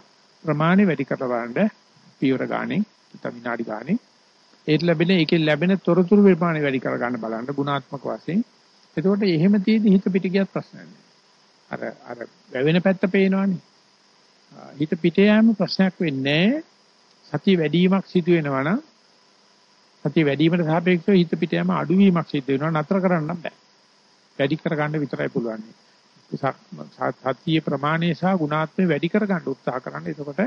ප්‍රමාණි වැඩි කරවන්න පියවර ගානේ, විනාඩි ගානේ ඒත් ලැබෙන ඒකෙන් ලැබෙන තොරතුරු ප්‍රමාණය වැඩි කර ගන්න බලන්න ගුණාත්මක වශයෙන්. එතකොට එහෙම තියෙදි හිත පිට ගියත් ප්‍රශ්නයක් නෑ. අර අර වැවෙන පැත්ත පේනවනේ. හිත පිට යෑම ප්‍රශ්නයක් වෙන්නේ සතිය වැඩිවීමක් සිදු වෙනවා නම් සතිය වැඩිවීමට සාපේක්ෂව හිත පිට යෑම අඩුවීමක් සිදු වෙනවා නතර කරන්න බෑ. වැඩි කර ගන්න විතරයි පුළුවන්. සතිය ප්‍රමාණය සහ ගුණාත්මය වැඩි කර ගන්න උත්සාහ කරන්න. එතකොට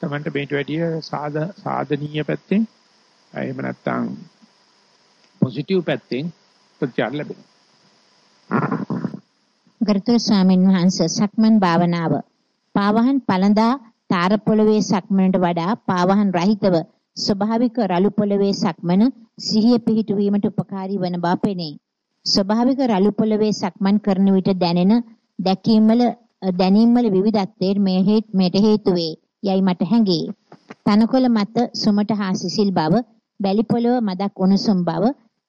තමන්ට මේට වැඩිය සාධනීය පැත්තෙන් එහෙම නැත්නම් පොසිටිව් පැත්තෙන් ප්‍රතිචාර ලැබෙනවා. ගරුතර ස්වාමීන් වහන්සේ සක්මන් භාවනාව පාවහන් පළඳා තාර පොළවේ සක්මනට වඩා පාවහන් රහිතව ස්වභාවික රළු පොළවේ සක්මන සිහිය පිහිටුවීමට උපකාරී වන බව පෙනේ. ස්වභාවික රළු පොළවේ සක්මන් කරන විට දැනෙන දැකීම් වල දැනීම් වල විවිධත්වයෙන් මේට හේතු වේ. යයි මට හැඟේ. තනකොළ මත සුමට හා සිසිල් බව බැලි පොළව මදක් උණුසුම් බව,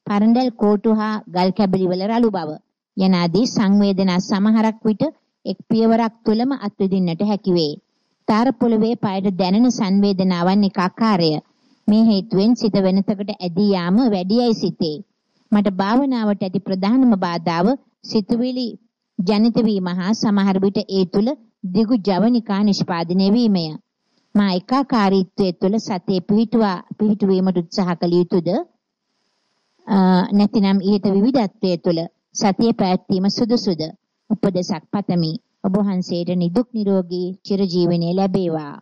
පරඬල් කෝටු හා ගල් කැබලි වල රළු බව යනාදී සංවේදනා සමහරක් විට එක් පියවරක් තුලම අත්විඳින්නට හැකි වේ. තාර පොළවේ පයට දැනෙන සංවේදනාවන් එක ආකාරය. මේ හේතුවෙන් සිත වෙනතකට ඇදී යාම වැඩියයි සිතේ. මට භාවනාවට ඇති ප්‍රධානම බාධාව සිතුවිලි ජනිත වීම හා සමහර විට ඒ තුල දිගු ජවනිකා නිෂ්පාදනය වීමය. මා ඒකාකාරීත්වයේ තුළ සතිය පිහිටුවා පිහිටුවීමට උත්සාහ කළ යුතුද නැතිනම් ඊට විවිධත්වයේ තුළ සතිය පැවැත්වීම සුදුසුද උපදේශක් පතමි ඔබ වහන්සේට නිදුක් නිරෝගී චිරජීවනයේ ලැබේවා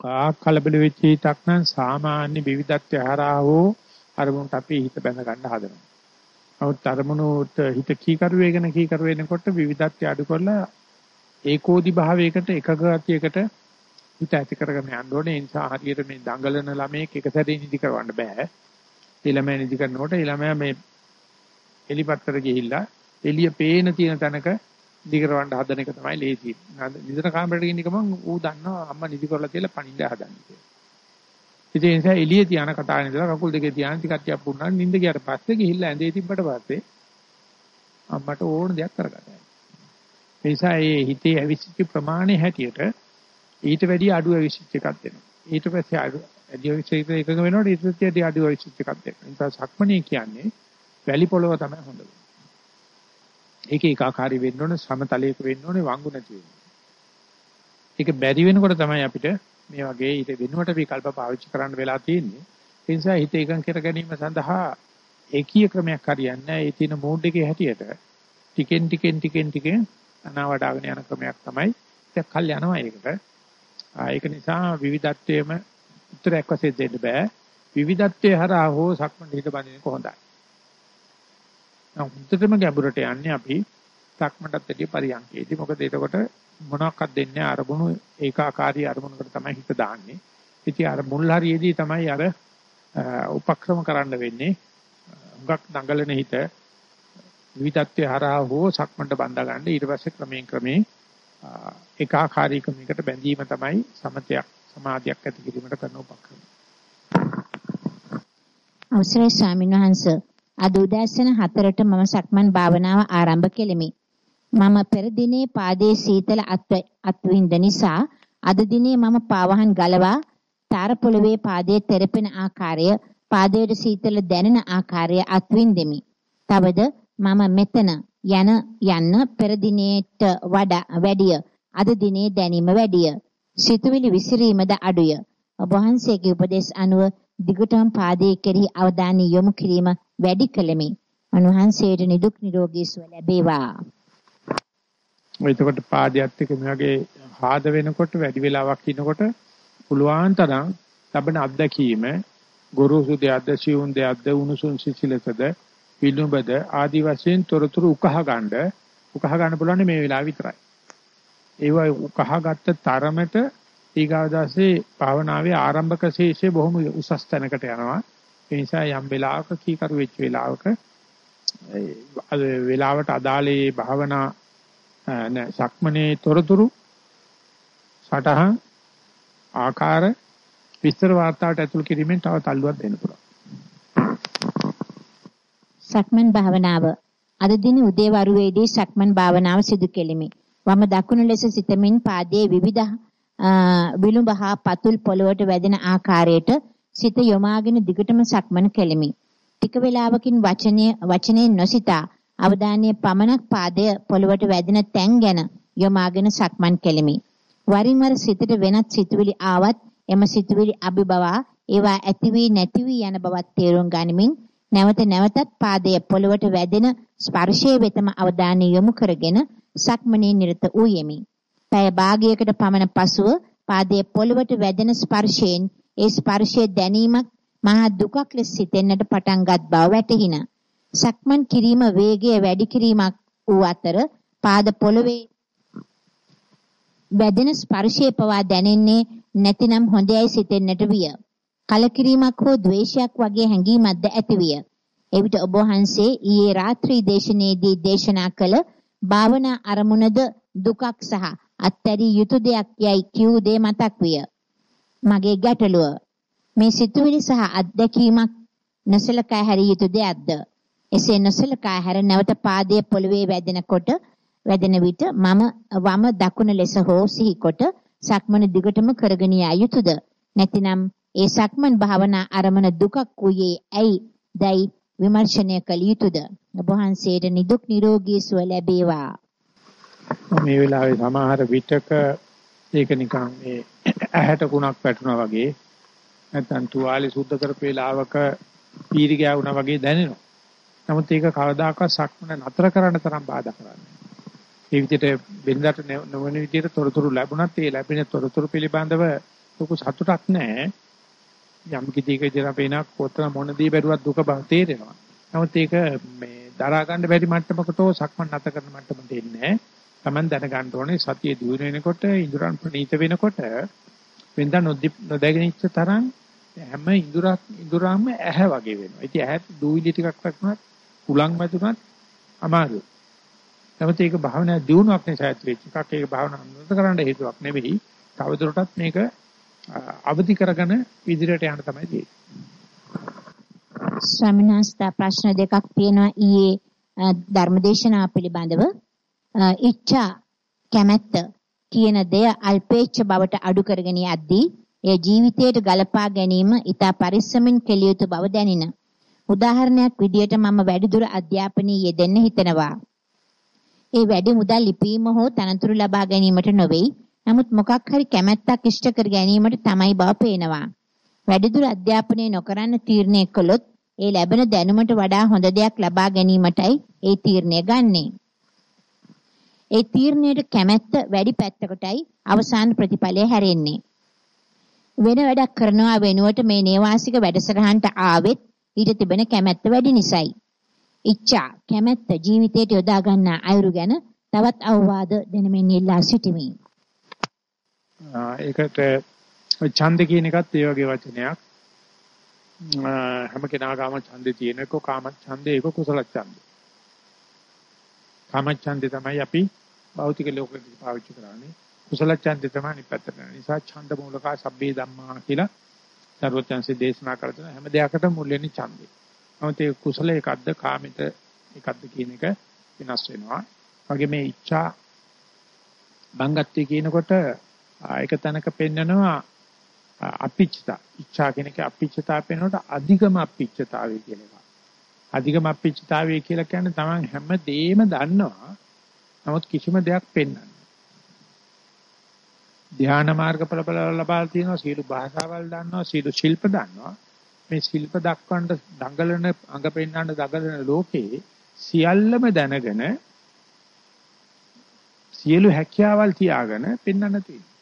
ගා කලබල වෙච්ච හිතක් නම් සාමාන්‍ය විවිධත්වය හරහා හෝ අරමුණට අපි හිත බැඳ ගන්න හදනවා. නමුත් අරමුණට හිත කීකරු වේගන කීකරු වෙනකොට විවිධත්වය අඩු කරලා ඒකෝදි භාවයකට එකක ගතියකට හිත ඇති කරගෙන යන්න ඕනේ. ඒ නිසා හරියට මේ දඟලන ළමයෙක් එක සැරේ නිදි කරවන්න බෑ. ඒ ළමයා නිදි කරනකොට ඒ ළමයා මේ එලිපත්තර ගිහිල්ලා එළිය පේන තියෙන තැනක නිදි කරවන්න හදන එක තමයි ලේසි. නිදන කාමරයට ගිහින් ගමන් ඌ දන්නවා අම්මා නිදි කරලා තියලා පණින්න හදන්නේ කියලා. ඉතින් ඒ නිසා එළියේ තියාන කතාවේ ඉඳලා කකුල් දෙකේ තියාන ටිකක් ටිකක් පුන්නා නිින්ද ගියාට පස්සේ ගිහිල්ලා ඇඳේ තිබ්බට පස්සේ අම්මට ඕන දෙයක් කරගන්න. ඒ නිසා මේ හිතේ ඇවිසිච්ච ප්‍රමාණය හැටියට ඊට වැඩිය අඩු ඇවිසිච්ච එකක් දෙනවා. ඊට පස්සේ අඩු ඇවිසිච්ච එකක වෙනකොට ඊට පස්සේ අඩු ඇවිසිච්ච එකක් දෙනවා. ඒ නිසා සක්මනේ කියන්නේ වැලි පොළව තමයි හොඳ වෙන්නේ. ඒක ඒකාකාරී වෙන්න ඕනේ සමතලයක වෙන්න ඕනේ වංගු නැති වෙන්න. ඒක බැරි වෙනකොට තමයි අපිට මේ වගේ ඊට වෙනුවට විකල්ප පාවිච්චි කරන්න වෙලා තියෙන්නේ. ඒ නිසා හිත එකඟ කර ගැනීම සඳහා ඒකීය ක්‍රමයක් හරියන්නේ නැහැ. ඒ තියෙන මූඩ් එකේ හැටියට ටිකෙන් ටිකෙන් ටිකෙන් ටිකෙන් අනාවඩාගෙන යන ක්‍රමයක් තමයි. ඒක කල් යනවා ඒකට. ඒක නිසා විවිධත්වයේම උත්තරයක් වශයෙන් දෙන්න බෑ. විවිධත්වයේ හරහා හෝ සක්මන් හිත බඳින කොහොඳයි. හුද්දටම ගැඹුරට යන්නේ අපි සක්මන්ටත් වැඩිය පරියන්කේදී. මොකද එතකොට මොනවාක්වත් දෙන්නේ අරමුණු ඒකාකාරී අරමුණකට තමයි හිත දාන්නේ. ඉතින් අර මුල් හරියේදී තමයි අර උපක්‍රම කරන්න වෙන්නේ. හුඟක් දඟලන හිත විවිධත්වයේ හරහා හෝ සක්මන්ට බඳා ගන්න ඊට පස්සේ ක්‍රමයෙන් ක්‍රමයෙන් ඒකාකාරීකමයකට බැඳීම තමයි සමතයක් සමාධියක් ඇති කිරීමට කරන උපක්‍රම. අවසරයි ස්වාමීන් වහන්සේ අද උදෑසන 4ට මම සක්මන් භාවනාව ආරම්භ කෙලිමි. මම පෙර දිනේ පාදයේ සීතල අත්විඳ නිසා අද දිනේ මම පාවහන් ගලවා තාර පොළවේ පාදයේ තෙරපෙන ආකාරය පාදයේ සීතල දැනෙන ආකාරය අත්විඳෙමි. තවද මම මෙතන යන යන්න පෙර දිනේට වඩා වැඩිය අද දිනේ දැනීම වැඩිය. සිතුවිලි විසිරීමද අඩුය. ඔබ වහන්සේගේ උපදේශ අනුව දිගටම පාදයේ කෙරෙහි අවධානය යොමු කිරීම වැඩි කළෙමි. අනුහන්සේට නිදුක් නිරෝගී සුව ලැබේවා. එතකොට පාදයට එක මේ වගේ ආද වෙනකොට වැඩි වෙලාවක් ඉනකොට පුළුවන් තරම් ලබන අත්දැකීම ගුරුසු දෙයක්ද සිවුන් දෙයක්ද උණුසුම් සිසිලසද පිළුඹද ආදි වශයෙන් තොරතුරු උකහා ගන්න උකහා ගන්න පුළුවන් මේ වෙලාව විතරයි. ඒවා උකහා ගත්ත තරමට ඊගාදාසේ භාවනාවේ ආරම්භක ශේෂය බොහොම උසස් තැනකට යනවා. ඒ නිසා යම් වෙලාවක කීකරු වෙච්ච වෙලාවක වෙලාවට අදාළේ භාවනා සක්මනේ තොරතුරු සටහන් ආකාර විස්තර වාර්තාවට ඇතුළු කිරීමෙන් තව තල්ලුවක් දෙන්න පුළුවන්. සක්මන් භාවනාව අද දින උදේවරුවේදී සක්මන් භාවනාව සිදු කෙලිමි. වම දකුණු ලෙස සිතමින් පාදයේ විවිධ විලුඹහා පතුල් පොළවට වැදෙන ආකාරයට සිත යොමාගෙන දිගටම සක්මන් කෙලිමි. ටික වේලාවකින් වචනය වචනේ නොසිතා අවධානය පමණක් පාදය පොළවට වැදෙන තැන් ගැන යොමාගෙන සක්මන් කෙලිමි. වරින් වර සිතට වෙනත් සිතුවිලි ආවත් එම සිතුවිලි අභිබවා ඒවා ඇති වී නැති වී යන බවත් තේරුම් ගනිමින් නැවත නැවතත් පාදයේ පොළවට වැදෙන ස්පර්ශයේ වෙතම අවධානය යොමු කරගෙන සක්මනේ නිරත වූ යෙමි. පැය භාගයකට පමණ පසුව පාදයේ පොළවට වැදෙන ස්පර්ශයෙන් ඒ ස්පර්ශයේ දැනීමක් මහා දුකක් ලෙස සිතෙන්නට පටන්ගත් බව වැටහිණ. සක්මන් කිරීම වේගය වැඩි කිරීමක් වූ අතර පාද පොළවේ වැදෙන ස්පර්ශය පවා දැනෙන්නේ නැතිනම් හොඳයි සිතෙන්නට විය. කලකිරීමක් හෝ ද්වේෂයක් වගේ හැඟීමක්ද ඇතිවිය. එවිට ඔබ වහන්සේ ඊයේ රාත්‍රී දේශනාවේදී දේශනා කළ භාවනා අරමුණද දුකක් සහ අත්හැරිය යුතු දෙයක් යයි කියූ දේ මතක් විය. මගේ ගැටලුව මේ සිතුවිලි සහ අත්දැකීමක් නොසලකා හැරිය යුතු දෙයක්ද? එසේ නොසලකා හැර නැවත පාදයේ පොළවේ වැදෙනකොට වැදෙන විට මම වම දකුණ ලෙස හෝ සිහිකොට සක්මන දිගටම කරගෙන යා යුතුයද? නැතිනම් ඒ සක්මන් භාවනා අරමන දුකක් වූයේ ඇයි? දැයි විමර්ශනය කළ යුතුයද? ඔබ වහන්සේට නිදුක් නිරෝගී සුව ලැබේවා. මේ වෙලාවේ සමහර විටක ඒක නිකන් මේ ඇහැට කුණක් වැටුණා වගේ නැත්නම් තුවාලේ සුද්ධ කරපු වෙලාවක පීරි ගෑවුණා වගේ දැනෙනවා. නමුත් ඒක කවදාකවත් සක්මන නතර කරන්න තරම් බාධා කරන්නේ. ඒ විදිහට වෙනදාට නොවන විදිහට තොරතුරු ලැබුණත් ඒ ලැබෙන තොරතුරු පිළිබඳව ලොකු සතුටක් නැහැ. යම් කිසික විදිහට අපේන කොතන මොන දේ බැලුවත් දුක බව තේරෙනවා. නමුත් ඒක මේ දරා ගන්න බැරි මට්ටමකට සක්මන් නැත කරන මට්ටමට එන්නේ නැහැ. Taman දැනගන්න ඕනේ සතිය දියුණු වෙනකොට ඉඳුරන් ප්‍රණීත වෙනකොට වෙනදා නොදැගෙන ඉච්ච තරම් හැම ඉඳුරක් ඉඳුරාම ඇහැ වගේ වෙනවා. ඉතින් ඇහත් දූවිලි ටිකක් වක්නත් උලන් වැදුනත් අමාරුයි. නමුත් ඒක භාවනා දියුණුවක් නිසා ඇති වෙච්ච එකක්. ඒක භාවනා අනුමත කරන්න හේතුවක් නෙවෙයි. තවදුරටත් මේක අවදි කරගෙන ඉදිරියට යන්න තමයි තියෙන්නේ. ස්වාමීන් වහන්සේ ප්‍රශ්න දෙකක් තියෙනවා ඊයේ ධර්මදේශනා පිළිබඳව. ඉච්ඡා කැමැත්ත කියන දෙය අල්පේච්ඡ බවට අඩු කරගෙන යද්දී එය ජීවිතයට ගලපා ගැනීම ඉතා පරිස්සමින් කෙලිය යුතු බව දැනින. උදාහරණයක් විදියට මම වැඩිදුර අධ්‍යාපනයේ යෙදෙන්න හිතනවා. ඒ වැඩි මුදල් ලිපීම හෝ තනතුරු ලබා ගැනීමට නොවේ. නමුත් මොකක් හරි කැමැත්තක් ඉෂ්ට කර ගැනීමට තමයි බව පේනවා. වැඩිදුර අධ්‍යාපනය නොකරන්න තීරණය කළොත් ඒ ලැබෙන දැනුමට වඩා හොඳ දෙයක් ලබා ගැනීමටයි ඒ තීරණය ගන්නෙ. ඒ තීරණයට කැමැත්ත වැඩි පැත්තකටයි අවසාන ප්‍රතිඵලය හැරෙන්නේ. වෙන වැඩක් කරනවා වෙනුවට මේ නේවාසික වැඩසටහනට ආවෙත් ඊට තිබෙන කැමැත්ත වැඩි නිසායි. ඉච්ඡා කැමැත්ත ජීවිතයට යොදා ගන්නා අයුරු ගැන තවත් අවවාද දෙනමින් ඉල්ලා සිටිමි. ඒකට ඡන්ද කියන එකත් ඒ වගේ වචනයක්. හැම කෙනාගාම ඡන්දේ තියෙනක කාම ඡන්දේ ඒක කුසල ඡන්දේ. කාම ඡන්දේ තමයි අපි භෞතික ලෝකෙදී පාවිච්චි කරන්නේ. කුසල ඡන්දේ තමයි අනිත් පැත්තට. නිසා ඡන්ද මූලකා සබ්බේ ධම්මා කියලා සර්වඥාන්සේ දේශනා කරන හැම දෙයකටම මුල් වෙන්නේ ඡන්දේ. නමුත් ඒ කුසල එකක්ද කාමිත එකක්ද කියන එක වෙනස් වෙනවා. වගේ මේ ඉච්ඡා බංගත්වය කියනකොට ඒක තැනක පෙන්නනවා අපිච්චතා. ඉච්ඡා කියන එක අපිච්චතා පෙන්නකොට අධිගම අපිච්චතාවය කියන එක. අධිගම අපිච්චතාවය කියලා කියන්නේ Taman හැම දෙයක්ම දන්නවා. නමුත් කිසිම දෙයක් පෙන්වන්නේ ධ්‍යාන මාර්ගඵල බල ලබා තියෙනවා සීල භාෂාවල් දන්නවා සීල ශිල්ප දන්නවා මේ ශිල්ප දක්වන්න දඟලන අඟ පෙන්වන්න දඟලන ලෝකේ සියල්ලම දැනගෙන සියලු හැකියාවල් තියාගෙන පෙන්වන්න තියෙනවා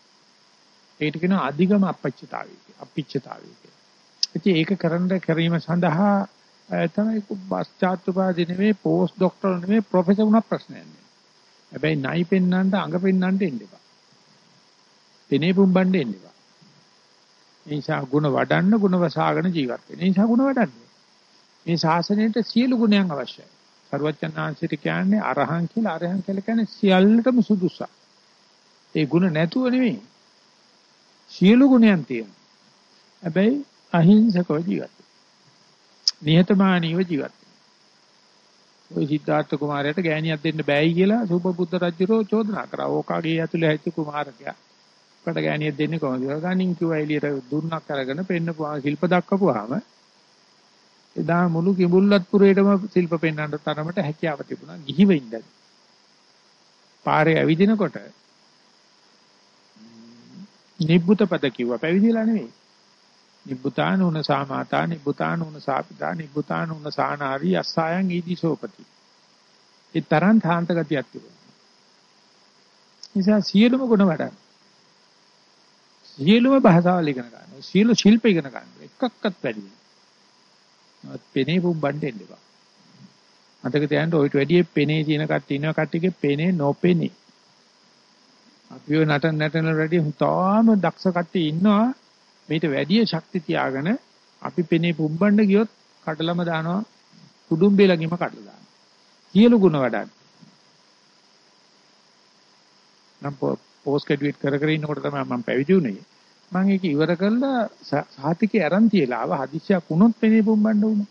ඒකට කියනවා අධිගම අපච්චතාවය අපිච්චතාවය කියලා. ඒක කරන්න කිරීම සඳහා තමයි පශ්චාත්තුපාදී නෙමෙයි පෝස්ට් ડોක්ටර් නෙමෙයි ප්‍රොෆෙසර් වුණා ප්‍රශ්නයක් නෑ. හැබැයි නයි පෙන්වන්න අඟ පෙන්වන්න එන්න එපා. පෙනේ පුම්බන්න එන්න එපා. ඒ නිසා ಗುಣ වඩන්න ಗುಣ වසාගෙන ජීවත් වෙන්න. ඒ නිසා ಗುಣ වඩන්න. මේ ශාසනයට සියලු ගුණයන් අවශ්‍යයි. සරුවච්චන් ආංශිට කියන්නේ අරහං කියලා අරහං කියලා කියන්නේ සියල්ලටම සුදුසක්. ඒ ಗುಣ නැතුව නෙමෙයි. සියලු ගුණයන් තියෙනවා. හැබැයි අහිංසකව ජීවත් නිහතමානීව ජීවත් ඔය සිද්ධාර්ථ කුමාරයාට ගෑණියක් දෙන්න බෑයි කියලා සුබබුද්ධ රජුරෝ චෝදනා කරා. ඕකාගේ ඇතුලේ හැච්ච කුමාරකයා. කට ගෑණියක් දෙන්නේ කොහොමද? ගණින් කිව්වා එළියට දුන්නක් අරගෙන පෙන්නපුවා ශිල්ප දක්වපුවාම එදා මුළු කිඹුල්ලත් පුරේටම ශිල්ප පෙන්වන්න තරමට හැකියාව තිබුණා. ගිහිව ඉඳන්. පාරේ ඇවිදිනකොට නිබ්බුත පද කිව්වා පැවිදිලා නෙවෙයි. නිබ්බුතානුන සාමාතා නිබ්බුතානුන සාපිතා නිබ්බුතානුන සානාරි අස්සයන් ඊදිසෝපති. ඒ තරම් තාන්ත ගතියක් තිබුණා. නිසා සියලුම ගුණ වඩන්න. සියලුම භාෂාවල් ඉගෙන ගන්නවා. සියලු ශිල්ප ඉගෙන ගන්නවා. එකක්වත් වැඩි නෑ. පෙනේ පුම්බන්න එන්න එපා. මතක තියාගන්න ඔයිට වැඩි පෙනේ තියෙන කට්ටිය ඉන්නවා කට්ටියගේ පෙනේ නොපෙනේ. අපිව නටන නටන රෙඩි හුතාම දක්ෂ කට්ටිය ඉන්නවා මේට වැඩි ශක්ති තියාගෙන අපි පෙනේ පුම්බන්න ගියොත් කඩලම දානවා කුඩුම්බේ ළඟින්ම කඩලා දානවා. සියලු ಗುಣ වඩන්න. නම් පෝස්ට් ග්‍රැජුවේට් කර කර ඉන්නකොට තමයි මම පැවිදි වුණේ. මම ඒක ඉවර කළා සාහිතිකේ අරන් තියලා ආව හදිස්සියක් වුණොත් පෙනේ පුම්බන්න උනේ.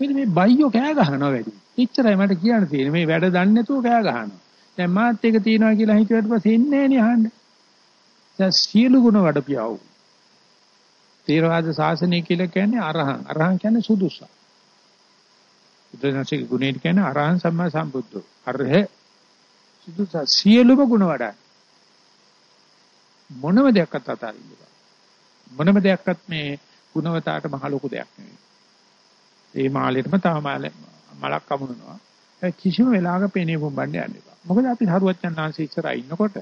මෙන්න මේ බයියෝ කෑ ගහනවා වැඩි. එච්චරයි මට කියන්න තියෙන්නේ. මේ වැඩ දන්නේ නැතුව කෑ ගහනවා. දැන් මාත් එක තියනවා කියලා හිතුවට පස්සේ එන්නේ නැහැ නේ අහන්න. දැන් සියලු ගුණ වඩපියව. තේරවාද ශාසනය කියලා කියන්නේ අරහං. අරහං කියන්නේ සුදුසු. බුදුන්සේගේ ගුණේ කියන්නේ අරහං සම්මා සම්බුද්ධෝ. අරහ සුදුසු සියලුම ගුණ වඩා. මොනම දෙයක්වත් අතාරින්න බෑ. මොනම දෙයක්වත් මේ ගුණවතාවට මහ ලොකු දෙයක් නෙවෙයි. ඒ මාළේටම තව මලක් අමුණනවා. කිසිම වෙලාවක පේනේ පොම්බන්නේ යන්න එපා. මොකද අපි සරුවච්චන් ආංශي ඉස්සරහා ඉන්නකොට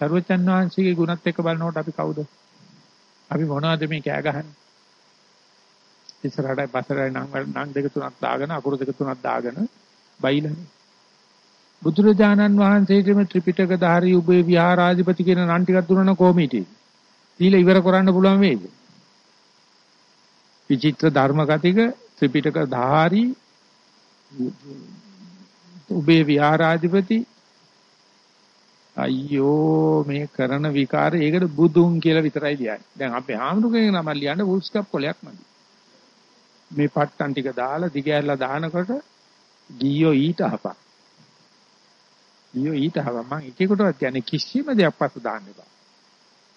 සරුවච්චන් ආංශිගේ ගුණත් එක්ක බලනකොට අපි කවුද? අපි මොනවද මේ කෑ ගහන්නේ? ඉස්සරහට පස්සට නම් නම් දෙක තුනක් දාගෙන අකුරු දෙක තුනක් දාගෙන බයිලානේ. බුදුරජාණන් වහන්සේටම ත්‍රිපිටක ධාරී උභය විහාරාධිපති කියන නම් ටිකක් දුන්නා කොමිටිය. දීලා ඉවර කරන්න පුළුවන් වේද? විචිත්‍ර ධර්ම කතික ත්‍රිපිටක ධාරී උභය විහාරාධිපති අයියෝ මේ කරන විකාර ඒකට බුදුන් කියලා විතරයි ලියන්නේ. දැන් අපේ ආමරුකේ නම ලියන්න වුල් ස්කප් කොලයක් නැති. මේ පට්ටන් ටික දාලා දිගෑරලා දානකොට ගියෝ ඊට හපක්. ගියෝ ඊට හපක් මම එකෙකුටවත් කියන්නේ කිසිම දෙයක් පස්ස දාන්න එපා.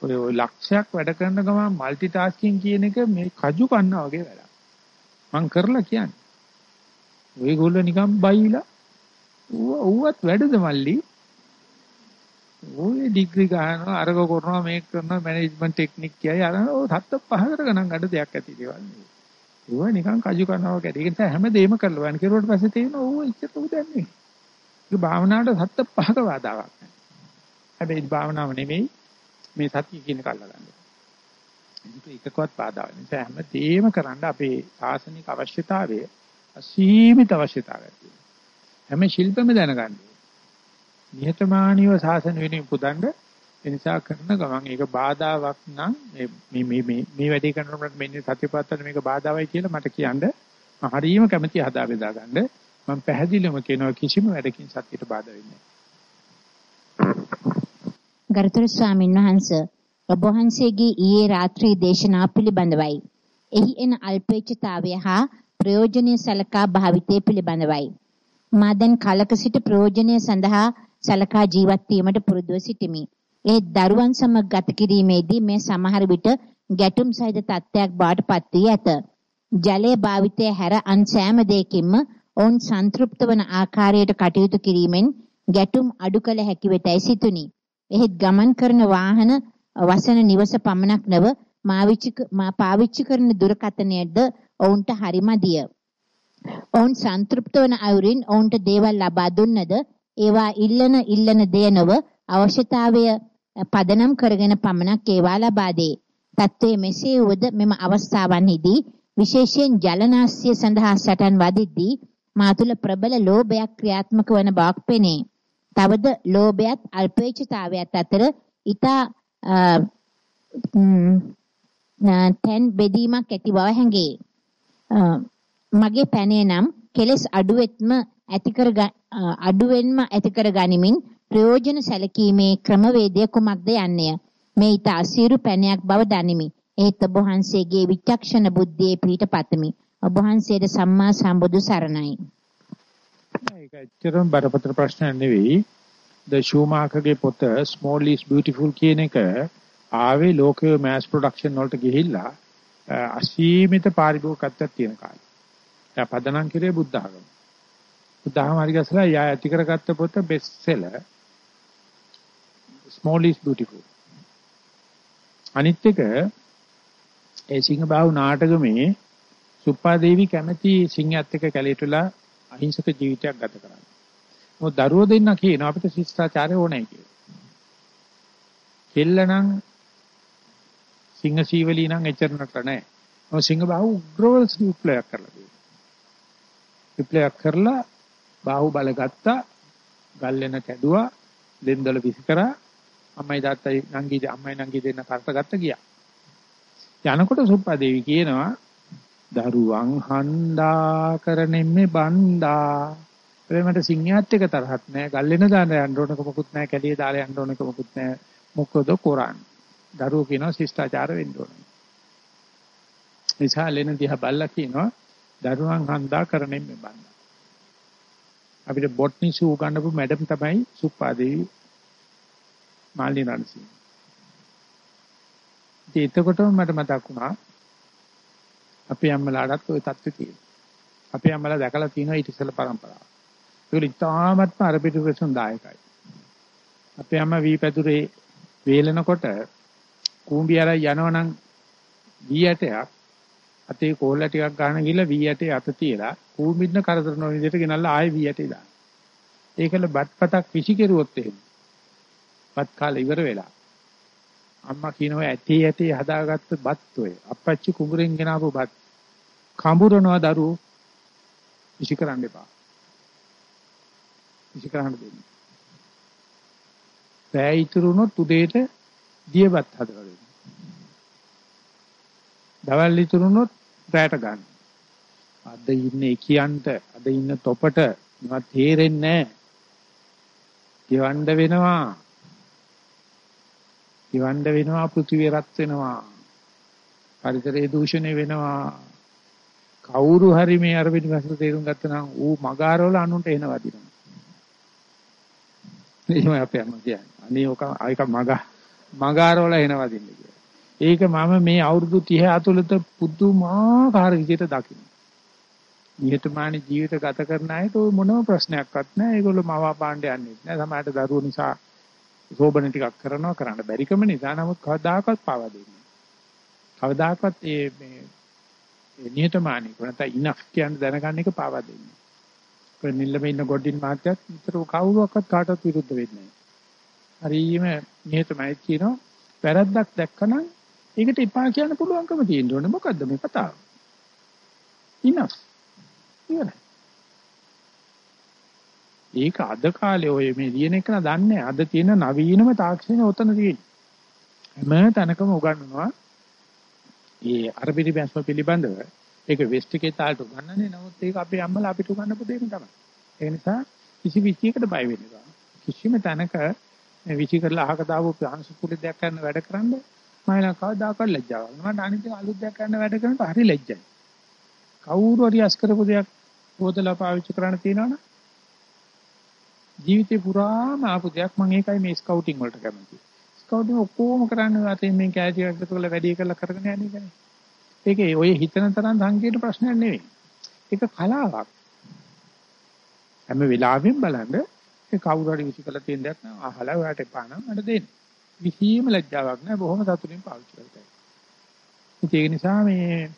ඔය ඔය ලක්ෂයක් වැඩ කරන ගමන් মালටි ටාස්කින් කියන එක මේ කජු කන්නා වගේ වැඩක්. මං කරලා කියන්නේ. ඔයගොල්ලෝ නිකන් බයිලා ඌවත් වැඩද මල්ලි ඔය ඩිග්‍රී ගන්නවා අරග කරනවා මේක කරනවා මැනේජ්මන්ට් ටෙක්නික් කියයි අර හත්ත පහකට ගණන් ගන්න දෙයක් ඇති දේවල් නේ. ඒවා නිකන් කජු කරනවා ගැටි. ඒක නිසා හැම දෙයක්ම කරලා යන කෙරුවට පස්සේ තියෙන ඕව ඉච්චට උදන්නේ. ඒක භාවනාවට හත්ත පහක බාධාවක් නෑ. හැබැයි භාවනාව නෙමෙයි මේ සතිය කියන කල්ලා ගන්න. ඒක එකකවත් බාධා වෙන නිසා හැම දෙයක්ම කරන්න අපේ ආසනික අවශ්‍යතාවය අසීමිත අවශ්‍යතාවයක් තියෙනවා. හැම ශිල්පෙම දැනගන්න ඕනේ. නිහතමානීව සාසන වෙනුවෙන් පුදන්න ඒ නිසා කරන ගමන් ඒක බාධාවක් නම් මේ මේ මේ මේ වැඩේ කරනකොට මෙන්න සතිපත්තට මේක බාධාවයි කියලා මට කියන්න මම හරියම කැමැති හදා බෙදා ගන්න මම පැහැදිලිවම කියනවා කිසිම වැඩකින් සතියට බාධා වෙන්නේ නැහැ. ගරුතර ස්වාමීන් වහන්සේ ඔබ වහන්සේගේ ඊයේ රාත්‍රී දේශනා පිළිබඳවයි. එහි එන අල්පේච්ඡතාවය හා ප්‍රයෝජනීය සලකා භාවිතය පිළිබඳවයි. මා දැන් කලක සිට ප්‍රයෝජනීය සඳහා සලකා ජීවත් වීමට පුරුදුව සිටිමි. ඒ දරුවන් සමග ගත කිරීමේදී මේ සමහර විට ගැටුම් සහිත තත්ත්වයක් බවට පත් වී ඇත. ජලයේ භාවිතය හැර අන් සෑම දෙයකින්ම ඔවුන් සන්තුෂ්ත වන ආකාරයට කටයුතු කිරීමෙන් ගැටුම් අඩු කළ හැකි වෙතයි සිතුනි. එහෙත් ගමන් කරන වාහන වසන නිවස පමණක් නොව මා පාවිච්චි කරන දුරකථනයේද ඔවුන්ට හරිමදිය. ඔවුන් සන්තුෂ්ත වන අයුරින් ඔවුන්ට දේවල් ලබා දුන්නද ඒවා ඉල්ලන ඉල්ලන දේ නොව අවශ්‍යතාවය පදනම් කරගෙන පමණක් ඒවා ලබා දේ. තත්ත්වයේ මෙසේ වුවද මෙම අවස්ථාවන්හිදී විශේෂයෙන් ජලනාස්‍ය සඳහා සටන් වදිද්දී මා තුළ ප්‍රබල ලෝභයක් ක්‍රියාත්මක වන බවක් පෙනේ. තවද ලෝභයත් අල්පේච්ඡතාවයත් අතර ඊතා තැන් බෙදීමක් ඇති බව හැඟේ. මගේ පැනේ නම් කෙලස් අඩුවෙත්ම ඇති කර අඩුවෙන්ම ඇති කර ගනිමින් ප්‍රයෝජන සැලකීමේ ක්‍රමවේදය කුමක්ද යන්නය. මේ ඊට අසීරු පැනයක් බව දනිමි. ඒත් ඔබ වහන්සේගේ විචක්ෂණ බුද්ධියේ පිහිට පතමි. ඔබ වහන්සේට සම්මා සම්බුදු සරණයි. ඒක ඇත්තටම බරපතල ප්‍රශ්නයක් නෙවෙයි. ද ෂූමාකර්ගේ පොත small is beautiful කියන එක ආවේ ලෝකයේ mass production වලට ගිහිල්ලා අසීමිත පාරිභෝගිකත්වයක් තියෙන කාලේ. දැන් පදනම් කිරේ බුද්ධ ආගම. බුද්ධ ආගම හරි ගැසලා යා ඇති කරගත්ත පොත best seller. small is beautiful. අනිත් එක ඒ සිංහබාහු නාටකමේ සුප්පා දේවි කැමැති සිංහයත් එක්ක කැලේට වෙලා අහිංසක ජීවිතයක් ගත කරන්නේ. මොකද දරුවෝ දෙන්න කියනවා අපිට ශිෂ්ටාචාරය ඕනේ කියලා. කෙල්ල නම් සිංහ සීවලී නම් එච්චරනට නැහැ. මොකද සිංහබාහු උග්‍රව විප්ලවයක් කරලා තියෙනවා. විප්ලවයක් කරලා බාහුව බල ගත්තා, ගල්ලෙන කැඩුවා, දෙන්දල විසි කරා, අම්මයි තාත්තයි නංගි අම්මයි නංගි දෙන්න කරට ගත්ත ගියා. යනකොට සුප්පා දේවි කියනවා දරුවන් හන්දා කරනෙන්නේ බණ්ඩා. ප්‍රේමට සිංහයාත් එක තරහක් නෑ. ගල්ලෙන දාන්න යන්න ඕනක මොකුත් නෑ. කැලියේ දාලා යන්න ඕනක මොකුත් නෑ. මොකද කොරන්. දරුවෝ කියනවා ශිෂ්ටාචාර වෙන්න ඕනේ. නිසා ලෙන දිහා බල්ලා කියනවා දරුවන් හන්දා කරන්නේ මෙබන්. අපිට බොට්නි සූ ගන්නපු මැඩම් තමයි සුප්පාදේවි මාලිනී රණසිංහ. ඒ එතකොටම මට මතක් වුණා අපේ අම්මලාටත් ওই தත්ත්වය තියෙනවා. අපේ අම්මලා දැකලා තියෙනවා ඊට ඉස්සෙල්ලා પરම්පරාව. ඒක ඉතාමත්ම අර පිටුපසෙන් දායකයි. අපේ අම්මා වීපැදුරේ වේලනකොට කූඹියරයි යනවනම් වී ඇටයක් අතේ කෝල්ල ටිකක් ගන්න ගිහලා වී ඇටේ අත තියලා කූඹින්න කරදර නොවන විදිහට ගෙනල්ලා ආයේ වී ඇටේ දාන. ඒකල බත්පතක් විසි කෙරුවොත් එහෙම. බත් කාලේ ඉවර වෙලා. අම්මා කියනවා ඇටේ ඇටේ හදාගත්ත බත් ඔය. අප්පච්චි කුඹුරෙන් ගෙනාවු බත්. කඹුරනවා දරුවෝ. විසි කරන්න එපා. විසි කරන්න දෙන්න. පෑ ඉතුරුනොත් උදේට දියබත් හදලා දෙන්න. දවල් ඉතුරුනොත් රැට ගන්න. අද ඉන්නේ කියන්ට අද ඉන්න තොපට මම තේරෙන්නේ නැහැ. ගෙවන්න වෙනවා. ඉවණ්ඩ වෙනවා පෘථිවිය රත් වෙනවා. පරිසරයේ දූෂණය වෙනවා. කවුරු හරි මේ අර පිටිපස්සට තේරුම් ගත්තා නම් ඌ මගාරවල අනුන්ට එන වදිනවා. එහෙම අපේ අම්මා කියන්නේ. අනේ ඔක ආයක මග මගාරවල එන වදින්න කියලා. ඒක මම මේ අවුරුදු 30 ඇතුළත පුදුමාකාර විදිහට දකිනවා. නිහතමානී ජීවිත ගත කරන අයට ওই මොනම ප්‍රශ්නයක්වත් නැහැ. ඒගොල්ලෝ මවා පාණ්ඩ යන්නේ නැහැ. සමහරට දරුවෝ නිසා සෝබන ටිකක් කරනවා කරන්න බැරිකම නිසා නමුත් කවදාකවත් පාවා දෙන්නේ නැහැ. කවදාකවත් මේ මේ නිහතමානී නැත්නම් ඉනෆ් කියන දැනගන්න එක පාවා දෙන්නේ නැහැ. ඒ නිල්ලම ඉන්න ගොඩින් මාත්‍යත් විතර කවුරුවක්වත් කාටවත් විරුද්ධ වෙන්නේ නැහැ. හරියම නිහතමයි කියනවා වැරද්දක් දැක්කනම් ඒකට එපා කියන්න පුළුවන්කම තියෙන්න ඕනේ. මොකද්ද මේ කතාව? ඉනෆ් ඉවරයි. ඒක අද කාලේ ඔය මේ ලියන එක දන්නේ අද තියෙන නවීනම තාක්ෂණය ඔතන තියෙන්නේ. හැම තැනකම උගන්වනවා. ඒ අරබිරි බැස්ම පිළිබඳව ඒක වෙස්ට් එකේ තාලට උගන්වන්නේ නමුත් ඒක අපේ අම්මලා අපිට උගන්වපු දෙයක් තමයි. ඒ නිසා කිසි විචයකට බය වෙන්න එපා. කිසිම තැනක විචි කරලා අහක දාපු ප්‍රාංශ කුලි දෙයක් කරන්න වැඩ කරන්න මම නම් කවදාකවත් ලැජ්ජාවක් නෑ. මට අනිත් අලුත් දෙයක් කරන්න වැඩ කරනකොට හරි ලැජ්ජයි. කවුරු හරි අස් කරපු දෙයක් හොදලා පාවිච්චි කරන්න තියනවනේ ජීවිතේ පුරාම ආපු දෙයක් මම ඒකයි මේ ස්කවුටින් වලට කැමති. ස්කවුටින් ඔක්කොම කරන්නේ අතෙන් මේ කෑජි එකකට කරලා වැඩි කරලා කරගෙන යන්නේ කියන්නේ. ඒකේ ඔය හිතන තරම් සංකීර්ණ ප්‍රශ්නයක් නෙවෙයි. ඒක කලාවක්. හැම වෙලාවෙම බලන්න ඒ කවුරු හරි විසි කළ තියෙන දෙයක් නම් අහලා ඔයාට එපා නම් මට දෙන්න. කිසිම ලැජ්ජාවක් නැහැ බොහොම සතුටින් පාවිච්චි කරලා. ඒක නිසා මේ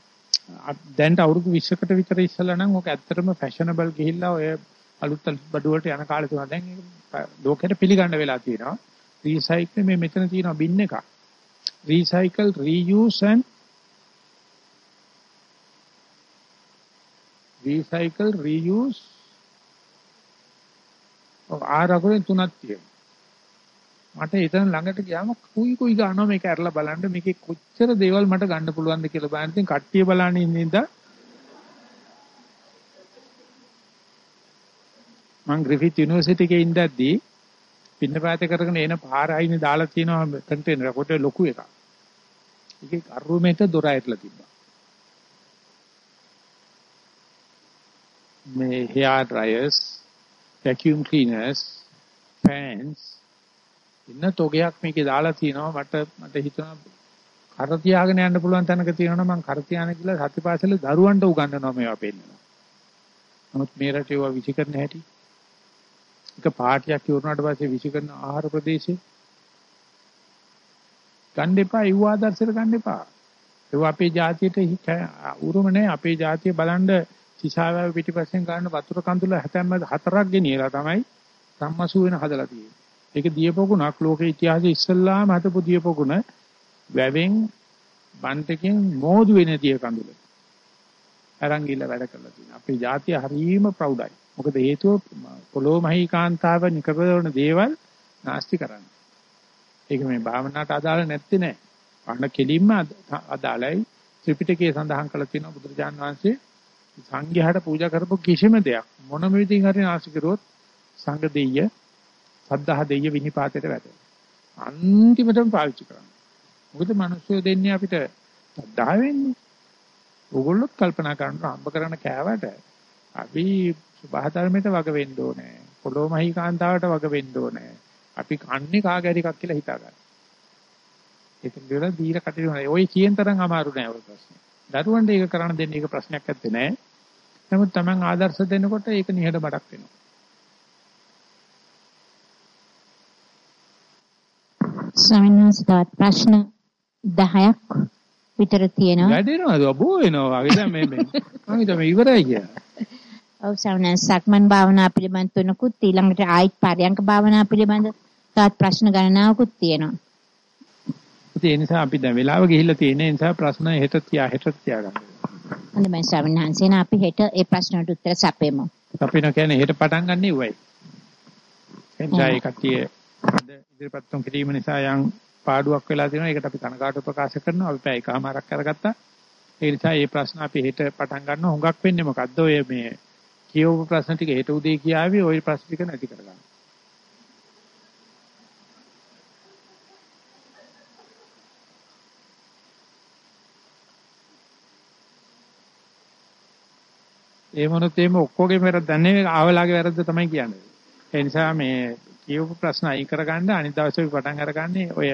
දැන්ට අවුරුදු 20කට විතර ඉස්සලා නම් ඔක ඇත්තටම ෆැෂනබල් ගිහිල්ලා ඔය අලුත් අලුත් බඩු වලට යන කාලේ තුන දැන් ඒක ලෝකෙට පිළිගන්න වෙලා තියෙනවා. රීසයිකල් මේ මෙතන තියෙනවා බින් එකක්. Recycle, reuse and recycle, reuse R අකුරෙන් තුනක් තියෙනවා. මට එතන ළඟට ගියාම කුයි කුයි ගන්නවා මේක අරලා බලන්න මේකේ කොච්චර දේවල් මට ගන්න පුළුවන්ද කියලා බලන්න. ඉතින් කට්ටිය බලන්නේ ඉඳින්දා මම ග්‍රිෆිත් යුනිවර්සිටි එකේ ඉඳද්දී පින්නපාත කරගෙන එන පාර අයිනේ දාලා තියෙනවා කන්ටේනර් කොට ලොකු එකක්. ඒකේ අරුමෙට දොර ඇట్లా තිබ්බා. මේ hair dryers, vacuum cleaners, fans ඉන්න තොගයක් මේකේ දාලා තියෙනවා මට මට හිතෙනවා කර තියාගෙන යන්න පුළුවන් තැනක තියෙනවා මම කර තියාන කියලා සතිපාසලේ දරුවන්ට උගන්වනවා මේවා පෙන්නනවා. නමුත් මේ රටේ ඒවා විසිකරන හැටි එක පාටියක් ඉවරනාට පස්සේ විසිකරන ආහාර ප්‍රදේශේ ගන්න එපා ඒව ආදර්ශයට ගන්න එපා. ඒව අපේ ජාතියට උරුම නැහැ අපේ ජාතිය බලන්න සිසාවැව පිටිපස්සෙන් ගන්න වතුර කඳුල 74ක් ගෙනියලා තමයි සම්මසු වෙන හදලා තියෙන්නේ. ඒක දියපොකුණක් ලෝකේ ඉතිහාසයේ ඉස්සල්ලාම හදපු දියපොකුණ වැවෙන් බන්ටකින් මෝදු වෙන දිය කඳුල. අරන් ගිහලා වැඩ කරලා තියෙනවා. අපේ ජාතිය හරීම ප්‍රෞඩයි. මොකද හේතුව පොළොව මහී කාන්තාව නිකපදවන දේවල් නාස්ති කරන්න. ඒක මේ භාවනාවට අදාළ නැත්තේ නෑ. අන්න කෙලින්ම අදාළයි ත්‍රිපිටකයේ සඳහන් කරලා තියෙනවා බුදුරජාන් වහන්සේ සංඝයාට පූජා කරපු කිසිම දෙයක් මොනම විදිහින් හරි නාස්ති කරුවොත් සංඝ දෙය සද්ධා දෙය විනිපාතයට වැටෙනවා. අන්තිමටම පාවිච්චි කරනවා. මොකද මිනිස්සු දෙන්නේ අපිට සද්ධා වෙන්නේ. ඕගොල්ලොත් කල්පනා කරනවා අම්බ කරන කෑවට අපි සුභාධර්මයට වග වෙන්න ඕනේ. පොළොව මහී කාන්තාවට වග වෙන්න ඕනේ. අපි කන්නේ කාගෑරි එකක් කියලා හිතා ගන්න. ඒක දෙවල දීලා කටයුතු කරනවා. ওই කියන තරම් අමාරු නෑ ඔය ප්‍රශ්නේ. දරුවන්ට ඒක කරන්න දෙන්න ඒක ප්‍රශ්නයක් නැත්තේ නෑ. නමුත් Taman ආදර්ශ දෙනකොට ඒක නිහඬ බඩක් වෙනවා. ස්වාමීන් වහන්සේ තවත් ප්‍රශ්න 10ක් විතර තියෙනවා. වැඩෙනවද? බෝ වෙනවා. වගේ දැන් මේ මේ මම හිතුවා මේ ඉවරයි කියලා. ඔව් සවන සක්මන් භාවනා පිළිබඳ තුනකුත් ඊළඟට ආයිත් පරයන්ක භාවනා පිළිබඳ තවත් ප්‍රශ්න ගණනාවකුත් තියෙනවා. ඒ නිසා අපි දැන් වෙලාව ගිහිල්ලා තියෙන නිසා ප්‍රශ්න හෙට තියා හෙට තියාගන්න. හොඳයි මම ස්වාමීන් වහන්සේ අපි හෙට ඒ ප්‍රශ්නට උත්තර සපෙමු. සපෙන කියන්නේ හෙට පටන් ගන්න ඉවයි. එනිසා ඒ කට්ටිය අද ඉදිරිපත් කිරීම නිසා යම් පාඩුවක් වෙලා තියෙනවා. ඒකට අපි කනකාට ප්‍රකාශ කරනවා. අපි පැය එකමාරක් අරගත්තා. ඒ නිසා මේ ප්‍රශ්න අපි හෙට පටන් ගන්න හොඟක් වෙන්නේ මොකද්ද? ඔය මේ කියවපු ප්‍රශ්න ටික හෙට උදේ කියාවි. ওই ප්‍රශ්න ටික නැති කරගන්න. ඒ මොනොත් එimhe ඔක්කොගේ වැරද්ද නැහැ ආවලාගේ වැරද්ද තමයි කියන්නේ. ඒ නිසා මේ කියවපු ප්‍රශ්න අයින් කරගන්න අනිත් දවසේ පටන් අරගන්නේ ඔය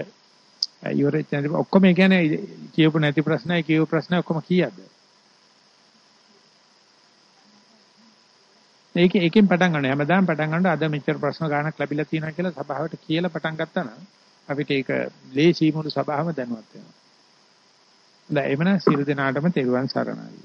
ඉවරෙච්ච නැති ඔක්කොම ඒ කියන්නේ කියවපු නැති ප්‍රශ්නයි කියවපු ප්‍රශ්නයි ඔක්කොම කීයද? මේක එකෙන් පටන් ගන්න හැමදාම පටන් ගන්නකොට අද මෙච්චර ප්‍රශ්න ගානක් ලැබිලා තියෙනවා කියලා සභාවට කියලා පටන් ගත්තා නම් අපිට ඒක ලේසි මුළු සභාවම දැනුවත් වෙනවා. දැන් එවන සියලු දෙනාටම තෙරුවන් සරණයි.